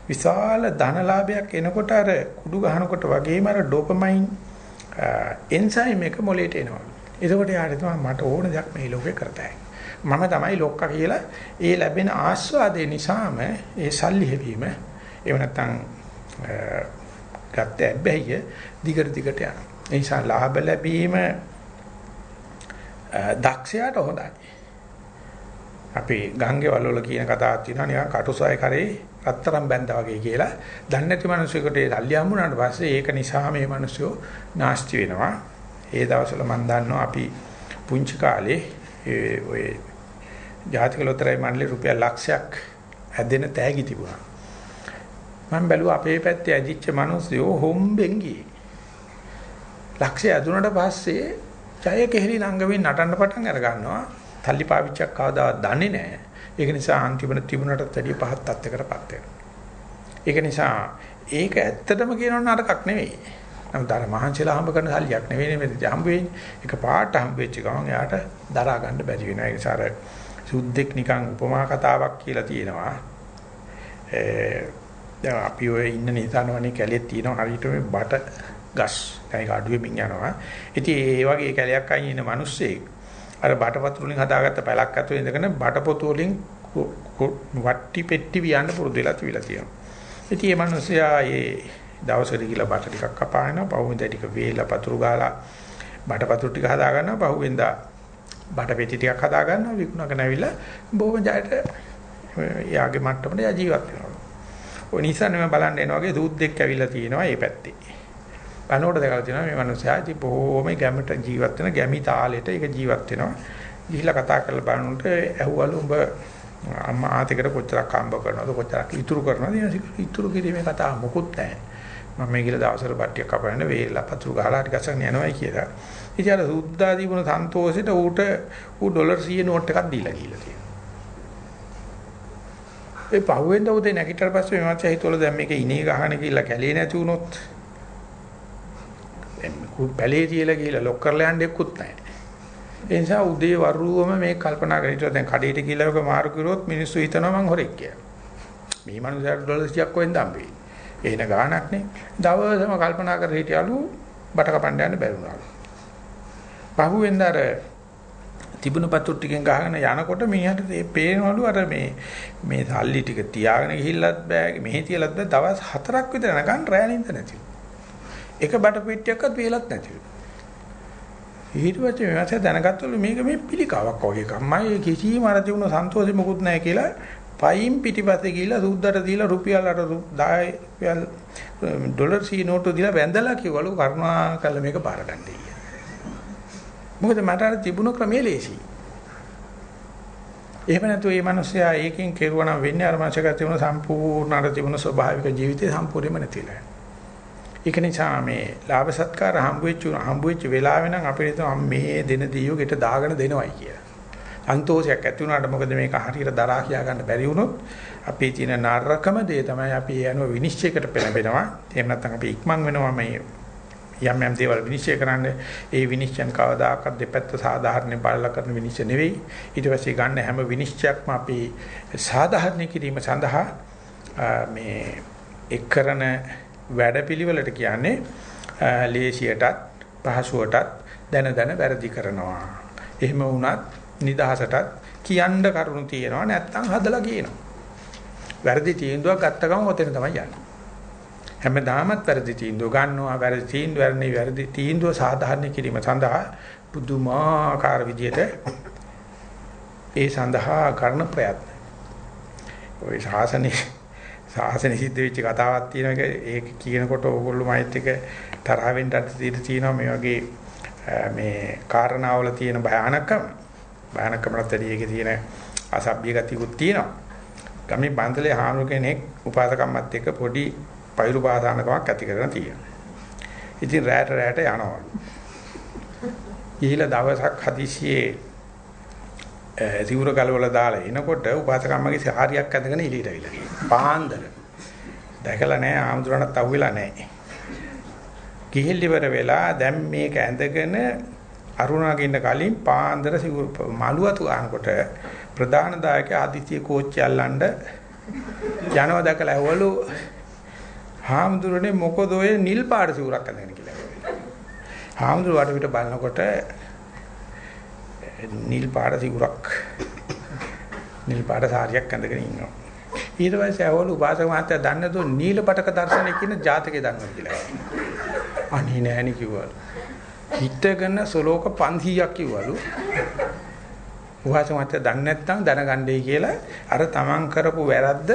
විශාල ධනලාභයක් එනකොට අර කුඩු ගහනකොට වගේම අර ඩෝපමයින් එන්සයිම් එක මොලේට එනවා. එතකොට යාට තමයි මට ඕන දෙයක් මේ ලෝකේ කරතයි. මම තමයි ලොක්කා කියලා ඒ ලැබෙන ආස්වාදේ නිසාම ඒ සල්ලි හැවීම එහෙම නැත්නම් ගත්ත ඇබ්බැහිය දිගට දිගට යනවා. ඒ නිසා ලාභ ලැබීම දක්ෂයාට හොඳයි. අපි ගංගේ වල වල කියන කතාවක් තියෙනවා නිකන් කටුසය කරේ රත්තරන් බැඳා වගේ කියලා. දන්නේ නැති මිනිස්සුෙකුට ඒ සල්ලි හම්බුනාට පස්සේ ඒක නිසා මේ මිනිස්සු නාස්ති වෙනවා. ඒ දවස්වල මම දන්නවා අපි පුංචි කාලේ ඒ ඔය ජාතික ලොතරැයි මණ්ඩලේ රුපියල් ලක්ෂයක් හැදෙන තෑගි තිබුණා. මම බැලුවා අපේ පැත්තේ ඇදිච්ච මිනිස්සු හොම්බෙන් ගියේ. ලක්ෂය ඇදුනට පස්සේ ජය කෙහෙලි ළඟමින් නටන්න පටන් අර ගන්නවා. තල්ලි පාවිච්චියක් කවදාවත් දන්නේ නැහැ. ඒක නිසා අන්තිමට තිබුණටත් වැඩිය පහත් තත්යකටපත් වෙනවා. ඒක නිසා ඒක ඇත්තටම කියනවා නරකක් නෙවෙයි. නමුත් අර මහන්සිලා හම්බ කරන සල්ලියක් නෙවෙයි මේ හම්බ වෙන්නේ. ඒක පාට හම්බ වෙච්ච ගමන් එයාට දරා ගන්න බැරි වෙනවා. ඒ නිසා අර සුද්දෙක් නිකන් උපමා කතාවක් කියලා තියෙනවා. දැන් අපි ඔය ඉන්න නිසානවනේ කැලේ තියෙනවා හරියට මේ බට ගස්. දැන් ඒක අඩුවෙමින් යනවා. ඉතින් ඒ වගේ කැලයක් අයින් ඉන්න මිනිස්සෙක් අර බටපොතු වලින් හදාගත්ත පැලක් අතේ ඉඳගෙන බටපොතු වලින් වට්ටි පෙට්ටි වියන්න පුරුදු වෙලා තිබිලා තියෙනවා. ඉතින් මේ මිනිස්සයා ඒ දවසට ගිහලා බට ටිකක් කපානවා, පහුවෙන්ද ටික වේලා පතුරු ගාලා බටපතුරු ටික හදා ගන්නවා, පහුවෙන්ද බට පෙට්ටි ටිකක් හදා ගන්නවා, විකුණගෙන ඇවිල්ලා බොහොම ජයට යාගේ මට්ටමට ජීවත් වෙනවා. ඔය නිසා නෙමෙයි බලන්න එන වගේ සූද්දෙක් ඇවිල්ලා තියෙනවා මේ පැත්තේ. බලනකොට දැකලා තියෙනවා මේ මිනිස්සයා ඉතින් බොහොම ගැමට ජීවත් වෙන ගැමි තාලෙට ඒක ජීවත් වෙනවා. ගිහිල්ලා කතා කරලා බලනකොට ඇහුවලු උඹ අම්මා ආතේකට කොච්චරක් හම්බ කරනවද කොච්චරක් ඉතුරු කරනවද ඉතුරු කිරීමේ කතාව මොකුත් නැහැ. මම මේ කියලා දවසට බට්ටියක් කපන්න වේලා පතුරු ගහලා ටිකක් අසන්න යනවායි කියලා. ඉතින් අර සුද්දා දීපුන සන්තෝෂෙට ඌට ඌ ඩොලර් 100 නෝට් එකක් දීලා ගිහලා තියෙනවා. ඒ පහුවෙන්ද උදේ නැගිටලා පස්සේ මම හිතුවල දැන් මේක ඉනේ ගහන කියලා කැලේ නැති වුණොත් පැලේ තියලා ගිහලා ලොක් කරලා යන්න එක්කුත් නැහැ. ඒ නිසා උදේ වරුවම මේ කල්පනා කරලා හිටියා දැන් කඩේට ගිහලා ඔක මාරු කරුවොත් මිනිස්සු හිතනවා මං හොරෙක් කියලා. මේ මනුස්සයාට ඩොලර් 100ක් කොහෙන්ද හම්බෙන්නේ? එහෙන ගාණක් නේ. දවසම කල්පනා කර හිටියලු බට කපන්න යන්න බැරුණාලු. පහුවෙන්ද අර තිබුණු පතුරු ටිකෙන් ගහගෙන යනකොට මිනිහට මේ පේනවලු අර මේ මේ සල්ලි ටික තියාගෙන ගිහිල්ලත් බෑ මෙහෙ තියලත් බෑ දවස් හතරක් විතර නැගන් රැනින්ද නැතිලු. එක බට පිටියක්වත් වේලත් නැතිලු. ඊට පස්සේ මේ මාසේ දැනගත්තලු මේක මේ පිළිකාවක් වගේ කම්මයි කිසිම අර තිබුණ සන්තෝෂෙ මොකුත් නැහැ කියලා පයින් පිටිපස්සේ ගිහිල්ලා සුද්දට දීලා රුපියල් අර 10 ඩොලර් සී නෝට්ටු දීලා වැඳලා කිව්වලු කරුණා කළ මේක බාර ගන්නයි. මොකද මට අර තිබුණු ක්‍රමයේ ලේසි. එහෙම නැතු මේ මිනිස්සයා ඒකෙන් කෙරුවා නම් වෙන්නේ අර මාසයක තිබුණ සම්පූර්ණ අර තිබුණ ස්වභාවික ජීවිතේ සම්පූර්ණයෙන්ම නැතිලා. ඒක නිසා මේ ලාභ සත්කාර හම්බ වෙච්ච හම්බ වෙච්ච වෙලාවෙ නම් අපිට හිතෙනවා මේ දෙන දීයෝ ගෙට දාගෙන දෙනවයි කියලා. සන්තෝෂයක් ඇති වුණාට මොකද මේක හරියට දරා කියා ගන්න බැරි වුණොත් අපේ තියෙන නරකම දේ තමයි අපි යනුව විනිශ්චයකට පෙළඹෙනවා. එහෙම නැත්නම් අපි ඉක්මන් වෙනවා මේ යම් යම් දේවල් විනිශ්චය කරන්න. ඒ විනිශ්චයන් කවදාකවත් දෙපැත්ත සාධාරණ බලලා කරන විනිශ්චය නෙවෙයි. ඊට පස්සේ ගන්න හැම විනිශ්චයක්ම අපි සාධාරණ කිරීම සඳහා මේ එක් කරන වැඩපිළිවෙලට කියන්නේ ලේසියටත් පහසුවටත් දැන දැන වැරදි කරනවා. එහෙම වුණත් නිදහසටත් කියන්න කරුණු තියෙනවා නැත්තම් හදලා කියනවා. වැරදි තීන්දුවක් ගත්ත ගමන් ඔතන තමයි යන්නේ. හැමදාමත් වැරදි තීන්දුව ගන්නවා වැරදි තීන්දුව වැරදි වැරදි තීන්දුව සාධාරණ කිරීම සඳහා පුදුමාකාර විදියට ඒ සඳහා කරන ප්‍රයත්න. ওই ශාසනේ සාසන සිද්ධ වෙච්ච කතාවක් තියෙනවා ඒක. කියනකොට ඕගොල්ලෝ මයිත් එක තරහ වෙන්න ඉඩ තියෙනවා. මේ වගේ මේ කාරණාවල තියෙන භයානකම. භයානකමකට වැඩි ඒකේ තියෙන අසභ්‍ය ගතියකුත් තියෙනවා. ගමේ බන්දලේ හාමුදුර කෙනෙක් උපාසකම්මත් එක්ක පොඩි පෛරු පාදානකමක් ඇති කරගෙන තියෙනවා. ඉතින් රැට රැට යනවා. ගිහිලා දවසක් හදිසියේ සිවුර ගලවලා දාලා එනකොට උපාසකම්මගේ සාරියක් ඇඳගෙන එළියට අවිලා ගියා. පාන්දර. දැකලා නැහැ ආම්දුරණත් අහුවෙලා නැහැ. ගිහිල් ඉවර වෙලා දැන් මේක ඇඳගෙන අරුණාගේ ඉන්න කලින් පාන්දර සිවුර මලුවතු ගන්නකොට ප්‍රධාන දායකයා ආදිත්‍ය කෝච්චි අල්ලන්න යනවා දැකලා ඇහවලු හාමුදුරනේ මොකද ඔය නිල් පාට සිවුරක් අඳගෙන කියලා. හාමුදුරුවාට පිට බලනකොට නිල් පාට සිවුරක් නිල් පාට සාරියක් ඇඳගෙන ඉන්නවා. ඊට පස්සේ අවවල උපාසක මහත්තයා දන්නේ නැතුව නිල පටක දර්ශනය කියන ජාතකේ දන්නවා කියලා. අනේ නෑනේ කිව්වලු. හිටගෙන සලෝක 500ක් කිව්වලු. උපාසක මහත්තයා දන්නේ නැත්නම් දැනගන්නයි කියලා අර තමන් කරපු වැරද්ද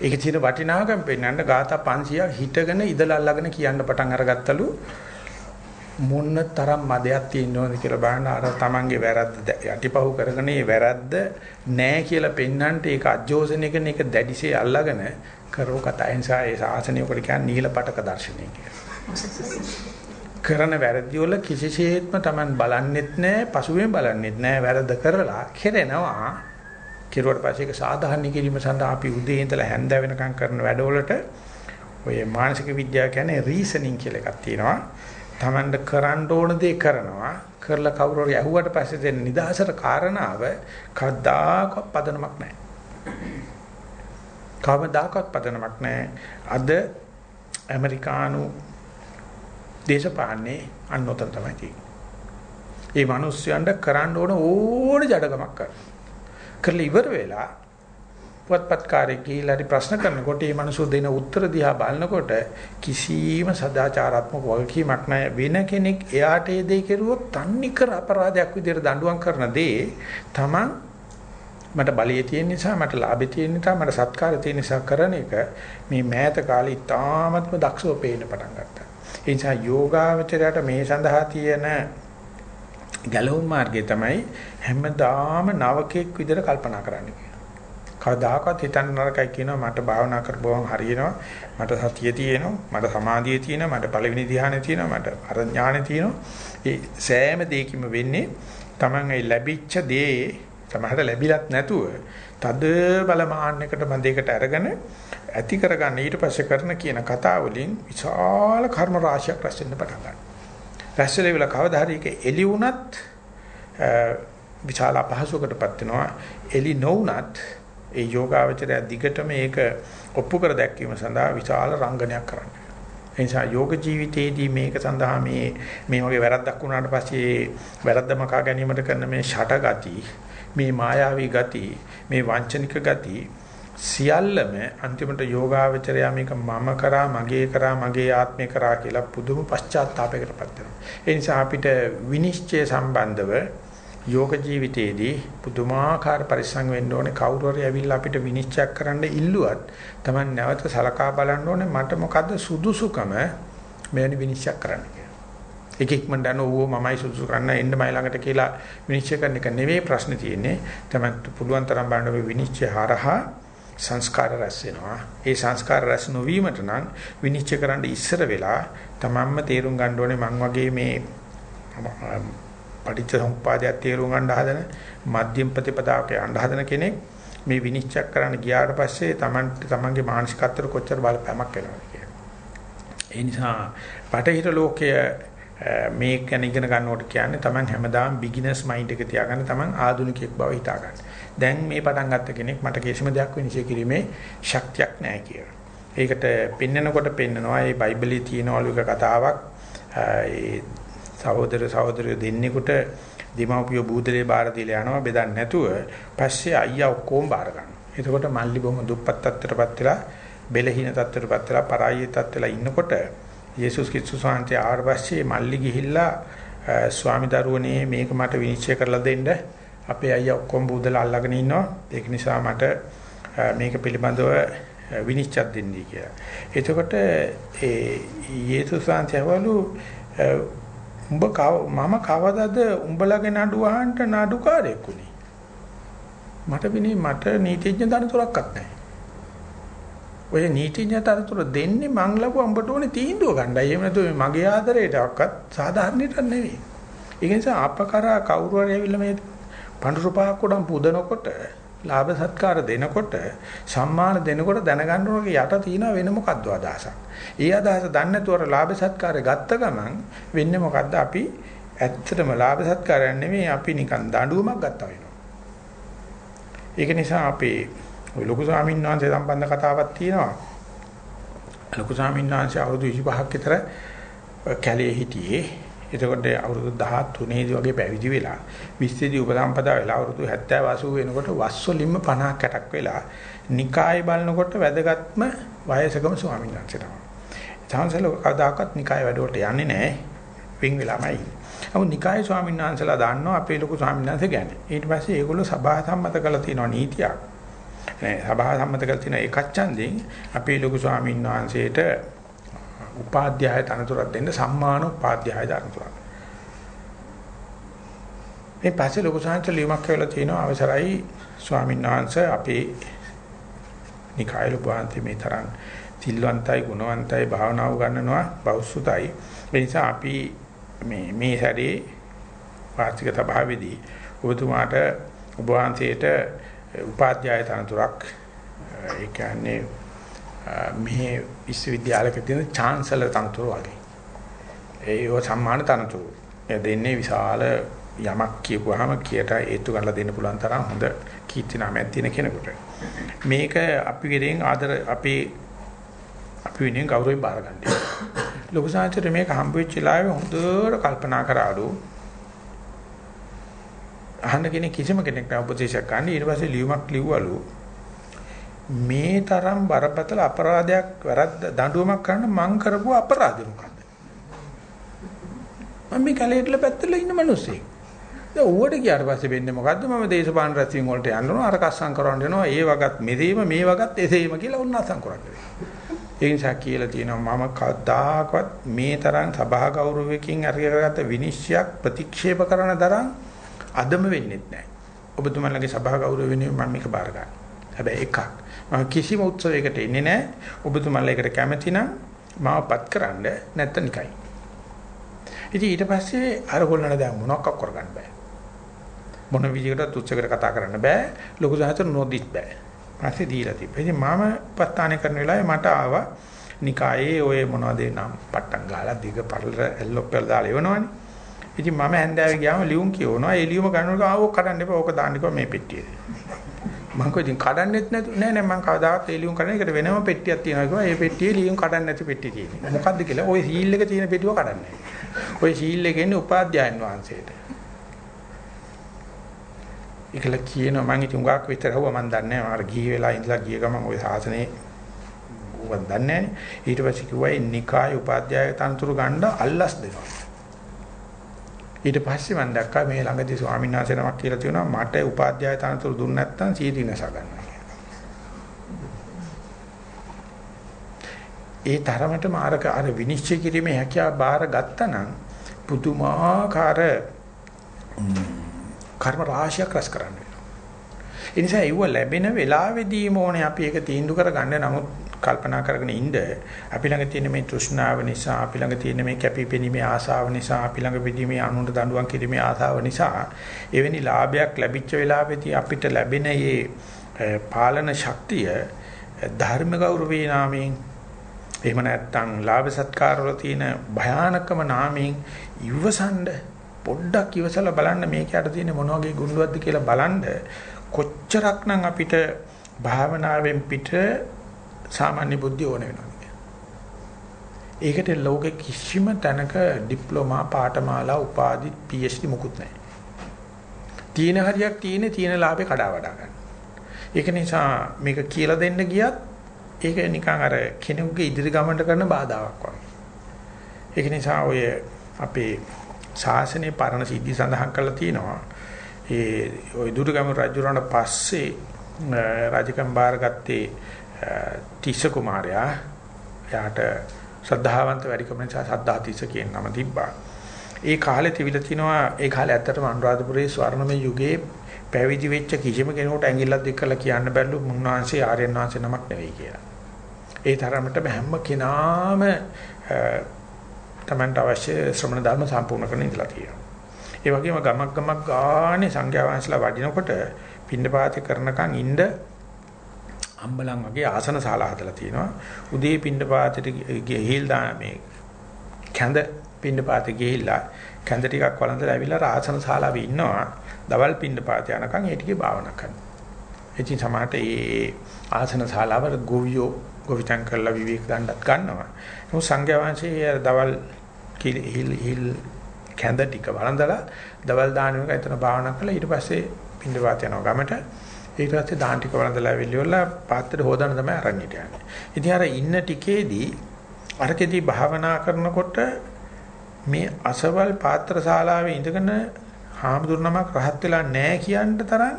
ඒකේ තියෙන වටිනාකම් පෙන්වන්න ગાතා 500ක් හිටගෙන ඉදලා අල්ලගෙන කියන්න පටන් අරගත්තලු. මොන්න තරම් මදයක් තියෙනවද කියලා බලන්න අර තමන්ගේ වැරද්ද යටිපහුව කරගෙන ඒ වැරද්ද නෑ කියලා පෙන්වන්නට ඒක අජෝසනය කරන එක දැඩිසේ අල්ලාගෙන කරෝ කතා නිසා ඒ ශාසනය උකට කියන්නේ නීලපටක දර්ශනය කියලා. කරන වැරදි වල කිසිසේත්ම Taman බලන්නෙත් නෑ පසුවෙන් බලන්නෙත් නෑ වැරද්ද කරලා කෙරෙනවා. කෙරුවට පස්සේ ඒක සාධාරණ කිරීම සඳහා අපි උදේ ඉඳලා හැන්ද වෙනකම් කරන වැඩවලට ඔය මානසික විද්‍යාව කියන්නේ රීසනින් කියලා එකක් තියෙනවා. Tamanට කරන්න ඕන දේ කරනවා කරලා කවුරු හරි ඇහුවට පස්සේ දෙන නිදහසට කාරණාව කවදාකවත් පදනමක් නැහැ. කවදාකවත් පදනමක් නැහැ. අද ඇමරිකානු දේශපාලනේ අන්නතර තමයි තියෙන්නේ. ඒ මිනිස්යන්ට කරන්න ඕන ඕන ජඩකමක් කරනවා. කරලා ඉවර වෙලා පුවත්පත්කාරයෙක් ගිහිල්ලා හරි ප්‍රශ්න කරනකොට මේ මිනිස්සු දෙන උත්තර දිහා බලනකොට කිසිම සදාචාරාත්මක වගකීමක් නැහැ වෙන කෙනෙක් එයාට ඒ දේ කෙරුවොත් තන්නිකර අපරාධයක් විදිහට දඬුවම් කරන දේ තමන් මට බලය තියෙන නිසා මට ලාභය තියෙන නිසා මට සත්කාරය තියෙන නිසා කරන එක මේ මෑත කාලේ ඉතාමත්ම දක්ෂව පේන්න පටන් ගත්තා. ඒ නිසා යෝගාවචරයට මේ සඳහා තියෙන ගැලවුම් මාර්ගය තමයි හැමදාම නවකෙක් විදිහට කල්පනා කරන්න කවදාකවත් හිතන්න නරකයි කියනවා. මට භාවනා කරපුවම හරියනවා. මට සතිය තියෙනවා. මට සමාධිය තියෙනවා. මට පළවෙනි ධ්‍යානෙ තියෙනවා. මට අර ඥානෙ තියෙනවා. ඒ සෑම දෙයකින්ම වෙන්නේ Taman ඒ ලැබිච්ච දේ තමහට ලැබිලත් නැතුව තද බල මාන්නයකට බඳේකට අරගෙන ඇති කරගන්න ඊට පස්සේ කරන කියන කතාව වලින් විශාල කර්ම රාශියක් රැස් වෙන්න පටන් ගන්නවා. රැස් වෙලා කවදා හරි ඒක එළි වුණත් විශාල අපහසුකටපත් වෙනවා. එළි නොවුණත් ඒ යෝගාවචරය දිගටම ඒක ඔප්පු කර දැක්වීම සඳහා විශාල රංගනයක් කරන්නේ. ඒ නිසා යෝග ජීවිතයේදී මේක සඳහා මේ මේ වගේ වැරද්දක් වුණාට පස්සේ වැරද්ද මකා ගැනීමට කරන මේ ෂටගති, මේ මායාවී ගති, මේ වංචනික ගති සියල්ලම අන්තිමට යෝගාවචරය මේක මම කරා, මගේ කරා, මගේ ආත්මේ කරා කියලා පුදුම පශ්චාත්තාවයකටපත් වෙනවා. ඒ නිසා අපිට විනිශ්චය සම්බන්ධව යෝග ජීවිතයේදී පුදුමාකාර පරිස්සම් වෙන්න ඕනේ කවුරු හරි ඇවිල්ලා අපිට විනිශ්චය කරන්න ඉල්ලුවත් Taman නැවත සලකා බලන්න ඕනේ මට මොකද්ද සුදුසුකම මෙවැනි විනිශ්චය කරන්න කියලා. එක ඉක්මනට යන ඕව මමයි සුදුසු කරන්න එන්න මයි ළඟට කියලා විනිශ්චය කරන එක නෙවෙයි ප්‍රශ්නේ තියෙන්නේ. Taman පුළුවන් තරම් බලන්න ඔබ විනිශ්චය හරහා සංස්කාර රැස් වෙනවා. ඒ සංස්කාර රැස් නොවීමට නම් විනිශ්චය කරන්න ඉස්සර වෙලා තමන්ම තේරුම් ගන්න ඕනේ මං වගේ මේ පටිච්ච සමුප්පාදයක් තේරුම් ගන්න හදන මධ්‍යම ප්‍රතිපදාවක යන්න හදන කෙනෙක් මේ විනිශ්චය කරන්න ගියාට පස්සේ Taman තමන්ගේ මානසිකත්වයට කොච්චර බලපෑමක් වෙනවද කියලා. ඒ නිසා බටහිර ලෝකයේ මේ ගැන ඉගෙන ගන්නකොට කියන්නේ Taman හැමදාම බිග්ිනර්ස් මයින්ඩ් එක තියාගන්න Taman ආධුනිකයෙක් බව හිතා ගන්න. දැන් මේ පටන් ගත්ත කෙනෙක් මට කිසිම දෙයක් විනිශ්චය කිරීමේ ශක්තියක් නැහැ කියලා. ඒකට පෙන්නකොට පෙන්නනවා මේ බයිබලයේ තියෙනවලු එක කතාවක් ඒ සහෝදර සහෝදරියෝ දෙන්නෙකුට දීමෝපිය බූදලේ බාර දීලා යනවා බෙදන්නේ නැතුව පස්සේ අයියා ඔක්කොම බාර ගන්නවා. එතකොට මල්ලි බොහොම දුප්පත් තත්ත්වයටපත් වෙලා බෙලහින තත්ත්වයටපත් වෙලා පරාජය තත්ත්ව වෙලා ඉන්නකොට යේසුස් ක්‍රිස්තුස් වහන්සේ ආවර්ෂයේ මල්ලි ගිහිල්ලා ස්වාමි දරුවනේ මේක මට විනිශ්චය කරලා දෙන්න අපේ අයියා ඔක්කොම බූදලා අල්ලගෙන ඉන්නවා. ඒක නිසා මට මේක පිළිබඳව විනිශ්චය දෙන්නයි කියලා. එතකොට ඒ යේසුස් වහන්සේවලු උඹ මම කවදද උඹලගේ නඩු අහන්න නඩුකාරයෙක් උනේ මට විනේ මට නීතිඥ තනතුරක්වත් නැහැ. ඔය නීතිඥ තනතුර දෙන්නේ මං ලබුව උඹට ඕනේ තීන්දුව ගන්නයි එහෙම නැතුව මගේ ආදරයටවත් සාධාරණයට නෙවෙයි. ඒ නිසා අපකරා කවුරු හරි ඇවිල්ලා මේ පඳුරු පහක් උඩම් පුදනකොට ලාභ සත්කාර දෙනකොට සම්මාන දෙනකොට දැනගන්න ඕනේ යට තියෙන වෙන මොකද්ද අදහසක්. ඒ අදහස දන්නේ නැතුව ලාභ සත්කාරය ගත්ත ගමන් වෙන්නේ මොකද්ද අපි ඇත්තටම ලාභ සත්කාරයක් නෙමෙයි අපි නිකන් දඬුවමක් ගත්තා වෙනවා. ඒක නිසා අපේ ඔය ලොකු ස්වාමීන් වහන්සේ සම්බන්ධ කතාවක් තියෙනවා. ලොකු ස්වාමීන් වහන්සේ අවුරුදු 25ක් විතර කැලේ හිටියේ එතකොට අවුරුදු 13 දී වගේ පැවිදි වෙලා 20 දී උපසම්පදා වෙලා අවුරුදු 70 80 වෙනකොට වස් වලින්ම 50ක් 60ක් වෙලා නිකාය බලනකොට වැදගත්ම වයසකම ස්වාමීන් වහන්සේ තමයි. තාන්සල කවදාකවත් නිකාය වැඩවලට යන්නේ නැහැ. වින් වෙලාමයි. නමුත් නිකාය ස්වාමීන් වහන්සේලා දන්නවා අපේ ලොකු ස්වාමීන් වහන්සේ ගැන. ඊට පස්සේ ඒගොල්ලෝ සභා සම්මත කරලා තියෙනවා නීතියක්. නේ සභා සම්මත කරලා තියෙන එකක් ඡන්දෙන් අපේ ලොකු ස්වාමීන් වහන්සේට උපාධ්‍යාය තනතුරක් දෙන්න සම්මාන උපාධ්‍යාය තනතුරක්. මේ පස්සේ ලොකු සංහත ලියුමක් කියලා තියෙනවා අවසරයි ස්වාමීන් වහන්සේ අපේ නිකාය ලොබාන්ති මේ තරම් සිල්වන්තයි ගුණවන්තයි භාවනාව ගන්නනවා බෞසුතයි. ඒ නිසා අපි මේ මේ හැරේ වාර්ෂික සභාවේදී ඔබතුමාට ඔබ වහන්සේට උපාධ්‍යාය තනතුරක් ඒ කියන්නේ මේ විශ්වවිද්‍යාලයක තියෙන චාන්සලර් තනතුර වගේ. ඒව සම්මාන තනතුරු. ඒ දෙන්නේ විශාල යමක් කියපුවාම කියට ඒත්තු ගන්නලා දෙන්න පුළුවන් තරම් හොඳ කීර්ති නාමයක් තියෙන කෙනෙකුට. මේක අපි ගෙරෙන් ආදර අපේ අපි වෙනින් ගෞරවයෙන් බාරගන්නේ. ලොකු සාහිත්‍යයේ මේක හම්බ වෙච්ච ලාවේ හොඳට කල්පනා කරාලු අහන්න කෙනෙක් කිසිම කෙනෙක් නෑ උපදේශයක් ගන්න. ඊට පස්සේ ලියුමක් ලිව්වලු. මේ තරම් බරපතල අපරාධයක් වැරද්ද දඬුවමක් කරන්න මං කරපු අපරාධය මොකද්ද? මම මේ කැලේටල පැත්තල ඉන්න මිනිස්සෙක්. දැන් ඌවට ගියාට පස්සේ වෙන්නේ මොකද්ද? මම දේශපාලන රැස්වීම වලට යනවා අර කස්සම් කරවන්න යනවා. ඒ වගත් මෙදීම මේ වගත් එසේම කියලා උන්නාසම් කරන්නේ. ඒ නිසා කියලා තියෙනවා මම කවදාකවත් මේ තරම් සභා ගෞරවයකින් අරගගත්ත විනිශ්චයක් ප්‍රතික්ෂේප කරන තරම් අදම වෙන්නේ නැහැ. ඔබතුමන්ලගේ සභා ගෞරව වෙනුවෙන් මම මේක බාර ගන්නවා. හැබැයි එකක් මම කිසිම උත්සවයකට එන්නේ නැහැ. ඔබතුමන්ලා ඒකට කැමති නම් මාවපත් කරන්න නැත්නම් නිකයි. ඉතින් ඊට පස්සේ අර ගොල්ලන්ට දැන් මොනවක් කරගන්න බෑ. මොන විදිහකට තුච්චකට කතා කරන්න බෑ. ලොකු සහතර නොදිත් බෑ. පස්සේ දීලා තිබ්බා. ඉතින් මම පස්තානේ කරන වෙලාවේ මට ආවා නිකායේ ඔය මොනවද නම් පට්ටම් ගහලා දිග පළල එල්ලොප්පල් දාලා එවනවනේ. ඉතින් මම හැන්දෑවේ ගියාම ලියුම් කියවනවා. ඒ ලියුම ගන්නකොට ආවෝ කඩන්න එපා. ඕක දාන්න එපා මේ පෙට්ටියේ. මම කිව්වා ඉතින් කඩන්නෙත් නැතු නෑ නෑ මම කවදාවත් ඒ ලියුම් කඩන එකට වෙනම පෙට්ටියක් තියෙනවා කිව්වා. ඒ පෙට්ටියේ ලියුම් කඩන්න නැති පෙට්ටිය තියෙනවා. මොකද්ද කියලා. ওই සීල් එක තියෙන පෙට්ටියව කඩන්නේ. ওই සීල් එක එන්නේ උපාධ්‍යායන් වහන්සේට. ඒකල කියනවා මම ඉතින් උගාක් විතර හුවා මම දන්නේ නැහැ. මම ගිහි වෙලා ඉඳලා ගිය ගමන් ওই සාසනේ උගක් දන්නේ නැහැ. ඊට පස්සේ කිව්වා ඒ නිකාය උපාධ්‍යාය තනතුරු ගන්න අල්ලස් දෙනවා. ඊට පස්සේ මම දැක්කා මේ ළඟදී ස්වාමීන් වහන්සේ නමක් කියලා තියෙනවා මට උපාධ්‍යාය තනතුරු දුන්නේ නැත්නම් සීදී නැස ගන්නවා ඒ තරමටම අර අර විනිශ්චය කිරීමේ හැකියාව බාර ගත්තා නම් පුදුමාකාර කර්ම රාශියක් රැස් කරන්න වෙනවා. ඒ නිසා ඒව ලැබෙන වෙලාවෙදීම ඕනේ අපි ඒක තීන්දුව කරගන්න. නමුත් කල්පනා කරගෙන ඉන්න අපි ළඟ තියෙන මේ තෘෂ්ණාව නිසා අපි ළඟ තියෙන මේ කැපිපෙනීමේ ආසාව නිසා අපි ළඟ විදීමේ අනුන්ට දඬුවම් කිරීමේ ආසාව නිසා එවැනි ලාභයක් ලැබිච්ච වෙලාවෙදී අපිට ලැබෙන මේ පාලන ශක්තිය ධර්ම ගෞරවේ නාමයෙන් එහෙම නැත්නම් ලාභ සත්කාර වල තියෙන භයානකම නාමයෙන් ඉවසන්ඩ පොඩ්ඩක් ඉවසලා බලන්න මේකට තියෙන මොන වගේ ගුණවත්ද කියලා බලන්න කොච්චරක්නම් අපිට භාවනාවෙන් පිට සාමාන්‍ය බුද්ධිය ඕන වෙනවා ඒකට ලෝකෙ කිසිම තැනක ඩිප්ලෝමා පාඨමාලා උපාධි PhD මුකුත් නැහැ. තීන හරියක් තියෙන්නේ තීන ලාභේ කඩා වඩා ගන්න. ඒක නිසා මේක කියලා දෙන්න ගියත් ඒක නිකන් අර කෙනෙකුගේ ඉදිරි ගමනට කරන බාධාවක් වගේ. ඒක නිසා ඔය අපේ ශාසනයේ පරණ සිද්ධි සඳහන් කරලා තියෙනවා. ඒ ওই දුර්ගම රජුරණ පස්සේ රාජකම් බාරගත්තේ තිස්ස කුමාරයා එයාට ශ්‍රද්ධාවන්ත වැඩිකම නිසා සද්ධා තිස්ස කියන නම තිබ්බා. ඒ කාලේ තිබිලා තිනවා ඒ කාලේ ඇත්තටම අනුරාධපුරයේ ස්වර්ණමය යුගයේ පැවිදි වෙච්ච කිසිම කෙනෙකුට ඇඟිල්ලක් දෙකලා කියන්න බැලු මුන්වහන්සේ ආර්යයන් වහන්සේ නමක් නෙවෙයි කියලා. ඒ තරමටම හැම කෙනාම තමන්ට අවශ්‍ය ශ්‍රමණ ධර්ම සම්පූර්ණ කරගෙන ඉඳලා තියෙනවා. ඒ වගේම ගමක් ගමක් ගානේ සංඝයා වහන්සේලා වඩිනකොට පින්නපාති කරනකන් ඉන්න අම්බලන් වගේ ආසන ශාලා හදලා තියෙනවා. උදේ පින්නපාතට ගිහිල්ලා මේ කැඳ පින්නපාත ගිහිල්ලා කැඳ ටිකක් වළඳලා ඇවිල්ලා ආසන ශාලාවේ ඉන්නවා. දවල් පින්නපාත යනකම් ඒ ටිකේ භාවනා කරනවා. ඉතින් සමහරට ඒ ආසන ශාලාවල ගොවියෝ ගොවිතැන් කරලා විවේක දණ්ඩත් ගන්නවා. නමුත් සංඝයා වහන්සේ දවල් හිල් හිල් කැඳ ටික වළඳලා දවල් දාන එක එතන භාවනා කරලා ඊට පස්සේ පින්නපාත යනවා ගමට. ඊට පස්සේ දාන ටික වළඳලා ඇවිල්ලා පාත්‍රයට හොදන්න තමයි අරන්නිට යන්නේ. ඉතින් අර ඉන්න ටිකේදී අරකෙදී භාවනා කරනකොට මේ අසවල් පාත්‍ර ශාලාවේ ඉඳගෙන හාමුදුරනමක් රහත් වෙලා නැහැ කියන්න තරම්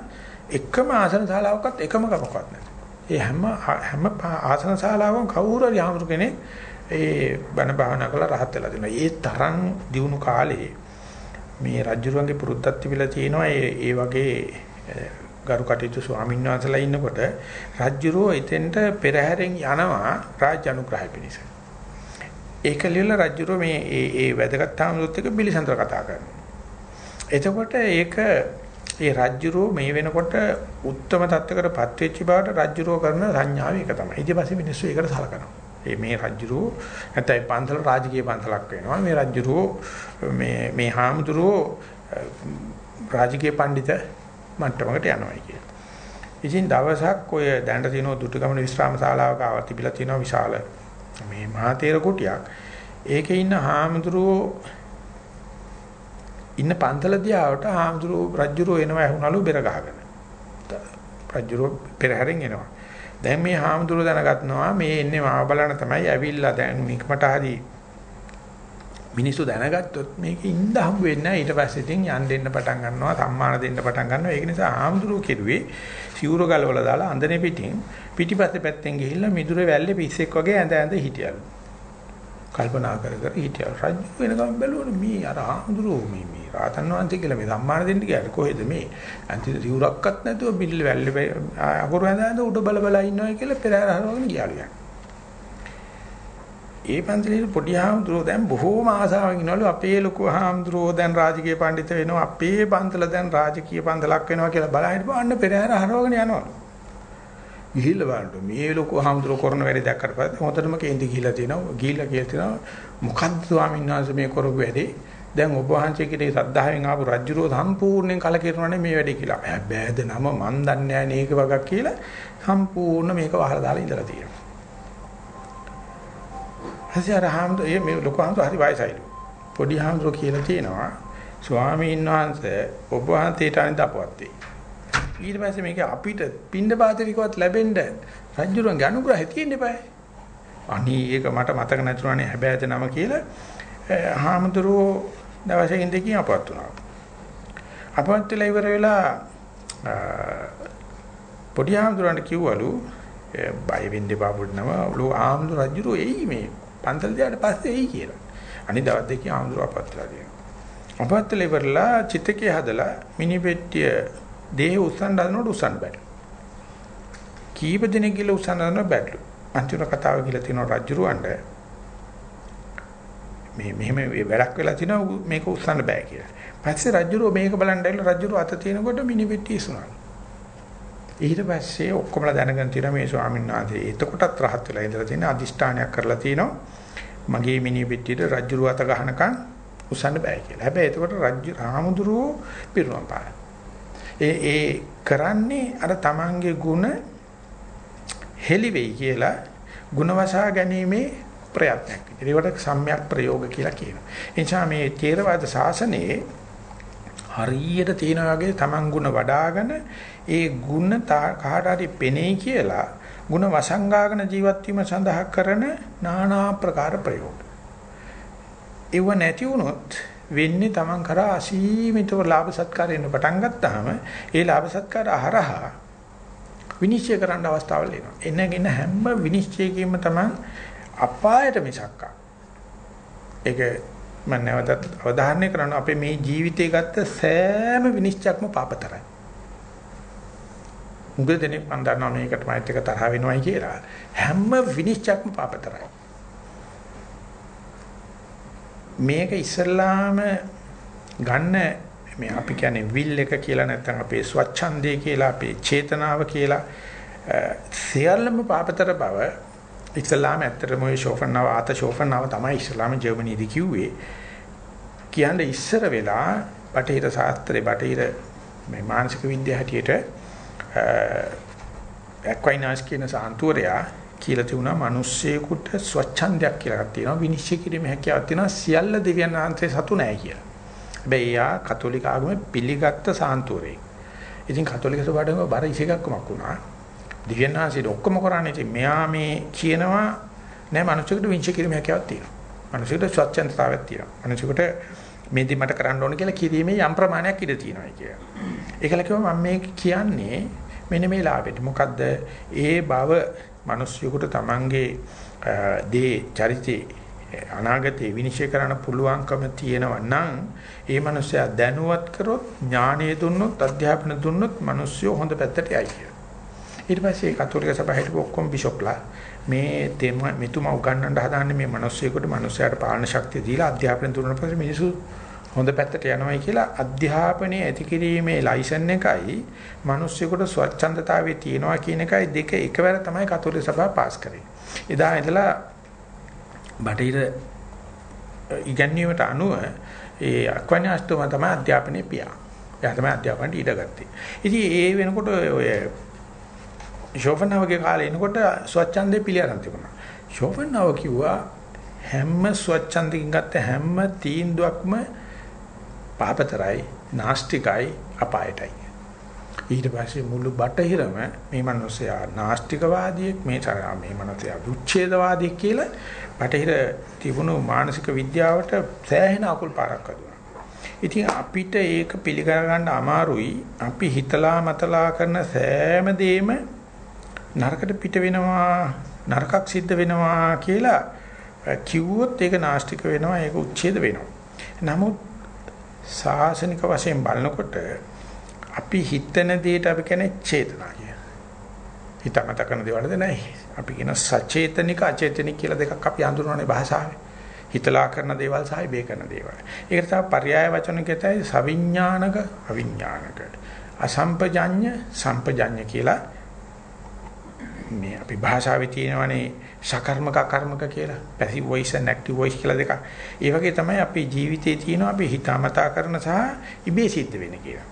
එකම ආසන ශාලාවකත් එකම කමකවත් නැහැ. ඒ හැම හැම ආසන ශාලාවකම කවුරු හරි හාමුදුර කෙනෙක් ඒ බණ භාවනා කරලා රහත් වෙලා දෙනවා. ඒ තරම් දිනු කාලේ මේ රජුරුවන්ගේ පුරුද්දක් තිබිලා තියෙනවා ඒ ඒ වගේ ගරු කටයුතු ස්වාමීන් වහන්සේලා ඉන්නකොට රජ්ජුරෝ එතෙන්ට පෙරහැරෙන් යනවා රාජ්‍ය අනුග්‍රහය පිණිස. ඒක ලියලා රජ්ජුරෝ මේ ඒ ඒ වැදගත් ආමතුත් එක බිලිසඳර කතා කරනවා. එතකොට ඒක ඒ රජ්ජුරෝ මේ වෙනකොට උත්තරම තත්වයකටපත් වෙච්ච බවට රජ්ජුරෝ කරන සංඥාව ඒක තමයි. ඊට පස්සේ මිනිස්සු ඒකට සලකනවා. ඒ මේ රජ්ජුරෝ නැත්නම් පන්සල රාජකීය පන්සලක් වෙනවා. මේ රජ්ජුරෝ මේ මේ හාමුදුරුවෝ රාජකීය පඬිත මට්ටමකට යනවා කියලා. ඉතින් දවසක් ඔය දැනට තියෙන දුටුගමන විශ්‍රාම ශාලාවක ආව තිබිලා තියෙනවා විශාල මේ මහතේර කුටියක්. ඒකේ ඉන්න හාමුදුරුවෝ ඉන්න පන්තල දිහාට හාමුදුරු රජුරෝ එනවා ඇහුණලු බෙර ගහගෙන. රජුරෝ පෙරහැරෙන් එනවා. දැන් මේ හාමුදුරු දැනගත්නවා මේ එන්නේ මාව බලන්න තමයි ඇවිල්ලා දැන් නිකමට හරි මිනිස්සු දැනගත්තොත් මේක ඉඳ හම්බ වෙන්නේ නැහැ. ඊට පස්සේ ඉතින් යන් දෙන්න පටන් ගන්නවා සම්මාන දෙන්න පටන් ගන්නවා. ඒක නිසා ආම්දුරු කෙරුවේ සිවුර ගලවලා දාලා අඳනේ පිටින් පිටිපස්සේ පැත්තෙන් ගිහිල්ලා මිදුරේ වැල්ලේ පිස්සෙක් වගේ ඇඳ ඇඳ හිටියලු. කල්පනා කර කර හිටියා රජු වෙනකම් බැලුවනේ මේ අර ආම්දුරු මේ මේ රාතන් වහන්සේ කියලා මේ සම්මාන දෙන්න ගියාද කොහෙද මේ? අන්තිම සිවුරක්වත් නැතුව පිටිල් වැල්ලේ අකුරු ඇඳ ඇඳ උඩ බල බල ඉන්නවා කියලා පෙරහැර හරවගෙන ගියාලු යන්නේ ඒ පන්සලේ පොඩි හාමුදුරුවෝ දැන් බොහෝම ආසාවෙන් ඉන්නවලු අපේ ලොකු හාමුදුරුවෝ දැන් රාජකීය පඬිත වෙනවා අපේ පන්සල දැන් රාජකීය පන්සලක් වෙනවා කියලා බලහිට බලන්න පෙරහැර හරවගෙන යනවා. ගිහිල්ලා බලන්න මේ ලොකු හාමුදුරුවෝ කරන වැඩේ දැක්කට පස්සේ හොඳටම කේන්ති ගිහිල්ලා තියෙනවා. ගිහිල්ලා කියලා තියෙනවා මොකද්ද ස්වාමීන් වහන්සේ මේ කරපු වැඩේ? දැන් ඔබ වහන්සේ කියේ සද්ධාවෙන් ආපු රජුරෝ සම්පූර්ණයෙන් කලකිරනවානේ මේ වැඩේ කියලා. හැබැයිද නම මන් දන්නේ නැහැ නේක වගක් කියලා සම්පූර්ණ මේක වහලා දාලා ඉඳලා තියෙනවා. ඊපස්සේ අර හාමුදුරුවෝ මේ ලොකු හාමුදුරුවෝ හරි වයසයිලු. පොඩි හාමුදුරුවෝ කියලා තියෙනවා ස්වාමීන් වහන්සේ ඔබ වහන්සේට අනිත් අපවත් වෙයි. ඊට පස්සේ මේක අපිට පින්ඳ පාතිරිකවත් ලැබෙන්න රජුරුවන්ගේ අනුග්‍රහය තියෙන්න eBay. අනී ඒක මට මතක නැතුණානේ හැබැයි නම කියලා හාමුදුරුවෝ දවසකින් දෙකකින් අපවත් වුණා. අපවත් වෙලා ඉවර වෙලා පොඩි හාමුදුරන්ට කිව්වලු බය වෙන්න එපා පොඩි නම ලෝ ආම්දු රජුරෝ එයි මේ පන්සල් ගියාට පස්සේ එයි කියලා. අනිත් දවස් දෙකේ ආඳුර අපත්ලා තියෙනවා. අපත්ලා ඉවරලා චිතකේ හදලා මිනි පෙට්ටිය දේහ උස්සන්න හදනකොට උස්සන්න බැහැ. කීප දිනක් ගිහලා උස්සන්න හදන බැලු. අන්තිම කතාව කියලා තියෙනවා රජුරවන්ට මේ මෙහෙම වැඩක් වෙලා තිනවා මේක උස්සන්න බෑ කියලා. පස්සේ රජුරෝ මේක බලන් දැල්ලා රජුරෝ අත තියෙනකොට මිනි පෙට්ටිය ඉස්සුනා. ඊට පස්සේ ඔක්කොමලා දැනගෙන තියෙන මේ ස්වාමීන් වහන්සේ එතකොටත් රහත් වෙලා ඉඳලා තියෙන අදිෂ්ඨානයක් කරලා තිනවා මගේ මිනිහ පිටියට රජ්ජුරුව අත ගහනකම් උසන්න බෑ කියලා. හැබැයි එතකොට රජ්ජු රාමඳුරුව පිරුණම් පාන. ඒ ඒ කරන්නේ අර තමන්ගේ ಗುಣ හෙලි වෙයි කියලා ಗುಣ වසා ගැනීමේ ප්‍රයත්නයක් විදිහට. ඒකට සම්‍යක් ප්‍රයෝග කියලා කියනවා. එනිසා මේ තේරවාද ශාසනයේ හරියට තියෙනා වගේ තමන් ಗುಣ වඩාගෙන ඒ ಗುಣ කාට හරි පෙනෙයි කියලා ಗುಣ වසංගාගෙන ජීවත් වීම සඳහා කරන নানা ආකාර ප්‍රයෝග. ඒව නැති වුණොත් වෙන්නේ Taman කරා අසීමිතව ලාභ සත්කාරයෙන් පටන් ගත්තාම ඒ ලාභ සත්කාර අහරහා විනිශ්චය කරන්න අවස්ථාවල් එනවා. එනගෙන හැම විනිශ්චයකින්ම Taman අපායට මිසක්කා. ඒක මම නැවතත් අවධාරණය කරනවා අපේ මේ ජීවිතේ ගත්ත සෑම විනිශ්චයක්ම පාපතරයි. මුගල දෙනෙක් මන් දන්නවා මේකට මයිත් එක තරහ වෙනවයි කියලා. හැම විනිශ්චයක්ම පාපතරයි. මේක ඉස්සල්ලාම ගන්න මේ අපි කියන්නේ විල් එක කියලා නැත්නම් අපේ ස්වච්ඡන්දය කියලා අපේ චේතනාව කියලා සියල්ලම පාපතර බව ඉස්ලාම ඇත්තටම ඔය ෂෝෆන්නාව ආත ෂෝෆන්නාව තමයි ඉස්ලාම ජර්මනියේදී කිව්වේ කියන්නේ ඉස්සර වෙලා බටහිර ශාස්ත්‍රේ බටහිර මේ මානසික විද්‍යාව හැටියට ඇක්වයිනාස් කියන සාන්තුවරයා කියලා තිබුණා මිනිස්සෙකුට ස්වච්ඡන්දයක් කියලා එකක් තියෙනවා විනිශ්චය කිරීමේ හැකියාවක් තියෙනවා සියල්ල දෙවියන් වහන්සේ සතු නැහැ කියලා. හැබැයි යා කතෝලික ආගමේ පිළිගත්ත සාන්තුවරයෙක්. ඉතින් කතෝලික සභාවෙම බර ඉසේකක්කමක් වුණා. දෙවියන් වහන්සේ ඔක්කොම කරන්නේ ඉතින් මෙයා මේ කියනවා නෑ මිනිස්සුන්ට විනිශ්චය කිරීමේ හැකියාවක් තියෙනවා. මිනිස්සුන්ට ස්වච්ඡන්දතාවයක් තියෙනවා. මිනිස්සුන්ට මේ දි මට කරන්න ඕන කියලා කිරීමේ යම් ප්‍රමාණයක් ඉඩ තියෙනවා කියලා. ඒකල කිව්වම මම මේ කියන්නේ මෙන්න මේ ලාභෙට. මොකද්ද? ඒ බව මිනිස්සුයෙකුට Tamange දේ චරිතේ අනාගතේ විනිශ්චය කරන්න පුළුවන්කම තියෙනවා නම් ඒ මිනිස්සයා දැනුවත් කරොත් ඥානය දුන්නොත් අධ්‍යාපන දුන්නොත් මිනිස්සු හොඳ පැත්තට යයි කියලා. ඊට පස්සේ කතෝලික සභාවට ඔක්කොම බිෂොප්ලා මේ තෙම මෙතුමා උගන්වන්න හදාන්නේ මේ මිනිස්සුයෙකුට මිනිස්සයාට පාලන ශක්තිය දීලා අධ්‍යාපන දුන්නා පස්සේ මිනිස්සු හොඳ පැත්තට යනවායි කියලා අධ්‍යාපනයේ ඇති කිරීමේ ලයිසන් එකයි මිනිස්සුෙකුට ස්වච්ඡන්දතාවයේ තියෙනවා කියන එකයි දෙක එකවර තමයි කතෝලික සභාව පාස් කරේ. එදා ඉඳලා බටහිර ඉගැන්වීමට අනුව ඒ අක්වන්‍යාස්තුම තමයි අධ්‍යාපනයේ පියා. එයා තමයි අධ්‍යාපනයට ඉඩ ගත්තේ. ඉතින් ඒ වෙනකොට ඔය ෂෝෆන්නාවගේ කාලේ එනකොට ස්වච්ඡන්දේ පිළිඅරන් තිබුණා. ෂෝෆන්නාව කිව්වා හැම ස්වච්ඡන්දකින් ගත්ත හැම තීන්දුවක්ම පාපතරයි, නාස්තිකයි, අපායටයි. ඊට පස්සේ මුළු බටහිරම මේ මිනිස්සයා නාස්තිකවාදියෙක් මේ මේ මිනිස්සයා උච්ඡේදවාදියෙක් කියලා බටහිර තිබුණු මානසික විද්‍යාවට සෑහෙන අකුල් පාරක් අදුනා. ඉතින් අපිට ඒක පිළිගන්න ගන්න අමාරුයි. අපි හිතලා මතලා කරන සෑම දෙයක්ම නරකට පිට වෙනවා, නරකක් සිද්ධ වෙනවා කියලා කිව්වොත් ඒක නාස්තික වෙනවා, ඒක උච්ඡේද වෙනවා. නමුත් සාසනික වශයෙන් බලනකොට අපි හිතන දෙයට අපි කියන්නේ චේතනා කියලා. හිතමත කරන දේවල්ද නැහැ. අපි කියන සචේතනික අචේතනික කියලා දෙකක් අපි හඳුන්වන්නේ භාෂාවේ. හිතලා කරන දේවල් සහ ඉබේ කරන දේවල්. ඒකට තමයි පర్యాయ වචන කියතයි සවිඥානක අවිඥානක. අසම්පජඤ්ඤ සම්පජඤ්ඤ කියලා මේ අපි භාෂාවේ තියෙනවනේ සකර්මක අකර්මක කියලා passive voice and active voice කියලා දෙකක්. ඒ වගේ තමයි අපේ ජීවිතයේ තියෙනවා අපි හිතාමතා කරන සහ ඉබේ සිද්ධ වෙන කියලා.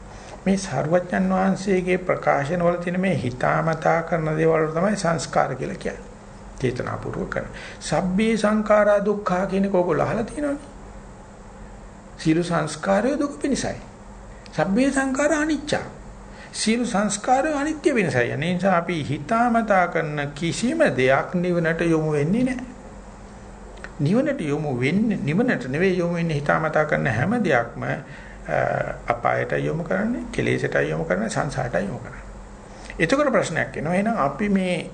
මේ සර්වඥන් වහන්සේගේ ප්‍රකාශන වල තියෙන මේ හිතාමතා කරන දේවල් තමයි සංස්කාර කියලා කියන්නේ. චේතනාපූර්වක කරන. සබ්බේ සංඛාරා දුක්ඛා කියන කෝකෝ අහලා තියෙනවනේ. සීල සංස්කාරය දුක පිණිසයි. සබ්බේ සංඛාරා අනිච්චා. සීල සංස්කාරය අනිත්‍ය වෙනසයි. ඒ නිසා අපි හිතාමතා කරන කිසිම දෙයක් නිවනට යොමු වෙන්නේ නැහැ. නිවනට යොමු වෙන්නේ නිවනට නෙවෙයි යොමු වෙන්නේ හිතාමතා කරන හැම දෙයක්ම අපායට යොමු කරන්නේ, කෙලෙසට යොමු කරන්නේ, සංසාරට යොමු කරන්නේ. එතකොට ප්‍රශ්නයක් එනවා. එහෙනම් අපි මේ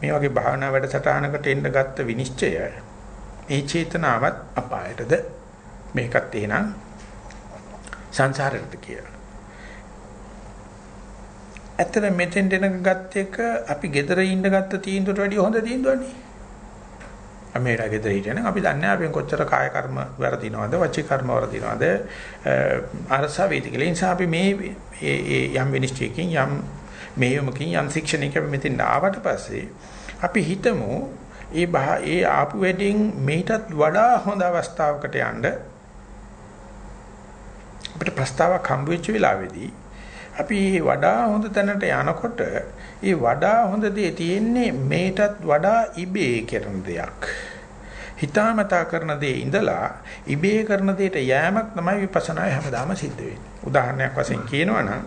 මේ වගේ භාවනා වැඩසටහනකට එන්න ගත්ත විනිශ්චය ඒ චේතනාවත් අපායටද මේකත් එහෙනම් සංසාරයටද කියලා. ඇත්තට මෙතෙන් දෙනක ගත්ත එක අපි gedara ඉන්න ගත්ත තීන්දුවට වැඩිය හොඳ තීන්දුවනේ. අමේරා ගෙදර හිටියනම් අපි දන්නේ අපෙන් කොච්චර කාය කර්ම වැරදිනවද වචී කර්ම වැරදිනවද අරසා වේදි කියලා. ඒ නිසා අපි මේ ඒ යම් විනිශ්චයකින් යම් මෙහෙයුමකින් යම් ශික්ෂණයක මෙතෙන් ආවට පස්සේ අපි හිතමු ඒ ඒ ආපු වෙඩින් මේටත් වඩා හොඳ අවස්ථාවකට යන්න අපිට ප්‍රස්තාවක් හම්බ වෙච්ච වෙලාවේදී අපි වඩා හොඳ තැනට යනකොට ඒ වඩා හොඳ දේ තියෙන්නේ මේටත් වඩා ඉබේ කරන දෙයක්. හිතාමතා කරන දේ ඉඳලා ඉබේ කරන දෙයට යෑමක් තමයි විපස්සනාය හැමදාම සිද්ධ වෙන්නේ. උදාහරණයක් වශයෙන් කියනවා නම්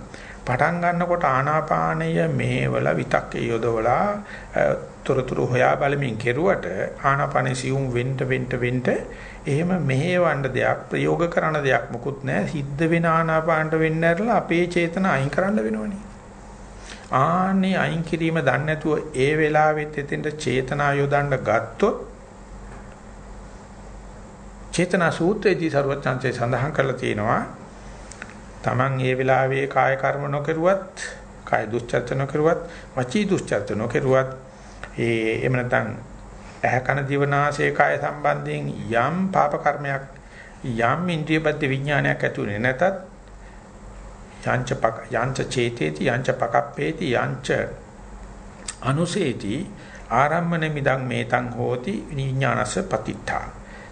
පටන් ගන්නකොට ආනාපානය මේවල විතක්කේ යොදවලා තොරතුරු හොයා බලමින් කෙරුවට ආනාපානය සියුම් වෙන්න වෙන්න වෙන්න එහෙම මෙහෙවන්න දෙයක් ප්‍රයෝග කරන දෙයක් මොකුත් නැහැ. සිද්ධ වෙන ආනාපානට වෙන්න ඇරලා අපේ චේතන අයින් කරන්න වෙනවනේ. ආන්නේ අයින් කිරීම දන්නේ නැතුව ඒ වෙලාවෙත් එතෙන්ට චේතනා යොදන්න ගත්තොත් චේතනා සූත්‍රයේදී සරුවචාන්සේ සඳහන් කරලා තියෙනවා Taman ඒ වෙලාවේ කාය කර්ම නොකරුවත් කාය දුස්චර්ත නොකරුවත් වචී දුස්චර්ත නොකරුවත් ඒ එහෙම නැත්නම් ඇහ කන දිවනාසය කාය සම්බන්ධයෙන් යම් පාප කර්මයක් යම් ඉන්ද්‍රියපද්ධ විඥානයක් ඇතුනේ නැතත් යංච පක යංච චේතේති යංච පකප්පේති යංච අනුසේති ආරම්මන මිදං මේතං හෝති විඥානස්ස පතිත්තා.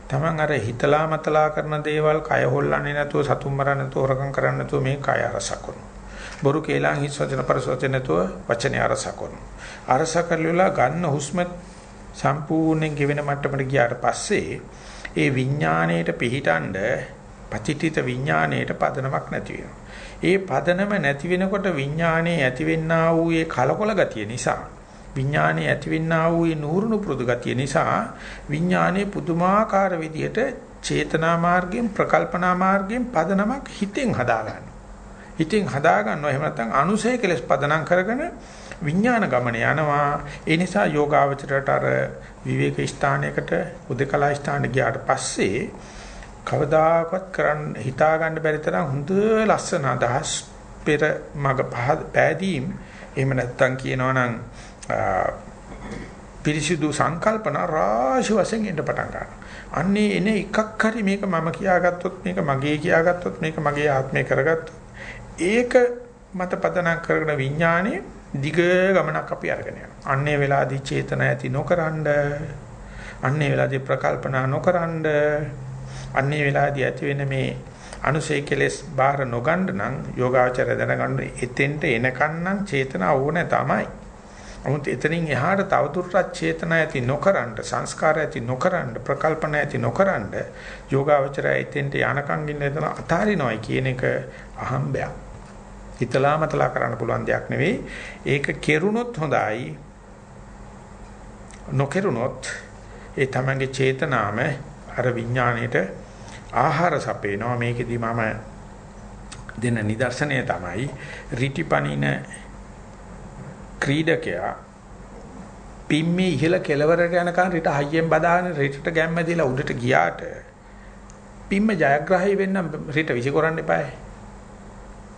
තමන් අර හිතලා මතලා කරන දේවල් කය හොල්ලන්නේ නැතුව සතුම් මරන්න නැතුව හොරකම් කරන්න නැතුව මේ කය අරසකුණු බොරු කේලං හිස් වචන පරසවචන නැතුව වචනේ අරසකුණු අරස කරලා ගන්න හුස්ම සම්පූර්ණයෙන් ගෙවෙන මට්ටමට ගියාට පස්සේ ඒ විඥාණයට පිහිටඬ පතිතිත විඥාණයට පදනමක් නැති වෙනවා ඒ පදනම නැති වෙනකොට විඥානයේ ඇතිවෙන්නා වූ ඒ කලකොල ගතිය නිසා විඥානයේ ඇතිවෙන්නා වූ ඒ නూరుණු පුරුදු ගතිය නිසා විඥානයේ පුදුමාකාර විදිහට චේතනා මාර්ගයෙන් ප්‍රකල්පනා මාර්ගයෙන් පදනමක් හිතෙන් හදා ගන්නවා. හිතෙන් හදා ගන්නවා එහෙම නැත්නම් අනුසය කෙලස් පදනම් කරගෙන විඥාන ගමන යනවා. ඒ නිසා යෝගාවචරයට අර විවේක ස්ථානයකට උදකලා ස්ථාන ගියාට පස්සේ කවදාකවත් කරන්න හිතා ගන්න බැරි තරම් හොඳ ලස්සන අදහස් පෙර මග පෑදීම් එහෙම නැත්තම් කියනවා නම් පිරිසිදු සංකල්පන රාශි වශයෙන් එන්න පටන් ගන්නවා. අන්නේ එන එකක් හරි මේක මම කියාගත්තොත් මේක මගේ කියාගත්තොත් මේක මගේ ආත්මය කරගත්තොත් ඒක මත පදනම් කරගෙන විඥානේ දිග ගමනක් අපි අරගෙන යනවා. අන්නේ වෙලාදී චේතන ඇති නොකරනද අන්නේ වෙලාදී ප්‍රකල්පනා නොකරනද අන්නේ වෙලාවේදී ඇති වෙන මේ අනුසය කෙලස් බාහිර නොගන්න නම් යෝගාචර දැනගන්න එතෙන්ට එනකන් නම් චේතනා ඕන තමයි. නමුත් එතනින් එහාට තවදුරටත් චේතනා ඇති නොකරන්න සංස්කාර ඇති නොකරන්න ප්‍රකල්පන ඇති නොකරන්න යෝගාවචරය එතෙන්ට යනකම් ඉන්න එතන අතාරිනවයි කියන එක අහම්බයක්. හිතලා මතලා කරන්න පුළුවන් දෙයක් නෙවෙයි. ඒක කෙරුණොත් හොඳයි. නොකෙරුණොත් ඒ තමන්ගේ චේතනාම අර විඥාණයට ආහාර සපේනවා මේකෙදි මම දෙන නිදර්ශනය තමයි රිටිපනින ක්‍රීඩකයා පිම්මේ ඉහළ කෙළවරට යනකන් රිට හයියෙන් බදාගෙන රිටට ගැම්ම දීලා උඩට ගියාට පිම්ම ජයග්‍රහී වෙන්න රිට විසිකරන්න එපායි.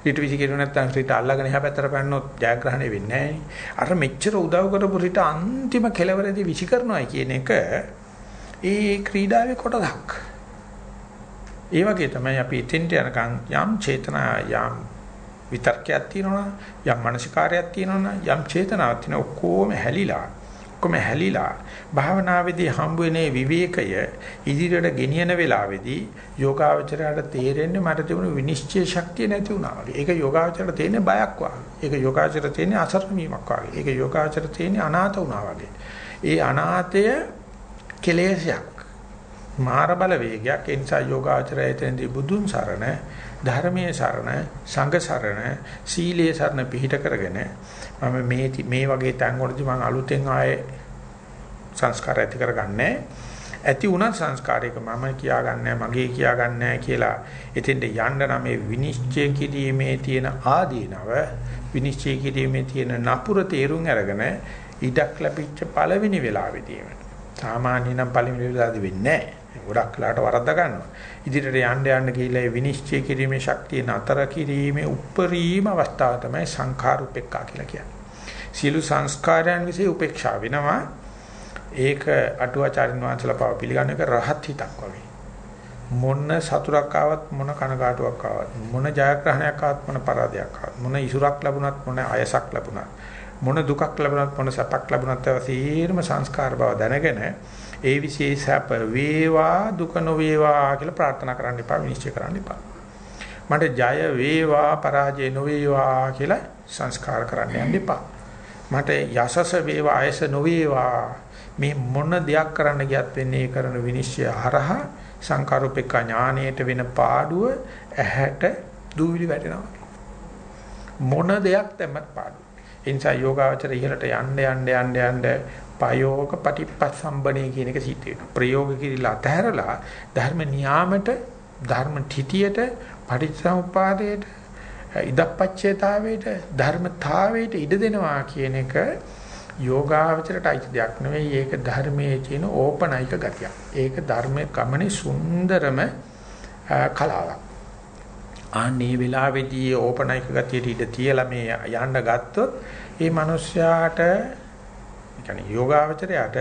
රිට විසිකරු නැත්නම් රිට අල්ලගෙන එහා පැත්තට පැනනොත් ජයග්‍රහණය වෙන්නේ නැහැ. අර මෙච්චර උදව් කරපු රිට අන්තිම කෙළවරදී විසිකරනවායි කියන එක ඒ ක්‍රීඩාවේ කොටසක්. ඒ වගේ තමයි අපි එතෙන්ට යනකම් යම් චේතනා යම් විතර්කයක් තියෙනවා යම් මානසිකාරයක් තියෙනවා යම් චේතනාවක් තියෙනවා ඔක්කොම හැලිලා ඔක්කොම හැලිලා භාවනාවේදී හම්බ වෙනේ විවේකය ඉදිරියට ගෙනියන වෙලාවේදී යෝගාවචරයට තේරෙන්නේ මට තිබුණු විනිශ්චය ශක්තිය නැති වුණා වගේ. ඒක යෝගාවචරයට තියෙන බයක් වගේ. ඒක යෝගාවචරයට තියෙන අසරණ වීමක් වගේ. ඒක යෝගාවචරයට තියෙන අනාථ වුණා වගේ. ඒ අනාථය කෙලෙසයක්. මාර බල වේගයක්. ඒ නිසා යෝගාවචරය එතනදී බුදුන් සරණ ධර්මයේ සරණ, සංඝ සරණ, සීලයේ සරණ පිහිට කරගෙන මම මේ මේ වගේ තැන් වලදී මම අලුතෙන් ආයේ සංස්කාර ඇති කරගන්නේ ඇති වුණත් සංස්කාරයක මම කියාගන්නේ මගේ කියාගන්නේ කියලා එතෙන්ට යන්න නම් මේ විනිශ්චය කිරීමේ තියෙන ආදීනව විනිශ්චය කිරීමේ තියෙන නපුර තේරුම් අරගෙන ඉඩක් ලැබිච්ච පළවෙනි වෙලාවෙදීම. සාමාන්‍ය නම් පළවෙනි වෙලාවදී වෙන්නේ නැහැ. ගොඩක් වෙලාට වරද්දා ගන්නවා. ඉදිරියට යන්න යන්න ගිහිල්ලා ඒ විනිශ්චය කිරීමේ ශක්තිය නතර කිරීමේ උප්පරීම අවස්ථාව තමයි සංඛාර උපේක්ඛා කියලා කියන්නේ. සියලු සංස්කාරයන් વિશે උපේක්ෂා වෙනවා. ඒක අටුවාචාරින් වහන්සේලා පාව පිළිගන්න එක රහත් හිතක් වගේ. මොන සතුරක් ආවත් මොන කනගාටුවක් ආවත් මොන ජයග්‍රහණයක් ආවත් මොන පරාදයක් ආවත් මොන ඉසුරක් ලැබුණත් මොන අයසක් ලැබුණත් මොන දුකක් ලැබුණත් මොන සැපක් ලැබුණත් ඒවා සීරම සංස්කාර බව දැනගෙන ඒ විශේෂප වේවා දුක නොවේවා කියලා ප්‍රාර්ථනා කරන්න එපා විනිශ්චය කරන්න එපා. මට ජය වේවා පරාජය නොවේවා කියලා සංස්කාර කරන්න යන්න එපා. මට යසස වේවා ආයස නොවේවා මේ මොන දෙයක් කරන්න ගියත් වෙන්නේ කරන විනිශ්චය හරහා සංකාරූපේක ඥාණයට වෙන පාඩුව ඇහැට දූවිලි වැටෙනවා. මොන දෙයක් දැම්මත් පාඩුව. ඒ නිසා යෝගාවචර ඉහළට යන්න යන්න යන්න යන්න පයෝග පටිපස්සම්බණේ කියන එක සිද්ධ වෙනවා. ප්‍රයෝග කිරිලා අතහැරලා ධර්ම නියාමයට ධර්ම තිතියට පටිච්චසමුපාදයට ඉදප්පච්චේතාවයට ධර්මතාවයට ඉඩ දෙනවා කියන එක යෝගාවචරයට අයිති දෙයක් නෙවෙයි. ඒක ධර්මයේ තියෙන ඕපනයික ගතියක්. ඒක ධර්මයේ ගමනේ සුන්දරම කලාවක්. ආන්නේ වෙලාවේදී ඕපනයික ගතියට ඉඩ තියලා මේ යන්න ගත්තොත් ඒ මිනිස්යාට කියන්නේ යෝගාවචරයට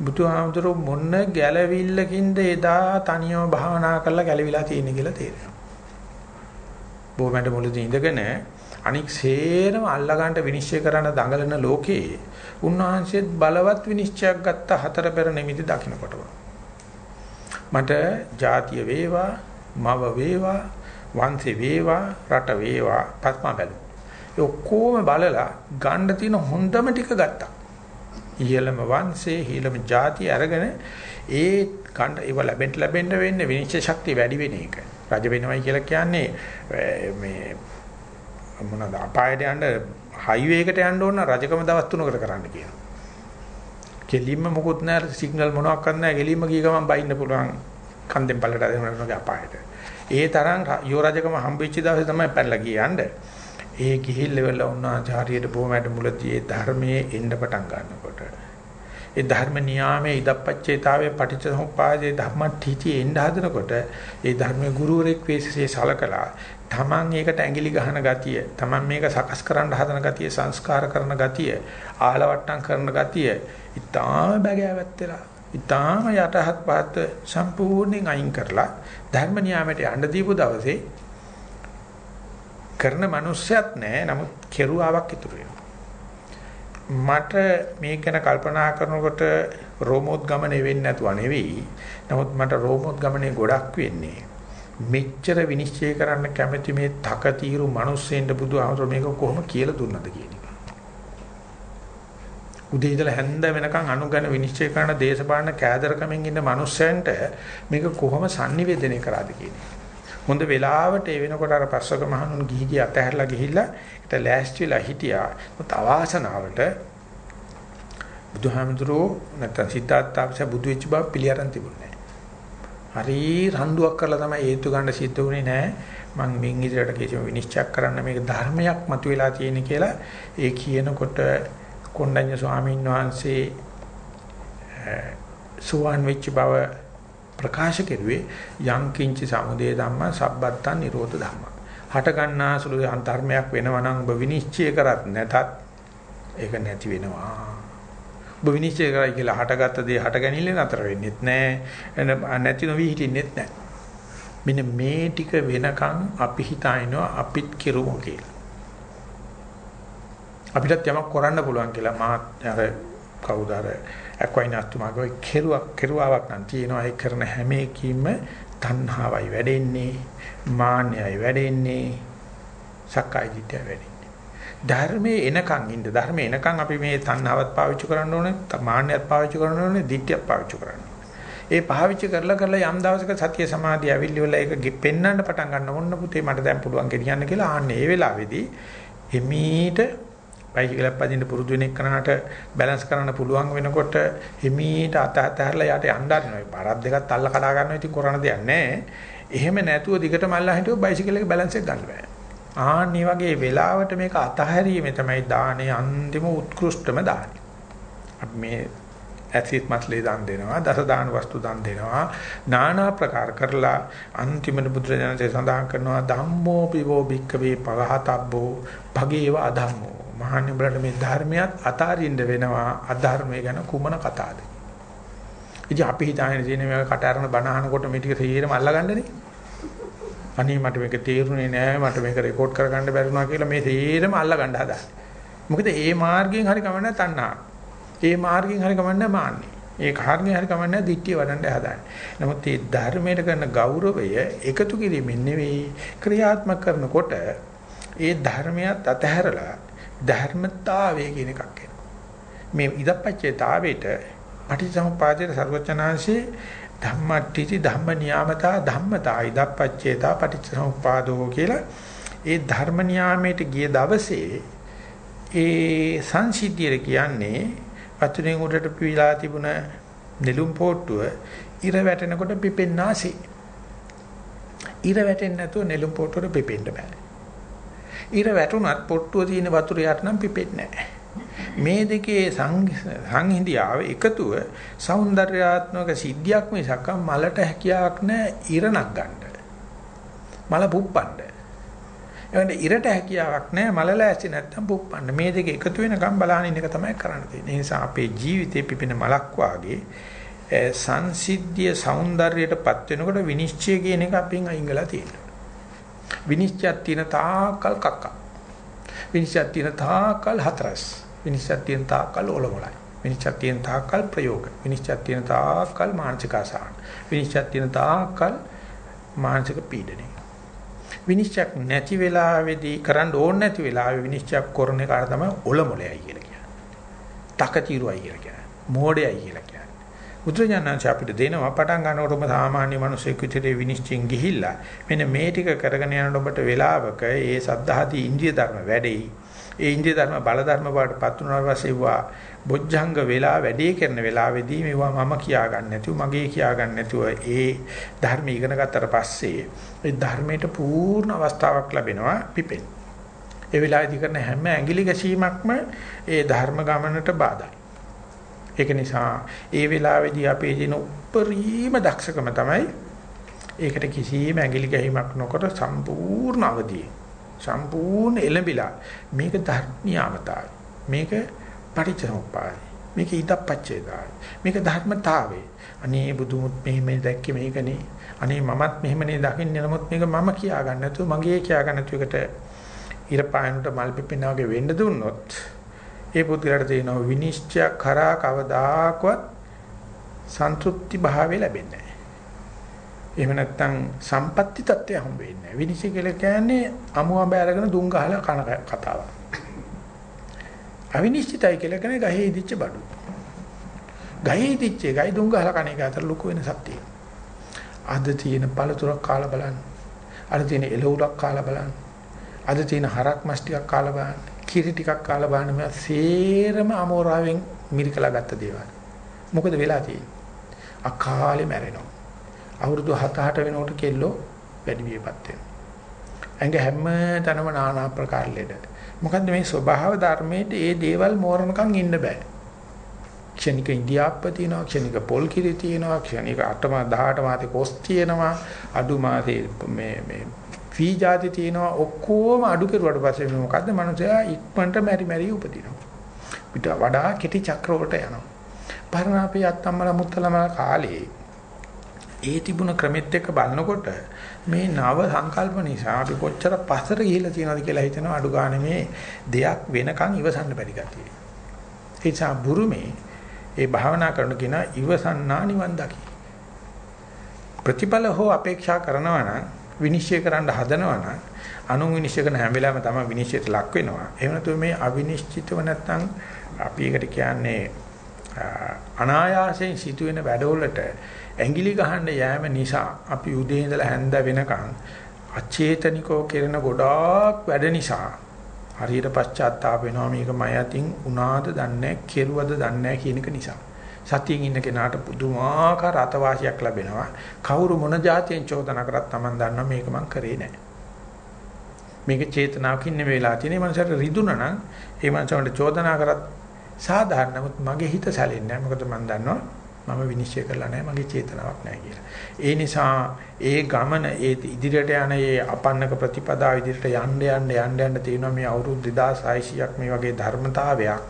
බුදුහාමුදුරු මොන ගැළවිල්ලකින්ද එදා තනියම භාවනා කරලා ගැළවිලා තියෙන්නේ කියලා තේරෙනවා. බොමැඩ මුලදී ඉඳගෙන අනික් සේරම අල්ලගන්න විනිශ්චය කරන දඟලන ලෝකේ උන්වහන්සේත් බලවත් විනිශ්චයක් ගත්ත හතර පෙර නිමිති දකින්නකොටම මට ಜಾතිය වේවා මව වේවා වංශේ වේවා රට වේවා පස්මා බැලු. ඒ ඔක්කොම බලලා ගන්න තියෙන හොඳම ටික ගත්තා. ඉහළම වංශේ ඉහළම ಜಾති අරගෙන ඒ කණ්ඩ ඒව ලැබෙන්න ලැබෙන්න වෙන්නේ විනිශ්චය ශක්තිය වැඩි වෙන එක. රජ වෙනවයි කියලා කියන්නේ මේ මොනවාද අපායට යන්න හයිවේ එකට යන්න ඕන රජකම දවස් තුනකට කරන්න කියනවා. කෙලින්ම මොකුත් නැහැ සිග්නල් මොනවත් නැහැ කෙලින්ම ගිය ගමන් බයින්න පුළුවන් කන්දෙන් පල්ලට දෙන්නගේ අපායට. ඒ තරම් යෝ රජකම හම්බෙච්ච දවසේ තමයි පැනලා ගියන්නේ. ඒ ගිහිල්ලෙවල උන්වහන්සේ හරියට බොහොමඩ මුලදී ඒ ධර්මයේ එන්න පටන් ගන්නකොට. ඒ ධර්ම නියාමයේ ඉදප්පච්චේතාවේ පටිච්චසමුප්පාදේ ධම්මටිටි එන්න හදනකොට ඒ ධර්මයේ ගුරුවරෙක් වේසසේ සලකලා තමන් ඒකට ඇඟිලි ගහන ගතිය තමන් මේක සකස් කරන්න හදන ගතිය සංස්කාර කරන ගතිය ආලවට්ටම් කරන ගතිය ඉතාම බගෑවත් වෙලා ඉතාම යටහත් පහත් සම්පූර්ණයෙන් අයින් කරලා ධර්ම නියාමයට යන්න දීපු දවසේ කරන මිනිස්සයත් නැහැ. නමුත් කෙරුවාවක් ඉතුරු මට මේක ගැන කල්පනා කරනකොට රෝමෝත් ගමනේ වෙන්නේ නැතුව නෙවෙයි. නමුත් මට රෝමෝත් ගමනේ ගොඩක් වෙන්නේ. මෙච්චර විනිශ්චය කරන්න කැමති මේ තකතිරු මිනිස්සෙන්ට බුදුහාමර මේක කොහොම කියලා දුන්නද කියන එක. උදේ ඉඳලා හැන්ද වෙනකන් අනුගණ විනිශ්චය කරන දේශපාලන කෑදරකමින් ඉන්න මිනිස්සෙන්ට මේක කොහොම sannivedanaya කරාද කියන්නේ. හොඳ වෙලාවට ඒ වෙනකොට අර පස්වක මහණුන් ගිහි ගිය අතහැරලා ගිහිල්ලා ඒට ලෑස්තිලා හිටියා. මොකද අවාසනාවට බුදුහාමුදුරෝ නැත්නම් සිද්ධාර්ථ තාපස බුදු වෙච්ච බව පිළිඅරන් තිබුණේ නැහැ. හරි රණ්ඩුවක් කරලා තමයි හේතු ගන්න සිද්ධ වුණේ නැහැ. මම මින් ඉදිරියට කිසිම විනිශ්චයක් කරන්න මේක ධර්මයක් මතුවලා තියෙන කියලා ඒ කියනකොට කොණ්ඩඤ්ඤ ස්වාමීන් වහන්සේ සුවන් වෙච්ච බව ප්‍රකාශ කෙරුවේ යං කිංචි සමුදය ධම්ම සබ්බත්තන් නිරෝධ ධම්ම. හට ගන්නා සුළු ධර්මයක් වෙනවා නම් ඔබ විනිශ්චය කරත් නැතත් ඒක නැති වෙනවා. ඔබ විනිශ්චය කරයි කියලා හටගත්ත දේ හට ගැනීම නතර වෙන්නේත් නැහැ. නැති නොවි හිටින්නෙත් නැහැ. මෙන්න මේ ටික වෙනකන් අපි හිතාිනවා අපිත් කෙරුමු කියලා. අපිටත් යමක් කරන්න පුළුවන් කියලා මාත් අර කවුද අර අක්වයිනාස්තුමාගේ කෙරුවක් කෙරුවාවක් නම් තියෙනවා. ඒ කරන හැම එකකින්ම තණ්හාවයි වැඩෙන්නේ මාන්නයයි වැඩෙන්නේ සක්කාය දිට්ඨිය වැඩෙන්නේ. ධර්මයේ එනකන් ඉන්න ධර්මයේ එනකන් අපි මේ තණ්හාවත් පාවිච්චි කරන්න ඕනේ මාන්නයත් පාවිච්චි කරන්න ඕනේ දිට්ඨියත් පාවිච්චි කරන්න ඒ පාවිච්චි කරලා කරලා යම් දවසක සතිය සමාධිය ඇවිල්ලි වල ඒක පෙන්වන්න පටන් ගන්න ඕන පුතේ මට දැන් පුළුවන් ගෙනියන්න කියලා ආන්නේ ඒ වෙලාවේදී එමීට බයිසිකලයක් පදින්න පුරුදු වෙන එකනට බැලන්ස් කරන්න පුළුවන් වෙනකොට එමීට අත අතහැරලා යට යන්න හරිනවා. පාරක් දෙකක් අල්ල කඩා ගන්නවා ඉතින් කරන්න දෙයක් නැහැ. එහෙම නැතුව දිගට මල්ලා හිටියොත් බයිසිකල් එක බැලන්ස් එක ගන්න බෑ. ආන්නේ වගේ වෙලාවට මේක අතහැරීමේ තමයි දානේ අන්තිම උත්කෘෂ්ඨම දානේ. අපි මේ ඇසිත් මස්ලේ දන් දෙනවා දස දාන වස්තු දන් දෙනවා নানা ප්‍රකාර කරලා අන්තිමට බුදුරජාණන්සේ සඳහන් කරනවා ධම්මෝ පිවෝ භික්කවේ පවහතබ්බෝ භගේව අධම්මෝ මහන්නේ බලන්න මේ ධර්මයක් අතාරින්න වෙනවා අධර්මය ගැන කුමන කතාවද ඉතින් අපි හිතාගෙන තියෙන මේක කට අරන බණ අහනකොට මේ ටික තේරෙම අල්ලගන්නනේ අනේ මට මේක තේරුනේ නෑ මට මේක රෙකෝඩ් කරගන්න බැරි වුණා කියලා මේ තේරෙම අල්ලගන්න හදන්නේ මොකද ඒ මාර්ගයෙන් හරි කමන්නේ තණ්හා ඒ මාර්ගයෙන් හරි කමන්නේ මාන්නේ. ඒ කාර්ණේ හරි කමන්නේ දිට්ඨිය වඩන්න හදාන්නේ. නමුත් මේ ධර්මයට කරන ගෞරවය එකතු කිරීමෙන් නෙවෙයි ක්‍රියාත්මක කරනකොට ඒ ධර්මයක් අතහැරලා ධර්මතාවය කියන එකක් එනවා. මේ ඉදපච්චේතාවයට පටිච්චසමුපාදයේ සර්වචනාංශේ ධම්මට්ඨිති ධම්ම නියාමතා ධම්මතා ඉදපච්චේතා පටිච්චසමුපාදෝ කියලා ඒ ධර්ම නියාමයට ගිය දවසේ ඒ සංසිද්ධිය කියන්නේ වතුරෙන් උඩට පිවිලා තිබුණ නෙළුම් පොට්ටුව ඉර වැටෙනකොට පිපෙන්නාසේ. ඉර වැටෙන්නේ නැතුව නෙළුම් පොට්ටුවට පිපෙන්න බෑ. ඊට වැටුණත් පොට්ටුව තියෙන වතුර යට නම් පිපෙන්නේ නැහැ. මේ දෙකේ සංහිඳියාව එකතුව సౌందర్యාත්මක සිද්ධියක් මිසක් මලට හැකියාවක් නැහැ ඉරණක් ගන්න. මල පුප්පන්න. එවනේ ඉරට හැකියාවක් නැහැ මල ලෑස්ති නැත්තම් පුප්පන්න. මේ දෙක එකතු වෙනකම් බලහන් ඉන්න එක තමයි කරන්න තියෙන්නේ. ඒ නිසා අපේ ජීවිතේ පිපෙන මලක් වාගේ සංසිද්ධිය సౌందర్యයටපත් වෙනකොට විනිශ්චය කියන එක අපින් අයින් වෙලා තියෙනවා. විනිශ්චයක් තියෙන තාකල් කක්ක. විනිශ්චයක් තියෙන තාකල් හතරස්. විනිශ්චයක් තියෙන තාකල් ඔලොමලයි. විනිශ්චයක් තියෙන තාකල් ප්‍රයෝග. විනිශ්චයක් තියෙන තාකල් මානසික ආසාන. විනිශ්චයක් තියෙන තාකල් මානසික පීඩනය. විනිශ්චයක් නැති වෙලාවේදී කරන්න ඕනේ නැති වෙලාවේ විනිශ්චයක් කරන එකට තමයි ඔලොමලයි කියලා කියන්නේ. තකතිරුවයි කියලා කියන්නේ. මෝඩයයි කියලා කියන්නේ. බුදුරජාණන් අපිට දෙනවා පටන් ගන්නකොටම සාමාන්‍ය මිනිසෙක් විතරේ විනිශ්චයෙන් ගිහිල්ලා මෙන්න මේ ටික කරගෙන යනකොට ඔබට වෙලාවක ඒ සද්ධාදී ඉන්ද්‍රිය ධර්ම වැඩෙයි. ඒ ඉන්ද්‍රිය ධර්ම බල ධර්ම බවට පත් වුණාට පස්සේ වා බොජ්ජංග වෙලා වැඩේ කරන වෙලාවේදී මේවා මම කියා ගන්න නැතුව මගේ කියා ගන්න නැතුව ඒ ධර්ම ඉගෙන ගත්තට පස්සේ ඒ ධර්මයට පූර්ණ අවස්ථාවක් ලැබෙනවා පිපෙන්න. ඒ වෙලාවේදී කරන හැම ඇඟිලි ගැසීමක්ම ඒ ධර්ම ගමනට බාධායි. ඒක නිසා ඒ වෙලාවේදී අපේ දින උපරිම දක්ෂකම තමයි ඒකට කිසිම ඇඟිලි ගැහිමක් නොකර සම්පූර්ණ අවදියේ. සම්පූර්ණ එළඹිලා. මේක ධර්මියාමතාවය මේක පටිච්චසමුප්පාදයි. මේක ඊටප්පච්චේදායි මේක ධර්මතාවේ අනේ බුදුමුත් මෙහෙම දැක්කේ මේකනේ. අනේ මමත් මෙහෙමනේ දකින්නේ. නමුත් මේක මම කියා ගන්න නැතුව මගේ කියා ගන්න නැතුව එකට ඉර පායනට මල් පිපෙනා වගේ වෙන්න දුන්නොත් ඒ පුද්ගලයාට තියෙනවා විනිශ්චය කරා කවදාකවත් සන්තුෂ්ටි භාවය ලැබෙන්නේ නැහැ. එහෙම නැත්නම් සම්පත්‍ති තත්ත්වය හම්බ වෙන්නේ නැහැ. විනිශ්චය කියලා කියන්නේ අමු අඹ අරගෙන දුම් ගහලා කන කතාවක්. අවිනිශ්චිතයි කියලා කියන්නේ ගහේ ඉදිච්ච බඩු. ගහේ ඉදිච්ච එකයි දුම් ගහලා කණ එක අතර ලොකු වෙනසක් තියෙනවා. අද තියෙන පළතුරක් කාලා බලන්න. අද තියෙන එළවලුක් කාලා බලන්න. අද තියෙන හරක් මස් ටිකක් කාලා බලන්න. කිරි ටිකක් කාලා බලන්න මේ සේරම අමෝරාවෙන් මිරිකලා ගත්ත දේවල්. මොකද වෙලා තියෙන්නේ? අකාලේ මැරෙනවා. අවුරුදු 7-8 වෙනකොට කෙල්ලෝ වැඩි වියපත් වෙනවා. ඇඟ හැම තැනම নানা ආකාර ලෙඩ. මොකද්ද මේ ස්වභාව ධර්මයේ ඒ දේවල් මෝරණකම් ඉන්න බෑ. ක්ෂණික ඉන්දියාප්ප තියෙනවා ක්ෂණික පොල් කිරි තියෙනවා ක්ෂණික 8 මාස 18 මාසේ කොස් තියෙනවා අඩු මාසේ මේ මේ ෆී જાති තියෙනවා ඔක්කොම අඩු කරුවාට පස්සේ මොකද්ද මනුස්සයා ඉක්මනට මෙරි මෙරි උපදිනවා පිට වඩා කෙටි චක්‍ර වලට යනවා පරණාපේ අත්තම්මල මුත්තලම කාලේ ඒ තිබුණ ක්‍රමෙත් එක්ක බලනකොට මේ නව සංකල්ප නිසා අපි කොච්චර පස්සට ගිහිල්ලා තියෙනවද කියලා හිතනවා අඩු ගන්න මේ දෙයක් වෙනකන් ඉවසන්න බැරි ගැතියි. ඒ නිසා බුරුමේ ඒ භාවනා කරන කෙනා ඉවසන්නා නිවන් දකි. ප්‍රතිඵල හෝ අපේක්ෂා කරනවා නම් විනිශ්චය කරන්න හදනවා නම් අනු විනිශ්චය කරන හැම වෙලාවෙම තමයි විනිශ්චයට ලක් වෙනවා. එහෙම නැත්නම් මේ අවිනිශ්චිතව නැත්නම් අපි ඒකට කියන්නේ අනායාසයෙන් සිදුවෙන වැඩවලට ඇඟිලි ගහන්න යෑම නිසා අපි උදේ ඉඳලා හැන්ද වෙනකන් අචේතනිකව කෙරෙන ගොඩාක් වැඩ නිසා හරියට පශ්චාත්තාප වෙනවා මේක මය අතින් උනාද දන්නේ කෙරුවද දන්නේ කියන එක නිසා. සතියින් ඉන්න කෙනාට පුදුමාකාර අතවාසියක් ලැබෙනවා. කවුරු මොන જાතියෙන් චෝදනා කරත් Taman දන්නවා මේක මං කරේ නැහැ. මේක චේතනාවකින් නෙවෙයි වෙලා තියෙන්නේ. මේ මනසට රිදුනා නම් ඒ මනසට චෝදනා කරත් සාධාරණ නමුත් මගේ හිත සැලෙන්නේ නැහැ. මොකද මං දන්නවා මම විනිශ්චය කරලා නැහැ මගේ චේතනාවක් නැහැ කියලා. ඒ නිසා ඒ ගමන ඒ ඉදිරියට යන ඒ අපන්නක ප්‍රතිපදාව ඉදිරියට යන්න යන්න යන්න යන්න තියෙනවා මේ අවුරුදු 2600ක් මේ වගේ ධර්මතාවයක්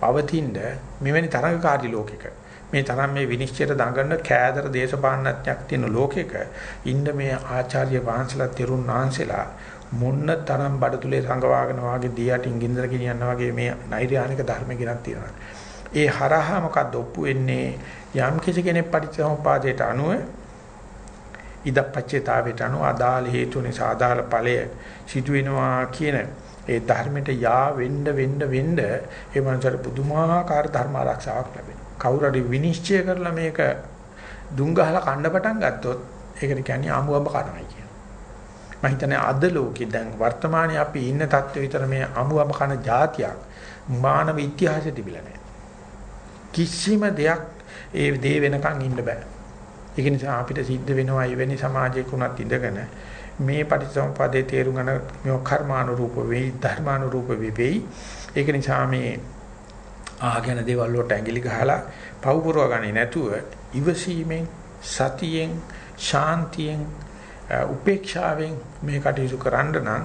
පවතිනද මෙවැනි තරඟකාරී ලෝකෙක මේ තරම් මේ විනිශ්චයට දඟන කෑදර දේශපාලනඥයක් තියෙන ලෝකෙක ඉන්න මේ ආචාර්ය වහන්සලා තෙරුන් වහන්සේලා මොන්න තරම් බඩතුලේ සංගවාගෙන වාගේ දියටින් ගින්දර ගෙනියනවා වගේ මේ නෛර්යානික ධර්ම ගෙනත් තියෙනවා. ඒ හරහා මොකද්ද ඔප්පු වෙන්නේ යම් කිසි කෙනෙක් පටිච්චසමුපාදයට අනුව ඉදපච්චේතාවයට අනුව අදාළ හේතු නිසා අදාළ ඵලය සිදු වෙනවා කියන ඒ ධර්මයට යා වෙන්න වෙන්න වෙන්න ඒ මනසට පුදුමාකාර ධර්ම ආරක්ෂාවක් ලැබෙනවා. කවුරු හරි විනිශ්චය කරලා මේක දුම් ගහලා කන්න පටන් ගත්තොත් ඒකට කියන්නේ අමුඹ කනයි කියන. මම හිතන්නේ අද ලෝකේ දැන් වර්තමානයේ අපි ඉන්න තත්ත්වය විතර මේ අමුඹ කන જાතියක් මානව ඉතිහාසෙ තිබිලා නැහැ. කිසිම දෙයක් ඒ දේ වෙනකන් ඉන්න බෑ. ඒක නිසා අපිට සිද්ධ වෙනවා එවැනි සමාජයක උනත් ඉඳගෙන මේ පටිච්චසමුප්පාදේ තේරුම් ගන්න මේ කර්මානුරූප වෙයි ධර්මානුරූප වෙයි. ඒක නිසා මේ ආගෙන දේවල් වලට ඇඟිලි ගහලා පව් පුරව ගන්නේ නැතුව ඉවසීමෙන් සතියෙන් ශාන්තියෙන් උපේක්ෂාවෙන් මේ කටයුතු කරන්න නම්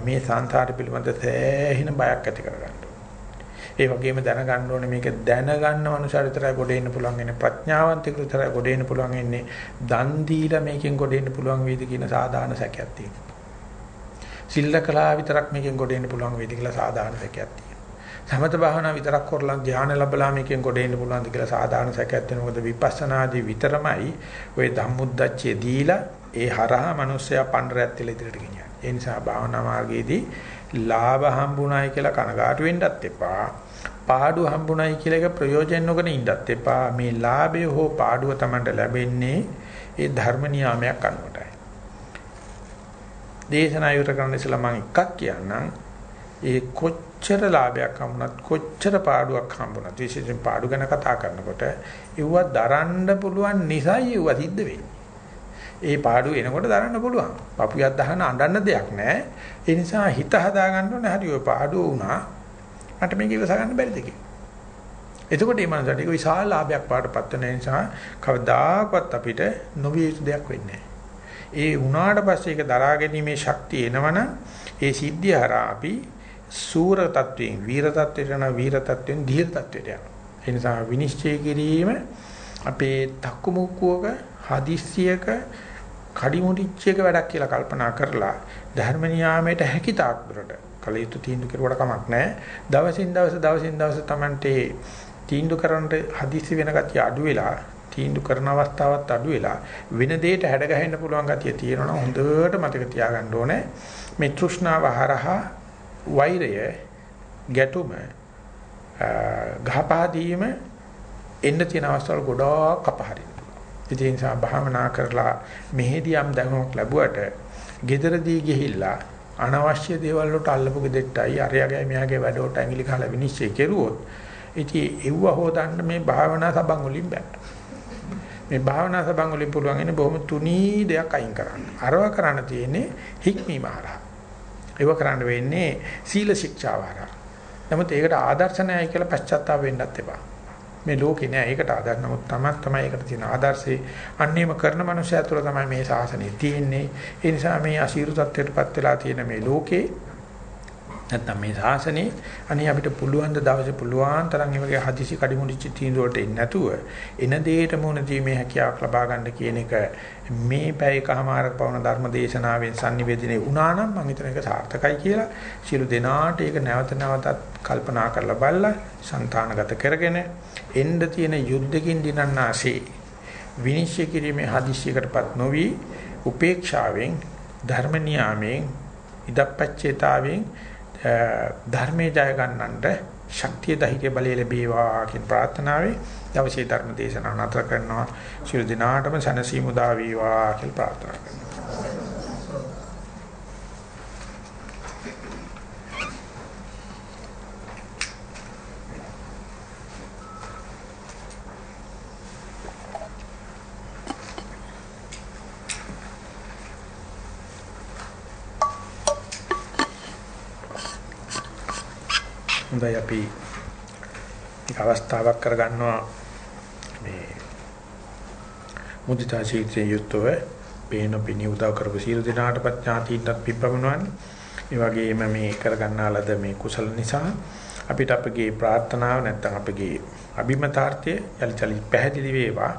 මේ සංසාර පිළිබඳ සෑහෙන බයක් ඇති කරගන්න. ඒ වගේම දැනගන්න ඕනේ මේක දැනගන්න මනුෂ්‍යර විතරයි ගොඩ එන්න පුළුවන් ඉන්නේ ප්‍රඥාවන්තයෙකු විතරයි ගොඩ එන්න පුළුවන් ඉන්නේ දන් දීලා මේකෙන් ගොඩ එන්න පුළුවන් වේද කියන සාධාරණ සැකයක් තියෙනවා. සිල්ලකලා විතරක් මේකෙන් ගොඩ එන්න පුළුවන් වේද කියලා සාධාරණ සැකයක් තියෙනවා. සමත භාවනා විතරක් කරලා ධ්‍යාන ලැබලා මේකෙන් ගොඩ එන්න පුළුවන්ද කියලා සාධාරණ සැකයක් තියෙනවා. මොකද විපස්සනාදී විතරමයි ওই ධම්මුද්දච්චය දීලා ඒ හරහා මිනිස්සයා පණ්ඩරයත් තිල ඉදිරියට ගෙනියන්නේ. ඒ නිසා භාවනා මාර්ගයේදී ලාභ හම්බුනායි කියලා කනගාටු වෙන්නත් එපා. පාඩුව හම්බුනායි කියලා එක ප්‍රයෝජන නොගෙන ඉන්නත් එපා. මේ ලාභය හෝ පාඩුව Tamanට ලැබෙන්නේ ඒ ධර්ම නියාමයක් අනුවටයි. දේශනා යුත කරන්න ඉස්සලා මම එකක් කියන්නම්. ඒ කොච්චර ලාභයක් හම්බුණත් කොච්චර පාඩුවක් හම්බුණත් විශේෂයෙන් පාඩු ගැන කතා කරනකොට ඒව දරන්න පුළුවන් නිසායි ඒව සිද්ධ වෙන්නේ. ඒ පාඩුව එනකොට දරන්න පුළුවන්. පපුවක් දහන අඬන්න දෙයක් නැහැ. ඒ නිසා හිත හදා ගන්න ඕනේ හරි ඔය පාඩුව වුණා. මට මේක ඉවස ගන්න බැරිද කියලා. එතකොට මේ මනසට ඒක විශාල ලාභයක් පාඩපත් වෙන නිසා කවදාකවත් අපිට නොවිය යුතු දෙයක් වෙන්නේ ඒ වුණාට පස්සේ ඒක දරා ගැනීමේ ශක්තිය එනවනම් ඒ සිද්ධිය හරහා අපි සූර තත්වයෙන් වීර තත්වයට යන වීර තත්වයෙන් ධීර තත්වයට යනවා. ඒ නිසා විනිශ්චය කිරීම අපේ තක්කමුක්කුවක හදිස්සියක කඩිමුඩිච්ච එක වැඩක් කියලා කල්පනා කරලා ධර්ම නියාමයට හැකි තාක් දුරට කලයුතු තීන්දුව කෙරුවට කමක් නැහැ. දවසින් දවස දවසින් දවස Tamante තීන්දුව කරන්නට හදිසි වෙන ගතිය අඩු වෙලා තීන්දුව කරන අවස්ථාවත් අඩු වෙලා වෙන දෙයකට හැඩ ගැහෙන්න පුළුවන් ගතිය තියෙනවා හොඳට මතක තියාගන්න ඕනේ. මේ තෘෂ්ණාව හරහා වෛරය ගැටුම ගහපහදීම එන්න තියෙන අවස්ථාවල ගොඩාක් අපහරින්න පුළුවන්. ඒ නිසා භාවනා කරලා මෙහෙදී යම් දැනුමක් ලැබුවට gederදී ගිහිල්ලා අනවශ්‍ය දේවල් වලට අල්ලපු gedettයි අරයාගේ මෙයාගේ වැඩවලට ඇඟිලි ගහලා විනිශ්චය කෙරුවොත් ඉතින් එව්ව හොදන්න මේ භාවනා සබන් වලින් බෑ. මේ භාවනා සබන් වලින් පුළුවන් ඉන්නේ බොහොම තුනී දෙයක් අයින් කරන්න. අරව කරන්න තියෙන්නේ හික්මීම හරහා. ඒව කරන්න වෙන්නේ සීල ශික්ෂාව හරහා. නමුත් ඒකට ආදර්ශ නැහැ කියලා පශ්චාත්තාප වෙන්නත් එපා. මේ ලෝකේ නෑ. ඒකට ආදර නමුත් තමයි තමයි ඒකට තියෙන ආදර්ශේ. අන්නේම කරන මනුස්සයා තුළ තමයි මේ ශාසනය තියෙන්නේ. ඒ නිසා මේ අශීරු තත්ත්වයටපත් වෙලා තියෙන මේ ලෝකේ නැත්තම් මේ ශාසනේ අනේ අපිට පුළුවන් ද දවසේ පුළුවන් තරම් මේ වගේ හදිසි කඩිමුඩිච්ච තීන්දුවට එන්නේ නැතුව එන දෙයට මුණ දීමේ හැකියාවක් ලබා ගන්න කියන එක මේ පැයකමාරක පවන ධර්ම දේශනාවෙන් sannivedane වුණා නම් මම හිතන එක සාර්ථකයි කියලා. සියලු දෙනාට ඒක නැවත නැවතත් කල්පනා කරලා බලලා సంతానගත කරගෙන එන්න තියෙන යුද්ධකින් දිනන්නාසේ විනිශ්චය කිරීමේ හදිස්සියකටපත් නොවි උපේක්ෂාවෙන් ධර්ම නියාමයෙන් ඉදප්පච්චේතාවෙන් ධර්මයේ ජය ගන්නන්ට ශක්තිය දහිතේ බලය ලැබේවා කියන ප්‍රාර්ථනාවේ දවසේ ධර්ම දේශනාව නතර කරනවා. ශිරු දිනාටම සනසීමු දා වේවා කියලා ප්‍රාර්ථනා කරනවා. හොඳයි අපි එක අවස්ථාවක් කරගන්නවා මේ මුදිතා ශීර්ෂයෙන් යුක්තව පේන පිණි උදව් කරපු සියලු දෙනාට ප්‍රඥාතීන්ටත් පිප්පමනවන්නේ. ඒ වගේම මේ කරගන්නාලද මේ කුසල නිසා අපිට අපගේ ප්‍රාර්ථනාව නැත්නම් අපගේ අභිමතාර්ථය යලි චලි පැහැදිලි වේවා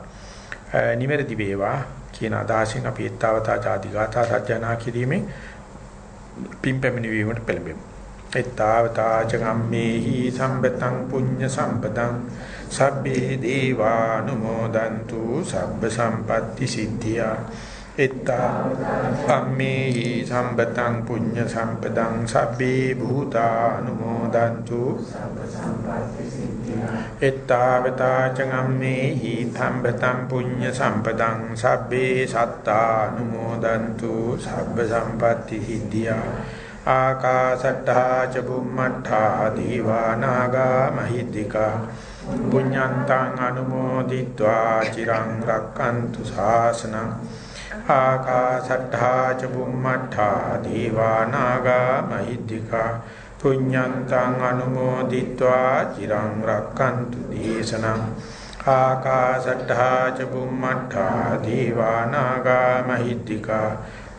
නිවැරදි වේවා කියන අදහසින් අපි ඊතාවතා ආදි ගාථා සජ්ජනා කිරීමෙන් පිම්පැමිණි වීමට පෙළඹෙමු. එත්තාවතා චගම්මේහි සම්පතං පුඤ්ඤ සම්පතං සබ්බේ දීවානුමෝදන්තු සබ්බ සම්පatti සිද්ධියා එත්තාම්මේහි සම්පතං පුඤ්ඤ සම්පතං සබ්බේ භූතානුමෝදන්තු සබ්බ සම්පatti සිද්ධියා එත්තාවතා චගම්මේහි සම්පතං පුඤ්ඤ සම්පතං සබ්බේ සත්තානුමෝදන්තු සබ්බ සම්පatti සිද්ධියා ආකාසට්ඨා ච බුම්මට්ඨා දීවා නාග මහිද්దికා පුඤ්ඤන්තං අනුමෝදිत्वा චිරං රක්칸තු ශාසනං ආකාසට්ඨා ච බුම්මට්ඨා දීවා නාග මහිද්దికා පුඤ්ඤන්තං අනුමෝදිत्वा චිරං රක්칸තු දේශනං ආකාසට්ඨා ච බුම්මට්ඨා දීවා නාග මහිද්దికා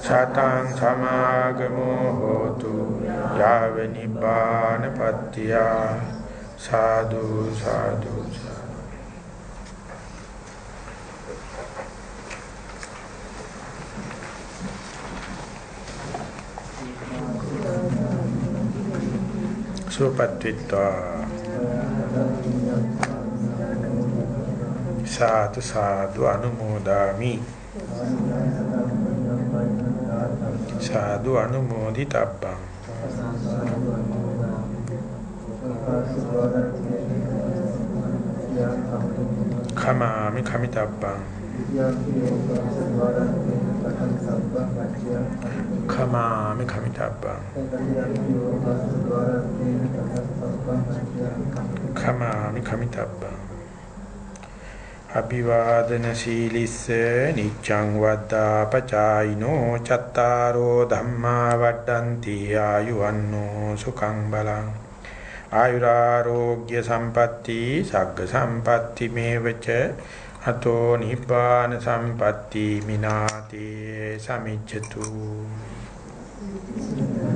සතං සමාගමෝ හෝතු යාව නිබ්බානපත්තිය සාදු සාදු සුපත්විත්වා සාදු සාදු අනුමෝදාමි සාදු අනුමෝදිතබ්බං. කමාමි කමිතබ්බං. කමාමි කමිතබ්බං. කමාමි කමිතබ්බං. අභිවාදන සීලිස්ස නිච්ඡං වද්දා පචායිනෝ චත්තාරෝ ධම්මා වඩ්ඩಂತಿ ආයුවන්නෝ සුඛං බලං ආයුරාෝග්‍ය සම්පatti සග්ග සම්පatti මේවච අතෝ නිබ්බාන සම්පatti මිනාතේ සමිච්ඡතු Thank you.